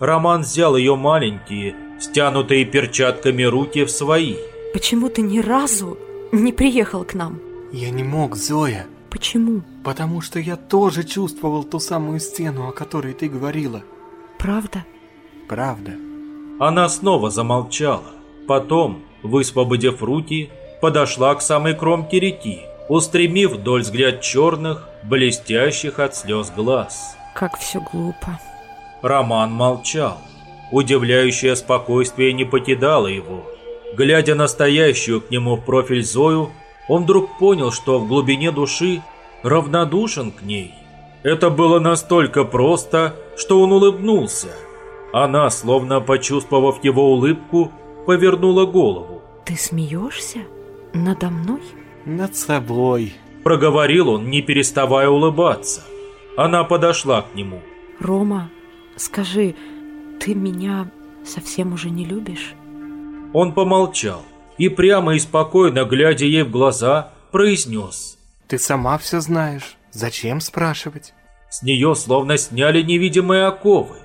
Speaker 1: Роман взял ее маленькие, стянутые перчатками руки в свои.
Speaker 10: Почему ты ни разу не приехал к нам?
Speaker 2: Я не мог, Зоя,
Speaker 10: Почему?
Speaker 2: потому что я тоже чувствовал ту самую стену, о которой ты говорила.
Speaker 10: Правда?
Speaker 2: Правда.
Speaker 1: Она снова замолчала. Потом, высвободив руки, подошла к самой кромке реки, устремив вдоль взгляд черных, блестящих от слез глаз.
Speaker 10: Как все глупо.
Speaker 1: Роман молчал. Удивляющее спокойствие не покидало его. Глядя на стоящую к нему в профиль Зою, он вдруг понял, что в глубине души равнодушен к ней. Это было настолько просто, что он улыбнулся. Она, словно почувствовав его улыбку, повернула голову.
Speaker 10: Ты смеешься? Надо мной?
Speaker 2: Над собой.
Speaker 1: Проговорил он, не переставая улыбаться. Она подошла к нему.
Speaker 10: Рома, скажи, ты меня совсем уже не любишь?
Speaker 1: Он помолчал и прямо и спокойно, глядя ей в глаза, произнес.
Speaker 2: Ты сама все знаешь. Зачем спрашивать?
Speaker 1: С нее словно сняли невидимые оковы.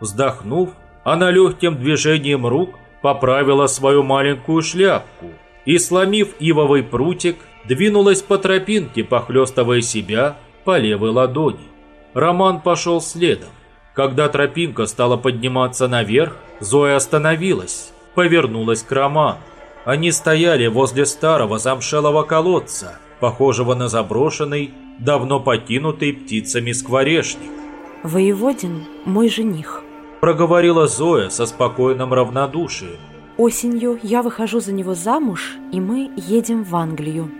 Speaker 1: Вздохнув, она легким движением рук поправила свою маленькую шляпку и, сломив ивовый прутик, двинулась по тропинке, похлестывая себя по левой ладони. Роман пошел следом. Когда тропинка стала подниматься наверх, Зоя остановилась, повернулась к Роману. Они стояли возле старого замшелого колодца, похожего на заброшенный, давно покинутый птицами скворечник.
Speaker 10: Воеводин мой жених.
Speaker 1: Проговорила Зоя со спокойным равнодушием.
Speaker 10: Осенью я выхожу за него замуж, и мы едем в Англию.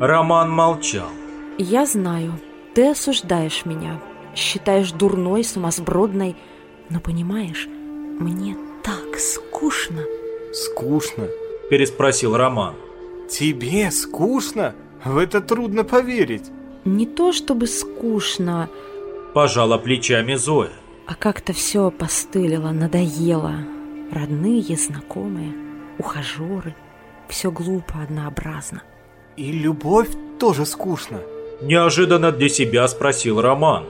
Speaker 1: Роман молчал.
Speaker 10: Я знаю, ты осуждаешь меня, считаешь дурной, сумасбродной, но понимаешь, мне так скучно.
Speaker 2: Скучно.
Speaker 1: Переспросил Роман.
Speaker 2: Тебе скучно? В это трудно поверить.
Speaker 10: Не то чтобы скучно,
Speaker 1: Пожала плечами Зоя.
Speaker 10: а как-то все опостылило, надоело. Родные, знакомые, ухажеры. Все глупо, однообразно.
Speaker 2: И любовь тоже скучно.
Speaker 1: Неожиданно для себя спросил Роман.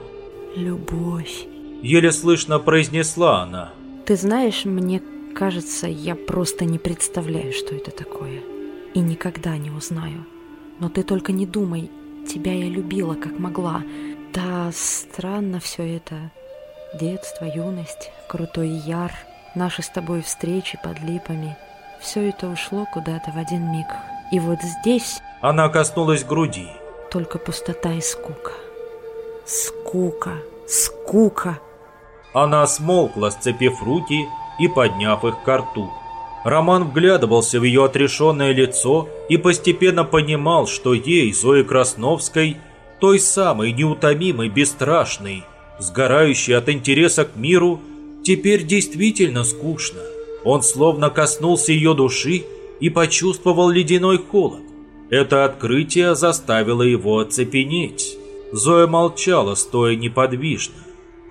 Speaker 10: Любовь.
Speaker 1: Еле слышно произнесла она.
Speaker 10: Ты знаешь, мне кажется, я просто не представляю, что это такое. И никогда не узнаю. Но ты только не думай, тебя я любила, как могла. Да, странно все это. Детство, юность, крутой яр, наши с тобой встречи под липами. Все это ушло куда-то в один миг. И вот здесь
Speaker 1: Она коснулась груди.
Speaker 10: только пустота и скука. Скука, скука.
Speaker 1: Она смолкла, сцепив руки и подняв их к рту. Роман вглядывался в ее отрешенное лицо и постепенно понимал, что ей, Зои Красновской, той самой неутомимой, бесстрашной, сгорающей от интереса к миру, Теперь действительно скучно. Он словно коснулся ее души и почувствовал ледяной холод. Это открытие заставило его оцепенеть. Зоя молчала, стоя неподвижно.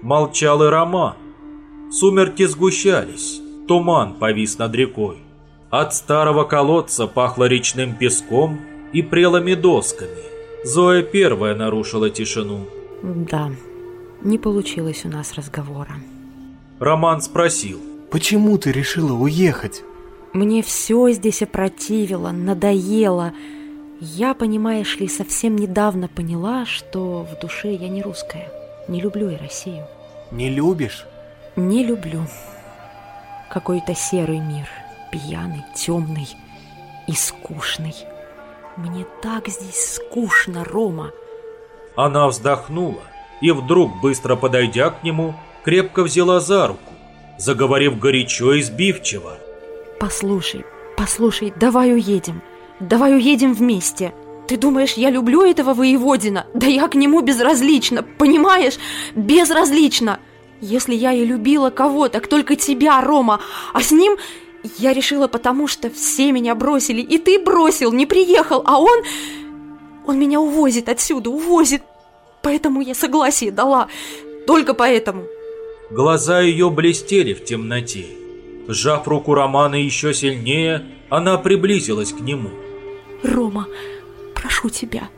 Speaker 1: Молчал и Роман. Сумерки сгущались, туман повис над рекой. От старого колодца пахло речным песком и прелыми досками. Зоя первая нарушила тишину.
Speaker 10: Да, не получилось у нас разговора.
Speaker 1: Роман спросил.
Speaker 2: Почему ты решила уехать?
Speaker 10: Мне все здесь опротивило, надоело. Я, понимаешь ли, совсем недавно поняла, что в душе я не русская. Не люблю я Россию.
Speaker 2: Не любишь?
Speaker 10: Не люблю. Какой-то серый мир, пьяный, темный и скучный. Мне так здесь скучно, Рома.
Speaker 1: Она вздохнула и вдруг, быстро подойдя к нему, крепко взяла за руку, заговорив горячо и сбивчиво.
Speaker 10: Послушай, послушай, давай уедем. Давай уедем вместе. Ты думаешь, я люблю этого воеводина? Да я к нему безразлична, понимаешь? Безразлична. Если я и любила кого, так только тебя, Рома. А с ним я решила, потому что все меня бросили. И ты бросил, не приехал, а он... Он меня увозит отсюда, увозит. Поэтому я согласие дала. Только поэтому.
Speaker 1: Глаза ее блестели в темноте. Сжав руку Романа еще сильнее, она приблизилась к нему.
Speaker 10: Рома, прошу тебя,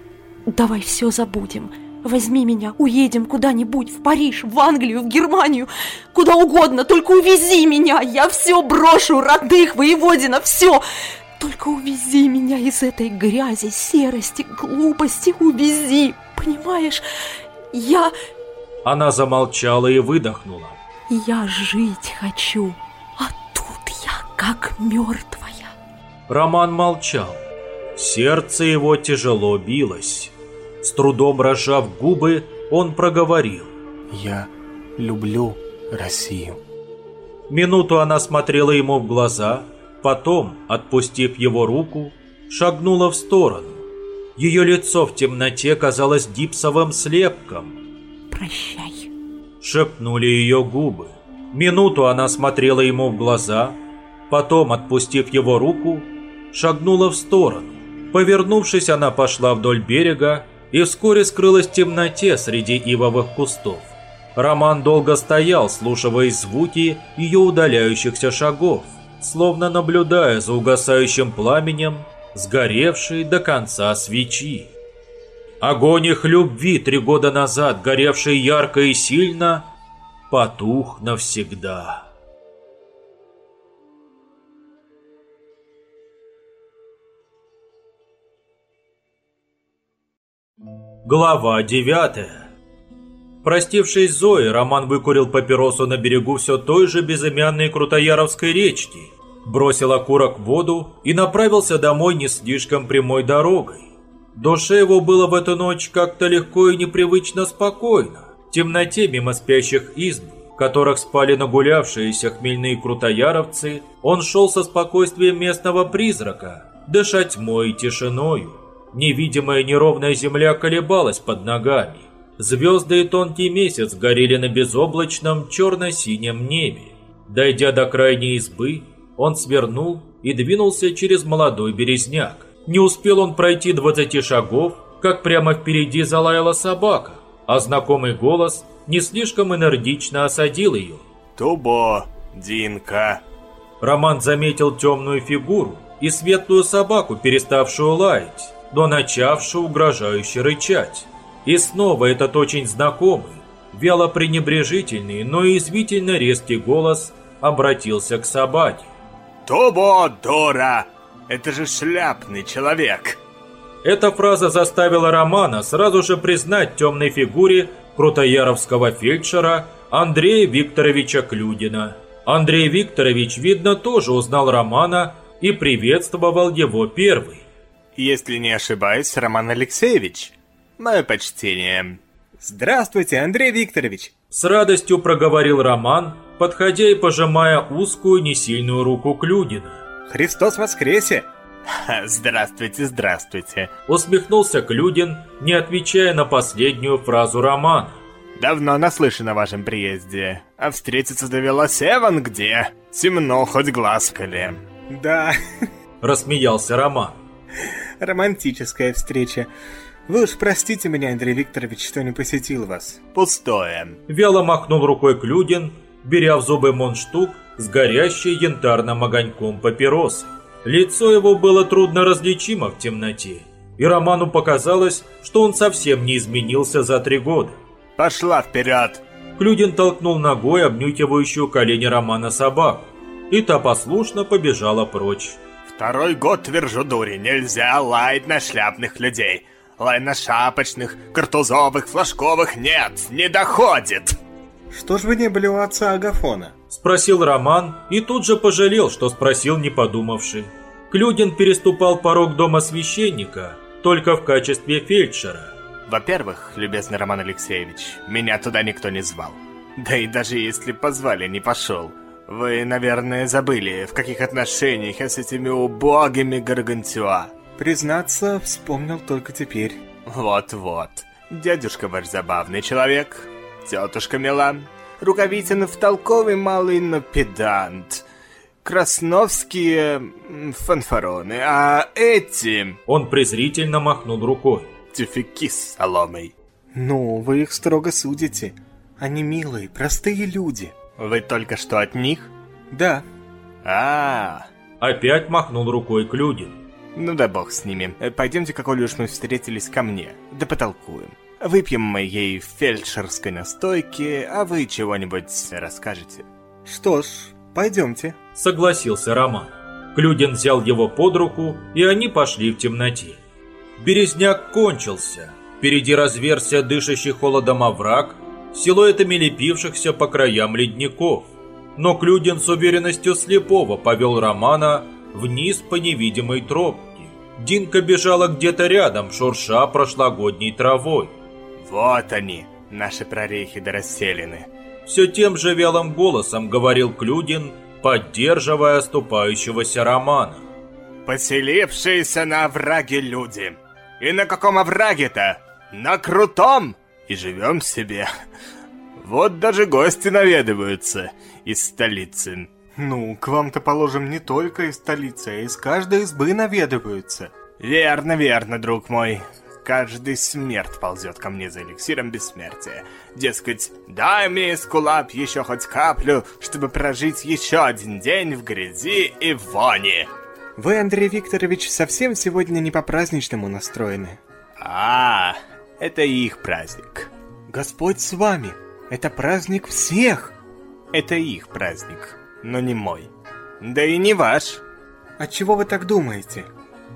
Speaker 10: давай все забудем. Возьми меня, уедем куда-нибудь, в Париж, в Англию, в Германию, куда угодно, только увези меня, я все брошу, родных, воеводина, все. Только увези меня из этой грязи, серости, глупости, увези, понимаешь? Я...
Speaker 1: Она замолчала и выдохнула.
Speaker 10: Я жить хочу, а тут я как мертвая.
Speaker 1: Роман молчал. Сердце его тяжело билось. С трудом разжав губы, он проговорил.
Speaker 2: Я люблю Россию.
Speaker 1: Минуту она смотрела ему в глаза, потом, отпустив его руку, шагнула в сторону. Ее лицо в темноте казалось гипсовым слепком.
Speaker 10: Прощай.
Speaker 1: Шепнули ее губы. Минуту она смотрела ему в глаза, потом, отпустив его руку, шагнула в сторону. Повернувшись, она пошла вдоль берега и вскоре скрылась в темноте среди ивовых кустов. Роман долго стоял, слушаясь звуки ее удаляющихся шагов, словно наблюдая за угасающим пламенем сгоревшей до конца свечи. Огонь их любви три года назад, горевший ярко и сильно, потух навсегда. Глава 9 Простившись с Зоей, Роман выкурил папиросу на берегу все той же безымянной Крутояровской речки, бросил окурок в воду и направился домой не слишком прямой дорогой. Душе его было в эту ночь как-то легко и непривычно спокойно. В темноте мимо спящих изб, в которых спали нагулявшиеся хмельные крутояровцы, он шел со спокойствием местного призрака, дыша тьмой и тишиною. Невидимая неровная земля колебалась под ногами. Звезды и тонкий месяц горели на безоблачном черно-синем небе. Дойдя до крайней избы, он свернул и двинулся через молодой березняк. Не успел он пройти двадцати шагов, как прямо впереди залаяла собака, а знакомый голос не слишком энергично осадил ее.
Speaker 3: Тубо, Динка.
Speaker 1: Роман заметил темную фигуру и светлую собаку, переставшую лаять но начавший угрожающе рычать. И снова этот очень знакомый, вяло пренебрежительный, но извительно резкий голос обратился к собаке.
Speaker 3: «Тобо, Дора! Это же шляпный человек!»
Speaker 1: Эта фраза заставила Романа сразу же признать темной фигуре крутояровского фельдшера Андрея Викторовича Клюдина. Андрей Викторович, видно, тоже узнал Романа и приветствовал его первый.
Speaker 3: Если не ошибаюсь, Роман Алексеевич. Мое почтение. Здравствуйте, Андрей Викторович.
Speaker 1: С радостью проговорил Роман, подходя и пожимая узкую, несильную руку Клюдина.
Speaker 3: Христос воскресе! Здравствуйте, здравствуйте.
Speaker 1: Усмехнулся Клюдин, не отвечая на последнюю фразу Романа.
Speaker 2: Давно наслышан о вашем приезде. А встретиться довелось Эван где? Темно, хоть глаз коли.
Speaker 11: Да,
Speaker 1: Рассмеялся Роман.
Speaker 11: Романтическая встреча. Вы уж простите меня, Андрей Викторович, что не посетил вас.
Speaker 2: Пустое.
Speaker 1: Вяло махнул рукой Клюдин, беря в зубы монштук с горящей янтарным огоньком папиросы. Лицо его было трудно различимо в темноте, и Роману показалось, что он совсем не изменился за три года.
Speaker 2: Пошла вперед.
Speaker 1: Клюдин толкнул ногой обнюхивающую колени Романа собаку, и та послушно побежала прочь.
Speaker 2: Второй год твержу дури, нельзя лаять на шляпных людей. Лай на шапочных, картузовых, флажковых нет, не доходит.
Speaker 11: Что ж вы не были у отца Агафона?
Speaker 1: Спросил Роман и тут же пожалел, что спросил, не подумавши. Клюдин переступал порог дома священника только в качестве фельдшера.
Speaker 2: Во-первых, любезный Роман Алексеевич, меня туда никто не звал. Да и даже если позвали, не пошел. Вы, наверное, забыли, в каких отношениях я с этими убогими Гаргантюа.
Speaker 11: Признаться, вспомнил только теперь.
Speaker 2: Вот-вот. Дядюшка ваш забавный человек. Тетушка мила. Рукавитинов толковый малый, но педант. Красновские фанфароны, а эти
Speaker 1: Он презрительно махнул рукой.
Speaker 2: тюфяки с соломой.
Speaker 11: Ну, вы их строго судите. Они милые, простые люди.
Speaker 2: Вы только что от них?
Speaker 11: Да,
Speaker 2: А,
Speaker 1: Опять махнул рукой Клюдин.
Speaker 2: ну да бог с ними. Э, Пойдемте, как уж мы встретились ко мне, да потолкуем. Выпьем моей фельдшерской настойки, а вы чего-нибудь расскажете.
Speaker 11: что ж, пойдемте.
Speaker 1: Согласился Роман. Клюдин взял его под руку, и они пошли в темноте. Березняк кончился. Впереди разверся дышащий холодом овраг, силуэтами лепившихся по краям ледников. Но Клюдин с уверенностью слепого повел Романа вниз по невидимой тропке. Динка бежала где-то рядом, шурша прошлогодней травой.
Speaker 2: Вот они, наши прорехи да расселены.
Speaker 1: Все тем же вялым голосом говорил Клюдин, поддерживая оступающегося Романа.
Speaker 2: Поселившиеся на овраге люди. И на каком овраге-то? На крутом! И живем себе. Вот даже гости наведываются из столицы.
Speaker 11: Ну, к вам-то положим не только из столицы, а из каждой избы наведываются.
Speaker 2: Верно, верно, друг мой. Каждый смерть ползет ко мне за эликсиром бессмертия. Дескать, дай мне, Эскулап, еще хоть каплю, чтобы прожить еще один день в грязи и вони.
Speaker 11: Вы, Андрей Викторович, совсем сегодня не по-праздничному настроены.
Speaker 2: А, это их праздник.
Speaker 11: Господь с вами. Это праздник всех.
Speaker 2: Это их праздник, но не мой. Да и не ваш.
Speaker 11: Отчего вы так думаете?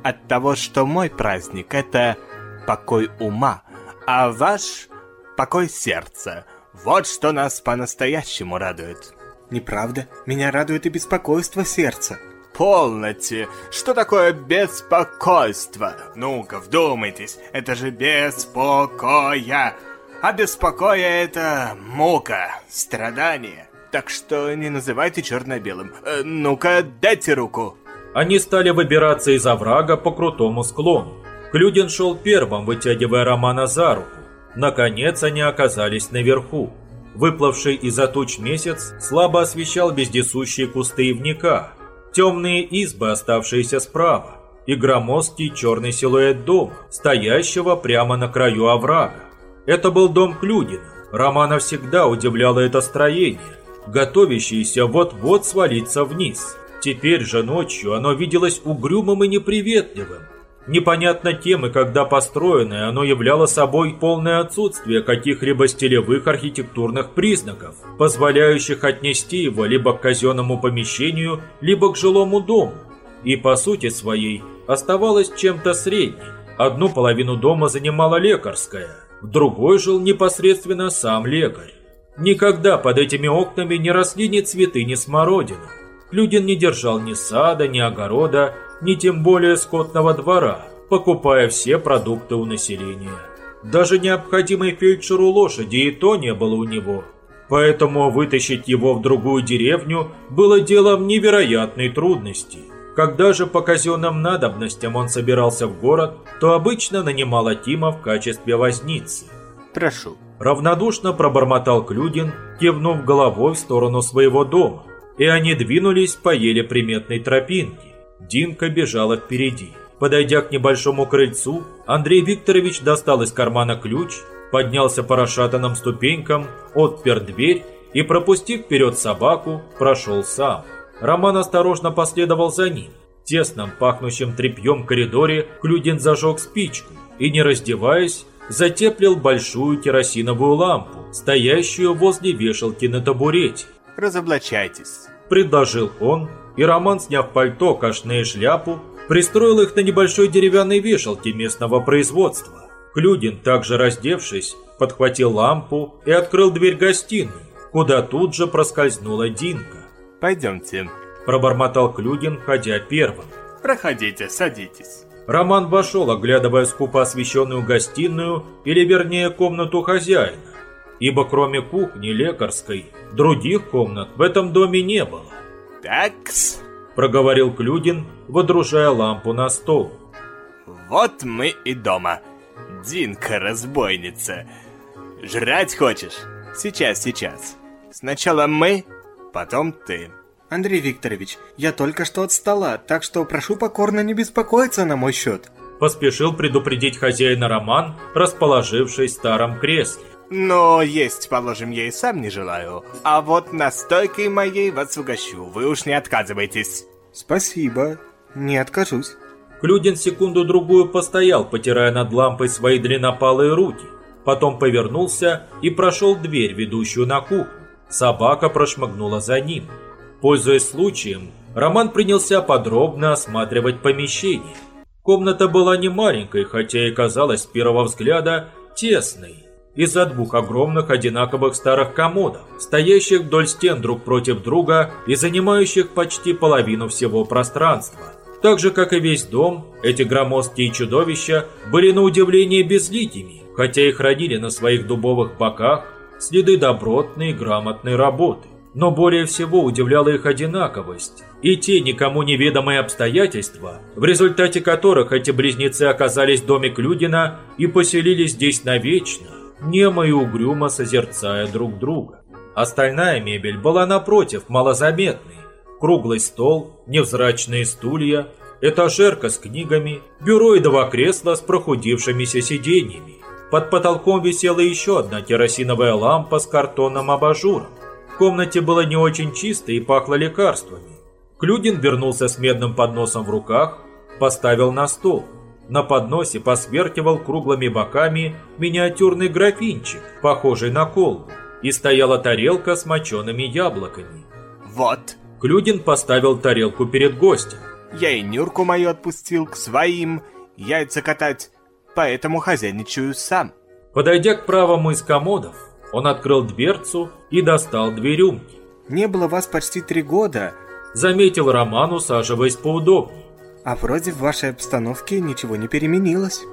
Speaker 2: От того, что мой праздник — это покой ума, а ваш — покой сердца. Вот что нас по-настоящему радует.
Speaker 11: Неправда. Меня радует и беспокойство сердца.
Speaker 2: Полноте! Что такое беспокойство? Ну-ка, вдумайтесь, это же беспокоя. А беспокоя это мука, страдание. Так что не называйте черно-белым. Э, ну-ка, дайте руку.
Speaker 1: Они стали выбираться из оврага по крутому склону. Клюдин шел первым, вытягивая Романа за руку. Наконец они оказались наверху. Выплывший из-за туч месяц слабо освещал вездесущие кусты ивника, темные избы, оставшиеся справа, и громоздкий черный силуэт дома, стоящего прямо на краю оврага. Это был дом Клюдина. Романа всегда удивляло это строение, готовящееся вот-вот свалиться вниз. Теперь же ночью оно виделось угрюмым и неприветливым. Непонятно тем и когда построенное, оно являло собой полное отсутствие каких-либо стилевых архитектурных признаков, позволяющих отнести его либо к казенному помещению, либо к жилому дому. И по сути своей оставалось чем-то средним. Одну половину дома занимала лекарская, в другой жил непосредственно сам лекарь. Никогда под этими окнами не росли ни цветы, ни смородина. Клюдин не держал ни сада, ни огорода, ни тем более скотного двора, покупая все продукты у населения. Даже необходимой фельдшеру лошади и то не было у него. Поэтому вытащить его в другую деревню было делом невероятной трудности. Когда же по казенным надобностям он собирался в город, то обычно нанимал Атима в качестве возницы.
Speaker 2: Прошу,
Speaker 1: Равнодушно пробормотал Клюдин, кивнув головой в сторону своего дома. И они двинулись по еле приметной тропинке. Динка бежала впереди. Подойдя к небольшому крыльцу, Андрей Викторович достал из кармана ключ, поднялся по расшатанным ступенькам, отпер дверь и, пропустив вперед собаку, прошел сам. Роман осторожно последовал за ним. В тесном, пахнущем тряпьем коридоре Клюдин зажег спичку и, не раздеваясь, затеплил большую керосиновую лампу, стоящую возле вешалки на табурете.
Speaker 2: Разоблачайтесь.
Speaker 1: Предложил он, и Роман, сняв пальто, кашне и шляпу, пристроил их на небольшой деревянной вешалке местного производства. Клюдин, также раздевшись, подхватил лампу и открыл дверь гостиной, куда тут же проскользнула Динка.
Speaker 2: Пойдемте.
Speaker 1: Пробормотал Клюдин, ходя первым.
Speaker 2: Проходите, садитесь.
Speaker 1: Роман вошел, оглядывая скупо освещенную гостиную, или вернее комнату хозяина, ибо кроме кухни лекарской, других комнат в этом доме не было.
Speaker 2: Такс,
Speaker 1: проговорил Клюдин, водружая лампу на стол.
Speaker 2: Вот мы и дома. Динка, разбойница. Жрать хочешь? Сейчас, сейчас. Сначала мы, потом ты.
Speaker 12: Андрей Викторович, я только что от стола, так что прошу покорно не беспокоиться на мой счет.
Speaker 1: Поспешил предупредить хозяина Роман, расположившись в старом кресле.
Speaker 2: Но есть, положим, я и сам не желаю. А вот настойкой моей вас угощу, вы уж не отказывайтесь.
Speaker 12: Спасибо, не откажусь.
Speaker 1: Клюдин секунду-другую постоял, потирая над лампой свои длиннопалые руки. Потом повернулся и прошел дверь, ведущую на кухню. Собака прошмыгнула за ним. Пользуясь случаем, Роман принялся подробно осматривать помещение. Комната была не маленькой, хотя и казалась с первого взгляда тесной. Из-за двух огромных одинаковых старых комодов, стоящих вдоль стен друг против друга и занимающих почти половину всего пространства. Так же, как и весь дом, эти громоздкие чудовища были на удивление безликими, хотя и хранили на своих дубовых боках следы добротной и грамотной работы но более всего удивляла их одинаковость и те никому неведомые обстоятельства, в результате которых эти близнецы оказались в доме Клюдина и поселились здесь навечно, немо и угрюмо созерцая друг друга. Остальная мебель была напротив малозаметной. Круглый стол, невзрачные стулья, этажерка с книгами, бюро и два кресла с прохудившимися сиденьями. Под потолком висела еще одна керосиновая лампа с картонным абажуром. В комнате было не очень чисто и пахло лекарствами. Клюдин вернулся с медным подносом в руках, поставил на стол. На подносе посвертивал круглыми боками миниатюрный графинчик, похожий на колбу, и стояла тарелка с мочеными яблоками.
Speaker 2: Вот.
Speaker 1: Клюдин поставил тарелку перед гостем.
Speaker 2: Я и Нюрку мою отпустил к своим яйца катать, поэтому хозяйничаю сам.
Speaker 1: Подойдя к правому из комодов, он открыл дверцу и достал две рюмки.
Speaker 12: Не было вас почти три года.
Speaker 1: Заметил Роман, усаживаясь поудобнее.
Speaker 12: А вроде в вашей обстановке ничего не переменилось.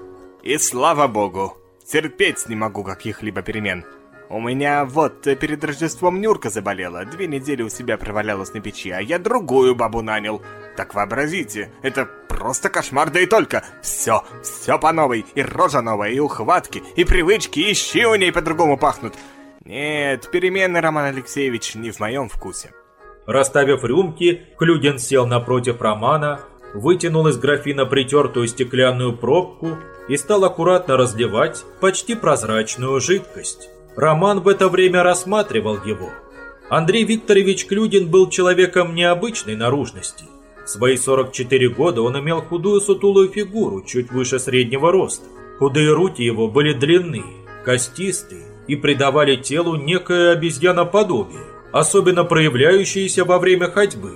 Speaker 2: И слава богу, терпеть не могу каких-либо перемен. У меня вот э, перед Рождеством Нюрка заболела, две недели у себя провалялась на печи, а я другую бабу нанял. Так вообразите, это просто кошмар, да и только. Все, все по новой, и рожа новая, и ухватки, и привычки, и щи у ней по-другому пахнут. Нет, перемены, Роман Алексеевич, не в моем вкусе.
Speaker 1: Расставив рюмки, Клюдин сел напротив Романа, вытянул из графина притертую стеклянную пробку и стал аккуратно разливать почти прозрачную жидкость. Роман в это время рассматривал его. Андрей Викторович Клюдин был человеком необычной наружности. В свои 44 года он имел худую сутулую фигуру, чуть выше среднего роста. Худые руки его были длинные, костистые и придавали телу некое обезьяноподобие, особенно проявляющееся во время ходьбы.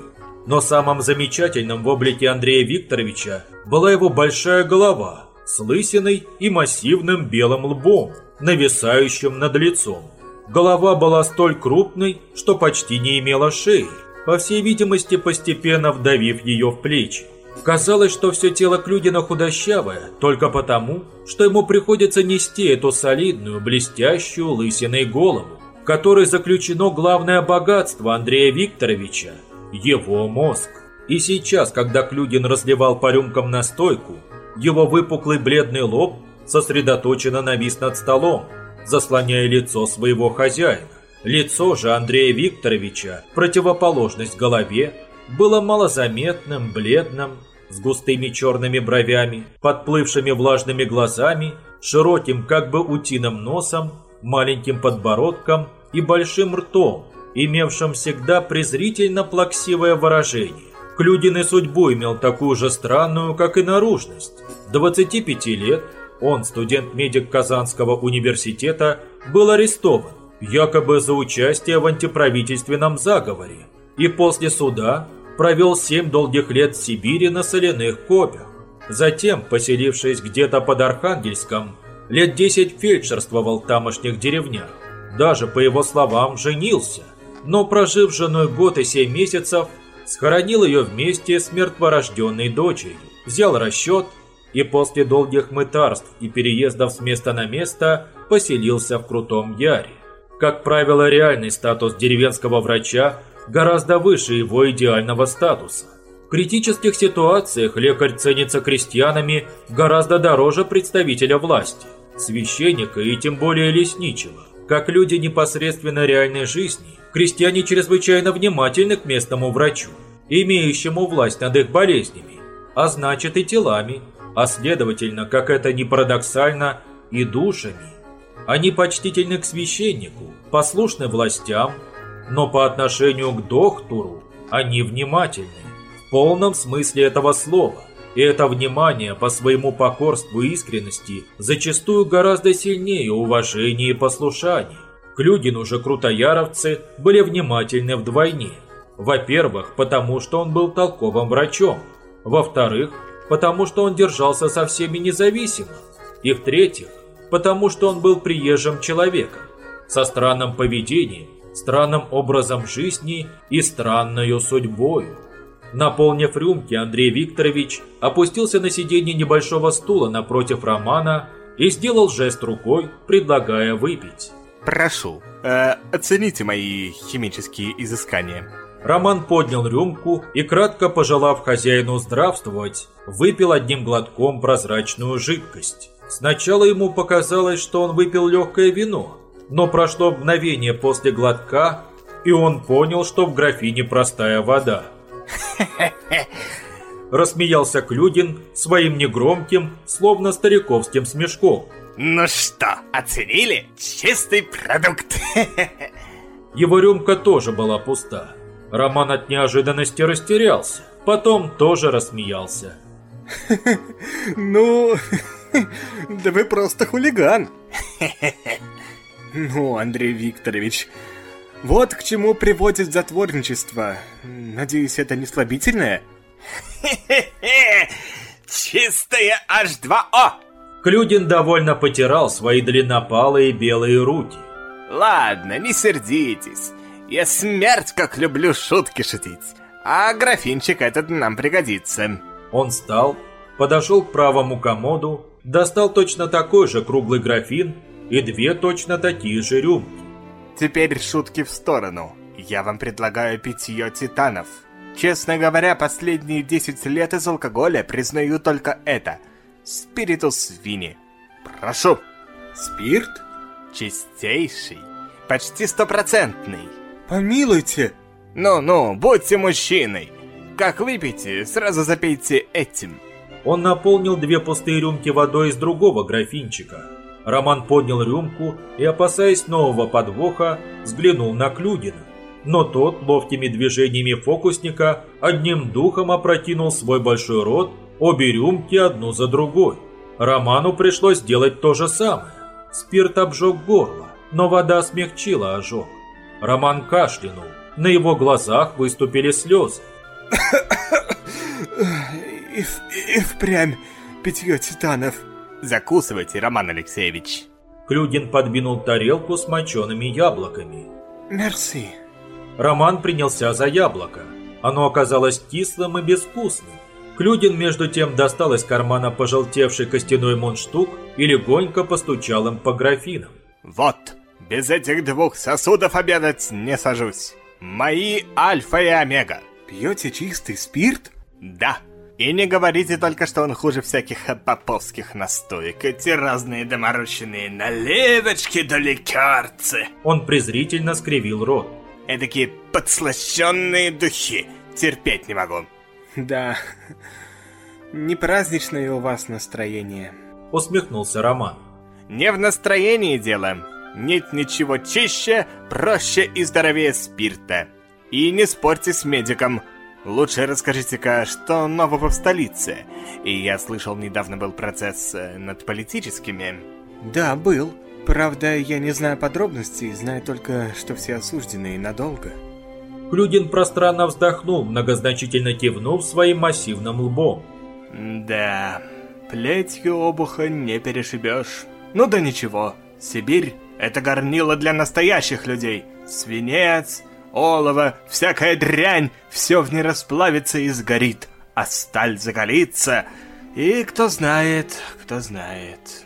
Speaker 1: Но самым замечательным в облике Андрея Викторовича была его большая голова с лысиной и массивным белым лбом, нависающим над лицом. Голова была столь крупной, что почти не имела шеи, по всей видимости постепенно вдавив ее в плечи. Казалось, что все тело Клюдина худощавое, только потому, что ему приходится нести эту солидную, блестящую лысиной голову, в которой заключено главное богатство Андрея Викторовича – его мозг. И сейчас, когда Клюдин разливал по рюмкам настойку, его выпуклый бледный лоб сосредоточенно навис над столом. заслоняя лицо своего хозяина. Лицо же Андрея Викторовича, противоположность голове, было малозаметным, бледным, с густыми черными бровями, подплывшими влажными глазами, широким, как бы утиным носом, маленьким подбородком и большим ртом, имевшим всегда презрительно-плаксивое выражение. Клюдин и судьбу имел такую же странную, как и наружность. 25 лет, он, студент-медик Казанского университета, был арестован, якобы за участие в антиправительственном заговоре, и после суда провел 7 долгих лет в Сибири на соляных копях. Затем, поселившись где-то под Архангельском, лет 10 фельдшерствовал в тамошних деревнях. Даже, по его словам, женился, но, прожив женой год и 7 месяцев, схоронил ее вместе с мертворожденной дочерью, взял расчет и после долгих мытарств и переездов с места на место поселился в Крутом Яре. Как правило, реальный статус деревенского врача гораздо выше его идеального статуса. В критических ситуациях лекарь ценится крестьянами гораздо дороже представителя власти, священника и тем более лесничего. Как люди непосредственно реальной жизни, крестьяне чрезвычайно внимательны к местному врачу, имеющему власть над их болезнями, а значит и телами, а следовательно, как это ни парадоксально, и душами. Они почтительны к священнику, послушны властям, но по отношению к доктору они внимательны, в полном смысле этого слова. И это внимание по своему покорству и искренности зачастую гораздо сильнее уважения и послушания. К Людину же крутояровцы были внимательны вдвойне. Во-первых, потому что он был толковым врачом. Во-вторых, потому что он держался со всеми независимо. И в-третьих, потому что он был приезжим человеком, со странным поведением, странным образом жизни и странною судьбою. Наполнив рюмки, Андрей Викторович опустился на сиденье небольшого стула напротив Романа и сделал жест рукой, предлагая выпить.
Speaker 2: Прошу, э, оцените мои химические изыскания.
Speaker 1: Роман поднял рюмку и, кратко пожелав хозяину здравствовать, выпил одним глотком прозрачную жидкость. Сначала ему показалось, что он выпил легкое вино, но прошло мгновение после глотка, и он понял, что в графине простая вода. Рассмеялся Клюдин своим негромким, словно стариковским смешком.
Speaker 2: Ну что, оценили? Чистый продукт.
Speaker 1: Его рюмка тоже была пуста. Роман от неожиданности растерялся, потом тоже рассмеялся.
Speaker 2: Ну, да вы просто хулиган. Ну, Андрей Викторович, вот к чему приводит затворничество. Надеюсь, это не слабительное? Чистое H2O!
Speaker 1: Клюдин довольно потирал свои длиннопалые белые руки.
Speaker 2: Ладно, не сердитесь. Я смерть как люблю шутки шутить. А графинчик этот нам пригодится.
Speaker 1: Он встал, подошел к правому комоду, достал точно такой же круглый графин и две точно такие же рюмки.
Speaker 2: Теперь шутки в сторону. Я вам предлагаю питье титанов. Честно говоря, последние 10 лет из алкоголя признаю только это. Спиритус вини. Прошу. Спирт? Чистейший. Почти стопроцентный. Помилуйте. Ну-ну, будьте мужчиной. Как выпьете, сразу запейте этим.
Speaker 1: Он наполнил две пустые рюмки водой из другого графинчика. Роман поднял рюмку и, опасаясь нового подвоха, взглянул на Клюдина. Но тот ловкими движениями фокусника одним духом опрокинул свой большой рот, обе рюмки одну за другой. Роману пришлось сделать то же самое. Спирт обжег горло, но вода смягчила ожог. Роман кашлянул, на его глазах выступили слезы.
Speaker 2: И, и, и впрямь питье титанов. Закусывайте, Роман Алексеевич.
Speaker 1: Клюдин подвинул тарелку с мочеными яблоками.
Speaker 2: Мерси.
Speaker 1: Роман принялся за яблоко. Оно оказалось кислым и безвкусным. Клюдин между тем достал из кармана пожелтевший костяной мундштук и легонько постучал им по графинам.
Speaker 2: Вот, без этих двух сосудов обедать не сажусь. Мои альфа и омега. Пьете чистый спирт? Да. И не говорите только, что он хуже всяких поповских настоек. Эти разные доморощенные наливочки да ликерцы.
Speaker 1: Он презрительно скривил рот.
Speaker 2: Эдакие подслащенные духи. Терпеть не могу.
Speaker 13: Да, не праздничное у вас настроение.
Speaker 1: Усмехнулся Роман.
Speaker 2: Не в настроении дело. Нет ничего чище, проще и здоровее спирта. И не спорьте с медиком. Лучше расскажите-ка, что нового в столице. И я слышал, недавно был процесс э, над политическими.
Speaker 13: Да, был. Правда, я не знаю подробностей, знаю только, что все осуждены надолго.
Speaker 1: Клюдин пространно вздохнул, многозначительно кивнув своим массивным лбом.
Speaker 2: Да, плетью обуха не перешибешь. Ну да ничего, Сибирь — это горнило для настоящих людей. Свинец, олово, всякая дрянь, все в ней расплавится и сгорит, а сталь закалится. И кто знает, кто знает.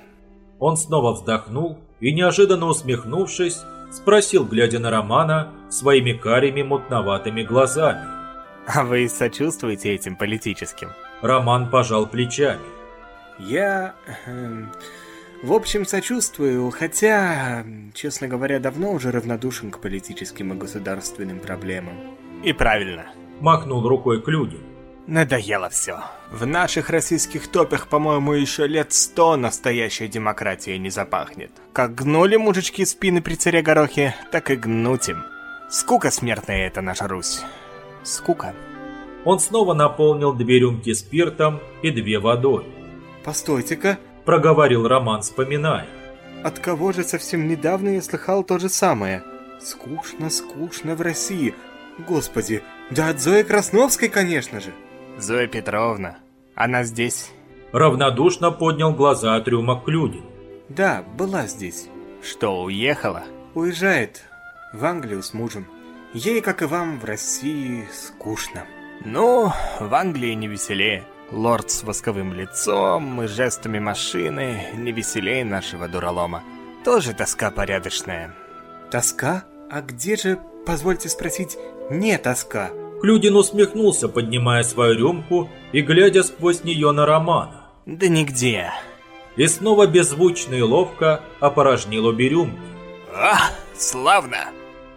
Speaker 1: Он снова вздохнул и, неожиданно усмехнувшись, спросил, глядя на Романа своими карими мутноватыми глазами.
Speaker 2: А вы сочувствуете этим политическим?
Speaker 1: Роман пожал плечами.
Speaker 13: Я... Э, в общем, сочувствую, хотя, честно говоря, давно уже равнодушен к политическим и государственным проблемам.
Speaker 2: И правильно.
Speaker 1: Махнул рукой Клюдин.
Speaker 2: Надоело все. В наших российских топях, по-моему, еще лет сто настоящей демократии не запахнет. Как гнули мужички спины при царе Горохе, так и гнуть им. Скука смертная это наша Русь. Скука.
Speaker 1: Он снова наполнил две рюмки спиртом и две водой.
Speaker 13: «Постойте-ка», —
Speaker 1: проговорил Роман, вспоминая.
Speaker 13: «От кого же совсем недавно я слыхал то же самое? Скучно, скучно в России. Господи, да от Зои Красновской, конечно же!»
Speaker 2: «Зоя Петровна, она здесь?»
Speaker 1: Равнодушно поднял глаза от рюмок Клюдин.
Speaker 13: «Да, была здесь».
Speaker 2: «Что, уехала?»
Speaker 13: «Уезжает. В Англию с мужем. Ей, как и вам, в России скучно».
Speaker 2: «Ну, в Англии не веселее. Лорд с восковым лицом и жестами машины не веселее нашего дуралома. Тоже тоска порядочная.
Speaker 13: Тоска? А где же, позвольте спросить, не тоска?
Speaker 1: Клюдин усмехнулся, поднимая свою рюмку и глядя сквозь нее на Романа.
Speaker 2: Да нигде.
Speaker 1: И снова беззвучно и ловко опорожнил обе рюмки.
Speaker 2: А, славно!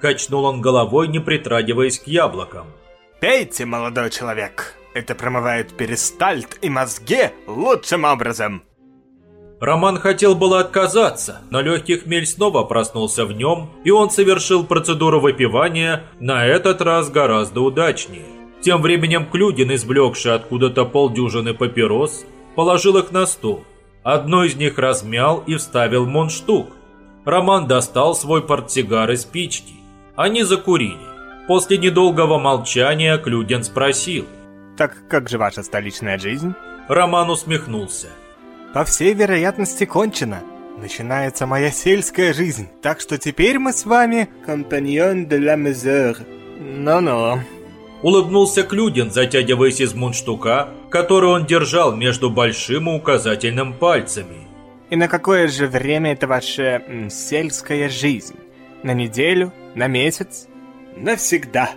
Speaker 1: Качнул он головой, не притрагиваясь к яблокам.
Speaker 2: Пейте, молодой человек. Это промывает перистальт и мозги лучшим образом.
Speaker 1: Роман хотел было отказаться, но легкий хмель снова проснулся в нем, и он совершил процедуру выпивания, на этот раз гораздо удачнее. Тем временем Клюдин, извлекший откуда-то полдюжины папирос, положил их на стол. Одну из них размял и вставил в мундштук. Роман достал свой портсигар и спички. Они закурили. После недолгого молчания Клюдин спросил –
Speaker 2: так как же ваша столичная жизнь?
Speaker 1: Роман усмехнулся.
Speaker 2: По всей вероятности, кончена. Начинается моя сельская жизнь, так что теперь мы с вами компаньон де ла мезер. Ну-ну.
Speaker 1: Улыбнулся Клюдин, затягиваясь из мундштука, который он держал между большим и указательным пальцами.
Speaker 2: И на какое же время это ваша м, сельская жизнь? На неделю? На месяц? Навсегда.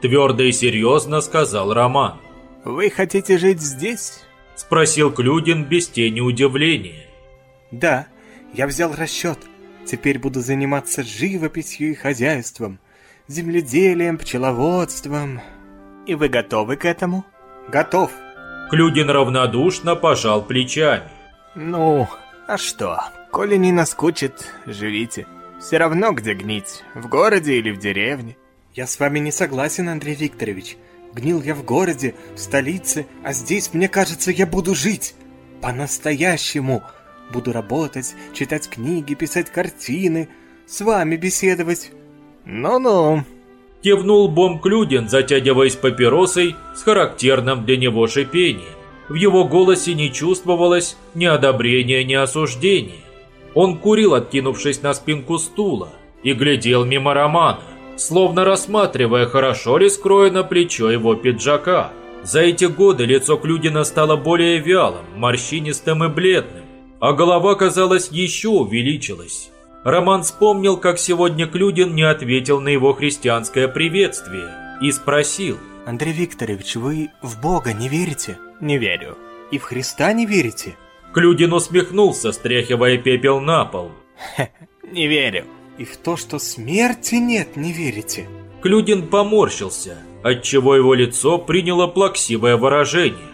Speaker 1: Твердо и серьезно сказал Роман.
Speaker 2: «Вы хотите жить здесь?»
Speaker 1: Спросил Клюдин без тени удивления.
Speaker 13: «Да, я взял расчет. Теперь буду заниматься живописью и хозяйством, земледелием, пчеловодством».
Speaker 2: «И вы готовы к этому?»
Speaker 13: «Готов».
Speaker 1: Клюдин равнодушно пожал плечами.
Speaker 2: «Ну, а что? Коли не наскучит, живите. Все равно где гнить, в городе или в деревне».
Speaker 13: «Я с вами не согласен, Андрей Викторович. Гнил я в городе, в столице, а здесь, мне кажется, я буду жить. По-настоящему. Буду работать, читать книги, писать картины, с вами беседовать.
Speaker 2: Ну-ну.
Speaker 1: Кивнул Бом Клюдин, затягиваясь папиросой с характерным для него шипением. В его голосе не чувствовалось ни одобрения, ни осуждения. Он курил, откинувшись на спинку стула, и глядел мимо Романа словно рассматривая, хорошо ли скроено плечо его пиджака. За эти годы лицо Клюдина стало более вялым, морщинистым и бледным, а голова, казалось, еще увеличилась. Роман вспомнил, как сегодня Клюдин не ответил на его христианское приветствие и спросил.
Speaker 13: «Андрей Викторович, вы в Бога не верите?»
Speaker 2: Не верю.
Speaker 14: И в Христа не верите?
Speaker 1: Клюдин усмехнулся, стряхивая пепел на пол.
Speaker 2: Не верю.
Speaker 14: И в то, что смерти нет, не верите?
Speaker 1: Клюдин поморщился, отчего его лицо приняло плаксивое выражение.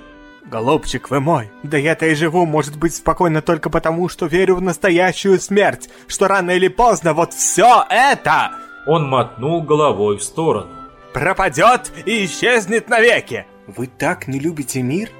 Speaker 14: Голубчик вы мой, да я-то и живу, может быть, спокойно только потому, что верю в настоящую смерть, что рано или поздно вот все это...
Speaker 1: Он мотнул головой в сторону.
Speaker 2: Пропадет и исчезнет навеки.
Speaker 14: Вы так не любите мир?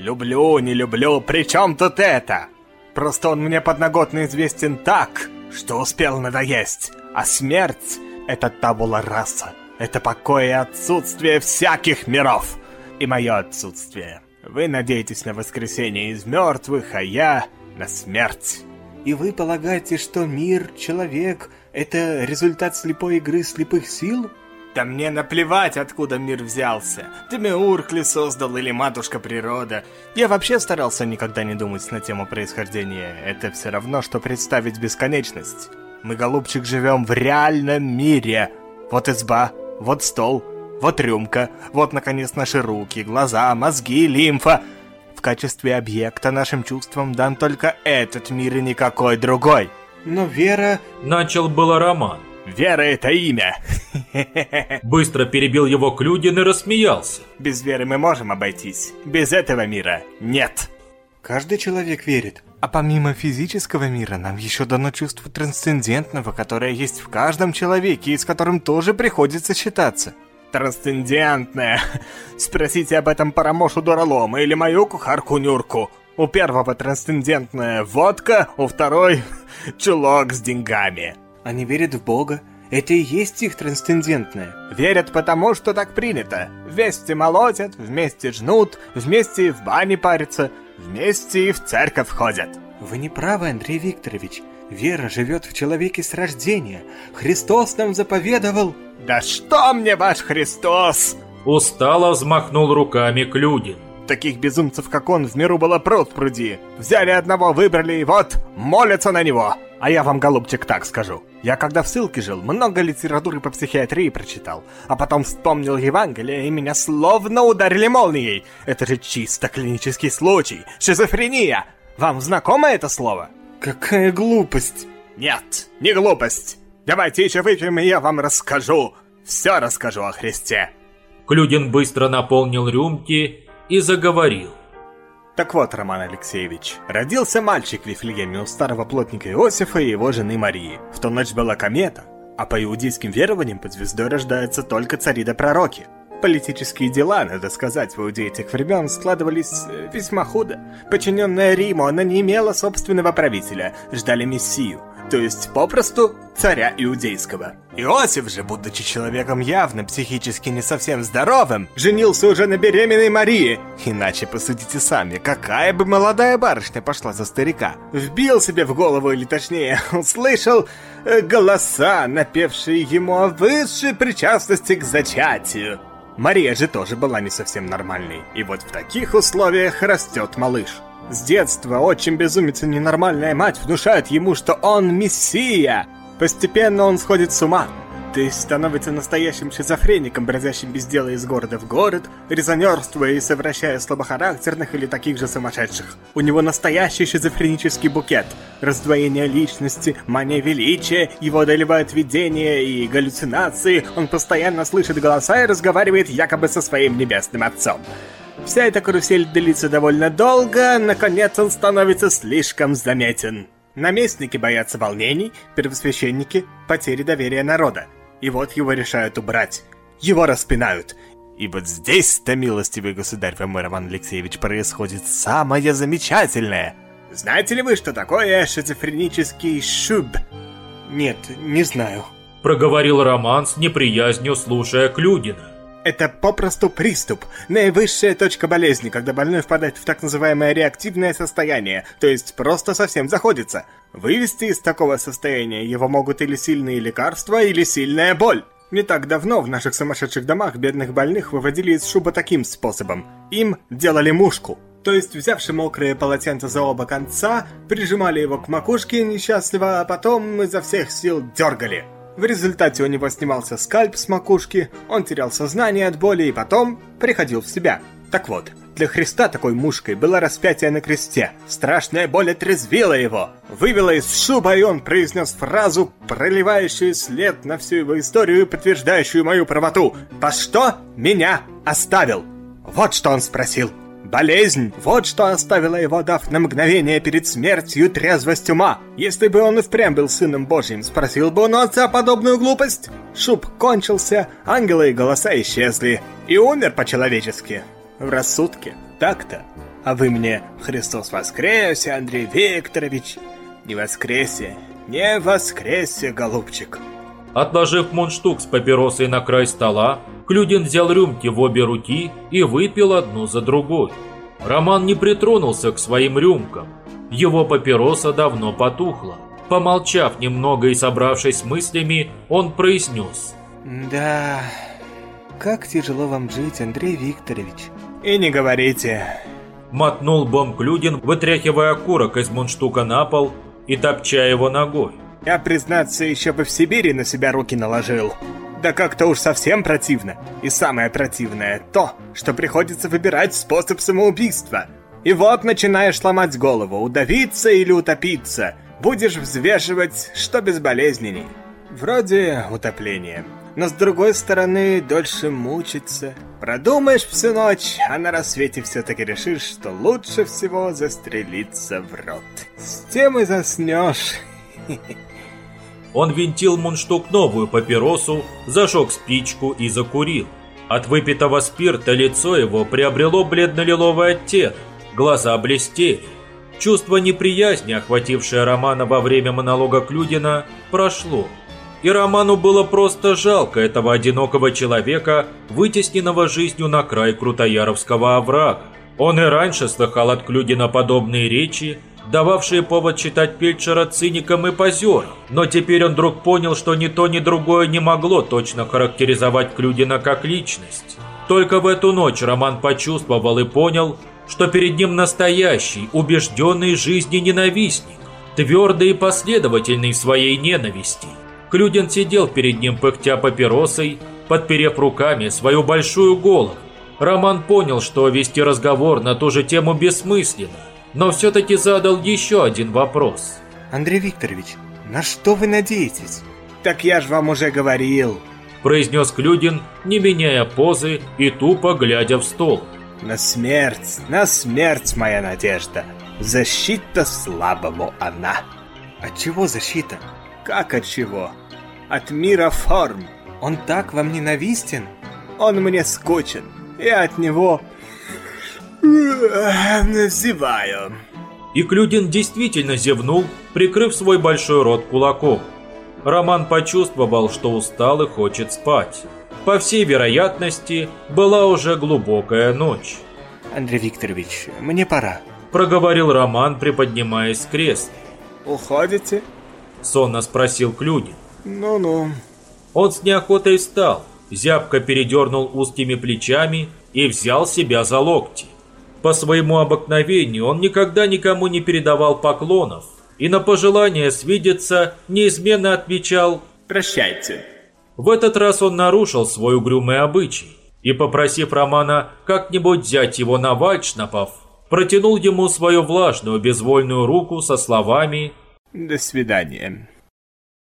Speaker 2: Люблю, не люблю, при чем тут это? Просто он мне подноготно известен так, что успел надоесть. А смерть — это табула раса. Это покой и отсутствие всяких миров. И мое отсутствие. Вы надеетесь на воскресение из мертвых, а я на смерть.
Speaker 14: И вы полагаете, что мир, человек — это результат слепой игры слепых сил?
Speaker 2: Да мне наплевать, откуда мир взялся. Демиург ли создал или матушка природа. Я вообще старался никогда не думать на тему происхождения. Это все равно, что представить бесконечность. Мы, голубчик, живем в реальном мире. Вот изба, вот стол, вот рюмка, вот, наконец, наши руки, глаза, мозги, лимфа. В качестве объекта нашим чувствам дан только этот мир и никакой другой.
Speaker 14: Но вера...
Speaker 1: Начал было роман.
Speaker 2: Вера — это имя.
Speaker 1: Быстро перебил его Клюдин и рассмеялся.
Speaker 2: Без веры мы можем обойтись. Без этого мира нет.
Speaker 14: Каждый человек верит. А помимо физического мира, нам еще дано чувство трансцендентного, которое есть в каждом человеке и с которым тоже приходится считаться.
Speaker 2: Трансцендентное. Спросите об этом Парамошу Дуралома или мою кухарку Нюрку. У первого трансцендентная водка, у второй чулок с деньгами.
Speaker 14: Они верят в Бога. Это и есть их трансцендентное.
Speaker 2: Верят потому, что так принято. Вместе молотят, вместе жнут, вместе в бане парятся, вместе и в церковь ходят.
Speaker 14: Вы не правы, Андрей Викторович. Вера живет в человеке с рождения. Христос нам заповедовал...
Speaker 2: Да что мне ваш Христос?
Speaker 1: Устало взмахнул руками Клюдин.
Speaker 2: Таких безумцев, как он, в миру было пруд пруди. Взяли одного, выбрали и вот, молятся на него. А я вам, голубчик, так скажу. Я когда в ссылке жил, много литературы по психиатрии прочитал, а потом вспомнил Евангелие, и меня словно ударили молнией. Это же чисто клинический случай. Шизофрения. Вам знакомо это слово?
Speaker 14: Какая глупость.
Speaker 2: Нет, не глупость. Давайте еще выпьем, и я вам расскажу. Все расскажу о Христе.
Speaker 1: Клюдин быстро наполнил рюмки и заговорил.
Speaker 2: Так вот, Роман Алексеевич, родился мальчик в Вифлееме у старого плотника Иосифа и его жены Марии. В ту ночь была комета, а по иудейским верованиям под звездой рождаются только цари да пророки. Политические дела, надо сказать, в Иудее тех времен складывались э, весьма худо. Подчиненная Риму, она не имела собственного правителя, ждали мессию то есть попросту царя иудейского. Иосиф же, будучи человеком явно психически не совсем здоровым, женился уже на беременной Марии. Иначе посудите сами, какая бы молодая барышня пошла за старика. Вбил себе в голову, или точнее, услышал э, голоса, напевшие ему о высшей причастности к зачатию. Мария же тоже была не совсем нормальной, и вот в таких условиях растет малыш. С детства очень безумец и ненормальная мать внушает ему, что он мессия. Постепенно он сходит с ума. То есть становится настоящим шизофреником, бродящим без дела из города в город, резонерствуя и совращая слабохарактерных или таких же сумасшедших. У него настоящий шизофренический букет. Раздвоение личности, мания величия, его одолевают видения и галлюцинации, он постоянно слышит голоса и разговаривает якобы со своим небесным отцом. Вся эта карусель длится довольно долго, наконец он становится слишком заметен. Наместники боятся волнений, первосвященники — потери доверия народа. И вот его решают убрать. Его распинают. И вот здесь-то, милостивый государь мой Роман Алексеевич, происходит самое замечательное. Знаете ли вы, что такое шизофренический шуб?
Speaker 14: Нет, не знаю.
Speaker 1: Проговорил Роман с неприязнью, слушая Клюдина.
Speaker 2: Это попросту приступ, наивысшая точка болезни, когда больной впадает в так называемое реактивное состояние, то есть просто совсем заходится. Вывести из такого состояния его могут или сильные лекарства, или сильная боль. Не так давно в наших сумасшедших домах бедных больных выводили из шуба таким способом. Им делали мушку. То есть, взявши мокрое полотенце за оба конца, прижимали его к макушке несчастливо, а потом изо всех сил дергали. В результате у него снимался скальп с макушки, он терял сознание от боли и потом приходил в себя. Так вот, Для Христа такой мушкой было распятие на кресте. Страшная боль отрезвила его, вывела из шуба, и он произнес фразу, проливающую след на всю его историю и подтверждающую мою правоту. «По что меня оставил?» Вот что он спросил. Болезнь – вот что оставила его, дав на мгновение перед смертью трезвость ума. Если бы он и впрямь был сыном Божьим, спросил бы он отца подобную глупость. Шуб кончился, ангелы и голоса исчезли, и умер по-человечески. В рассудке. Так-то. А вы мне «Христос воскресе, Андрей Викторович». Не воскресе, не воскресе, голубчик.
Speaker 1: Отложив мундштук с папиросой на край стола, Клюдин взял рюмки в обе руки и выпил одну за другой. Роман не притронулся к своим рюмкам. Его папироса давно потухла. Помолчав немного и собравшись с мыслями, он произнес.
Speaker 15: «Да, как тяжело вам жить, Андрей Викторович».
Speaker 2: «И не говорите».
Speaker 1: Мотнул бом Клюдин, вытряхивая окурок из мундштука на пол и топча его ногой.
Speaker 2: Я, признаться, еще бы в Сибири на себя руки наложил. Да как-то уж совсем противно. И самое противное то, что приходится выбирать способ самоубийства. И вот начинаешь ломать голову, удавиться или утопиться. Будешь взвешивать, что безболезненней. Вроде утопления. Но с другой стороны, дольше мучиться. Продумаешь всю ночь, а на рассвете все-таки решишь, что лучше всего застрелиться в рот. С тем и заснешь.
Speaker 1: Он винтил мундштук новую папиросу, зажег спичку и закурил. От выпитого спирта лицо его приобрело бледно-лиловый оттенок, глаза блестели. Чувство неприязни, охватившее Романа во время монолога Клюдина, прошло. И Роману было просто жалко этого одинокого человека, вытесненного жизнью на край Крутояровского оврага. Он и раньше слыхал от Клюдина подобные речи, дававшие повод считать фельдшера циником и позером. Но теперь он вдруг понял, что ни то, ни другое не могло точно характеризовать Клюдина как личность. Только в эту ночь Роман почувствовал и понял, что перед ним настоящий, убежденный жизни ненавистник, твердый и последовательный в своей ненависти. Клюдин сидел перед ним, пыхтя папиросой, подперев руками свою большую голову. Роман понял, что вести разговор на ту же тему бессмысленно, но все-таки задал еще один вопрос.
Speaker 15: Андрей Викторович, на что вы надеетесь?
Speaker 2: Так я же вам уже говорил.
Speaker 1: Произнес Клюдин, не меняя позы и тупо глядя в стол.
Speaker 2: На смерть, на смерть моя надежда. Защита слабому она.
Speaker 15: От чего защита?
Speaker 2: Как от чего? От мира форм.
Speaker 15: Он так вам ненавистен?
Speaker 2: Он мне скучен. Я от него Зеваю.
Speaker 1: И Клюдин действительно зевнул, прикрыв свой большой рот кулаком. Роман почувствовал, что устал и хочет спать. По всей вероятности, была уже глубокая ночь.
Speaker 15: Андрей Викторович, мне пора.
Speaker 1: Проговорил Роман, приподнимаясь с кресла.
Speaker 2: Уходите?
Speaker 1: Сонно спросил Клюдин.
Speaker 2: Ну-ну.
Speaker 1: Он с неохотой встал, зябко передернул узкими плечами и взял себя за локти. По своему обыкновению он никогда никому не передавал поклонов и на пожелание свидеться неизменно отвечал
Speaker 2: «Прощайте».
Speaker 1: В этот раз он нарушил свой угрюмый обычай и, попросив Романа как-нибудь взять его на Вальшнапов, протянул ему свою влажную безвольную руку со словами
Speaker 2: «До свидания».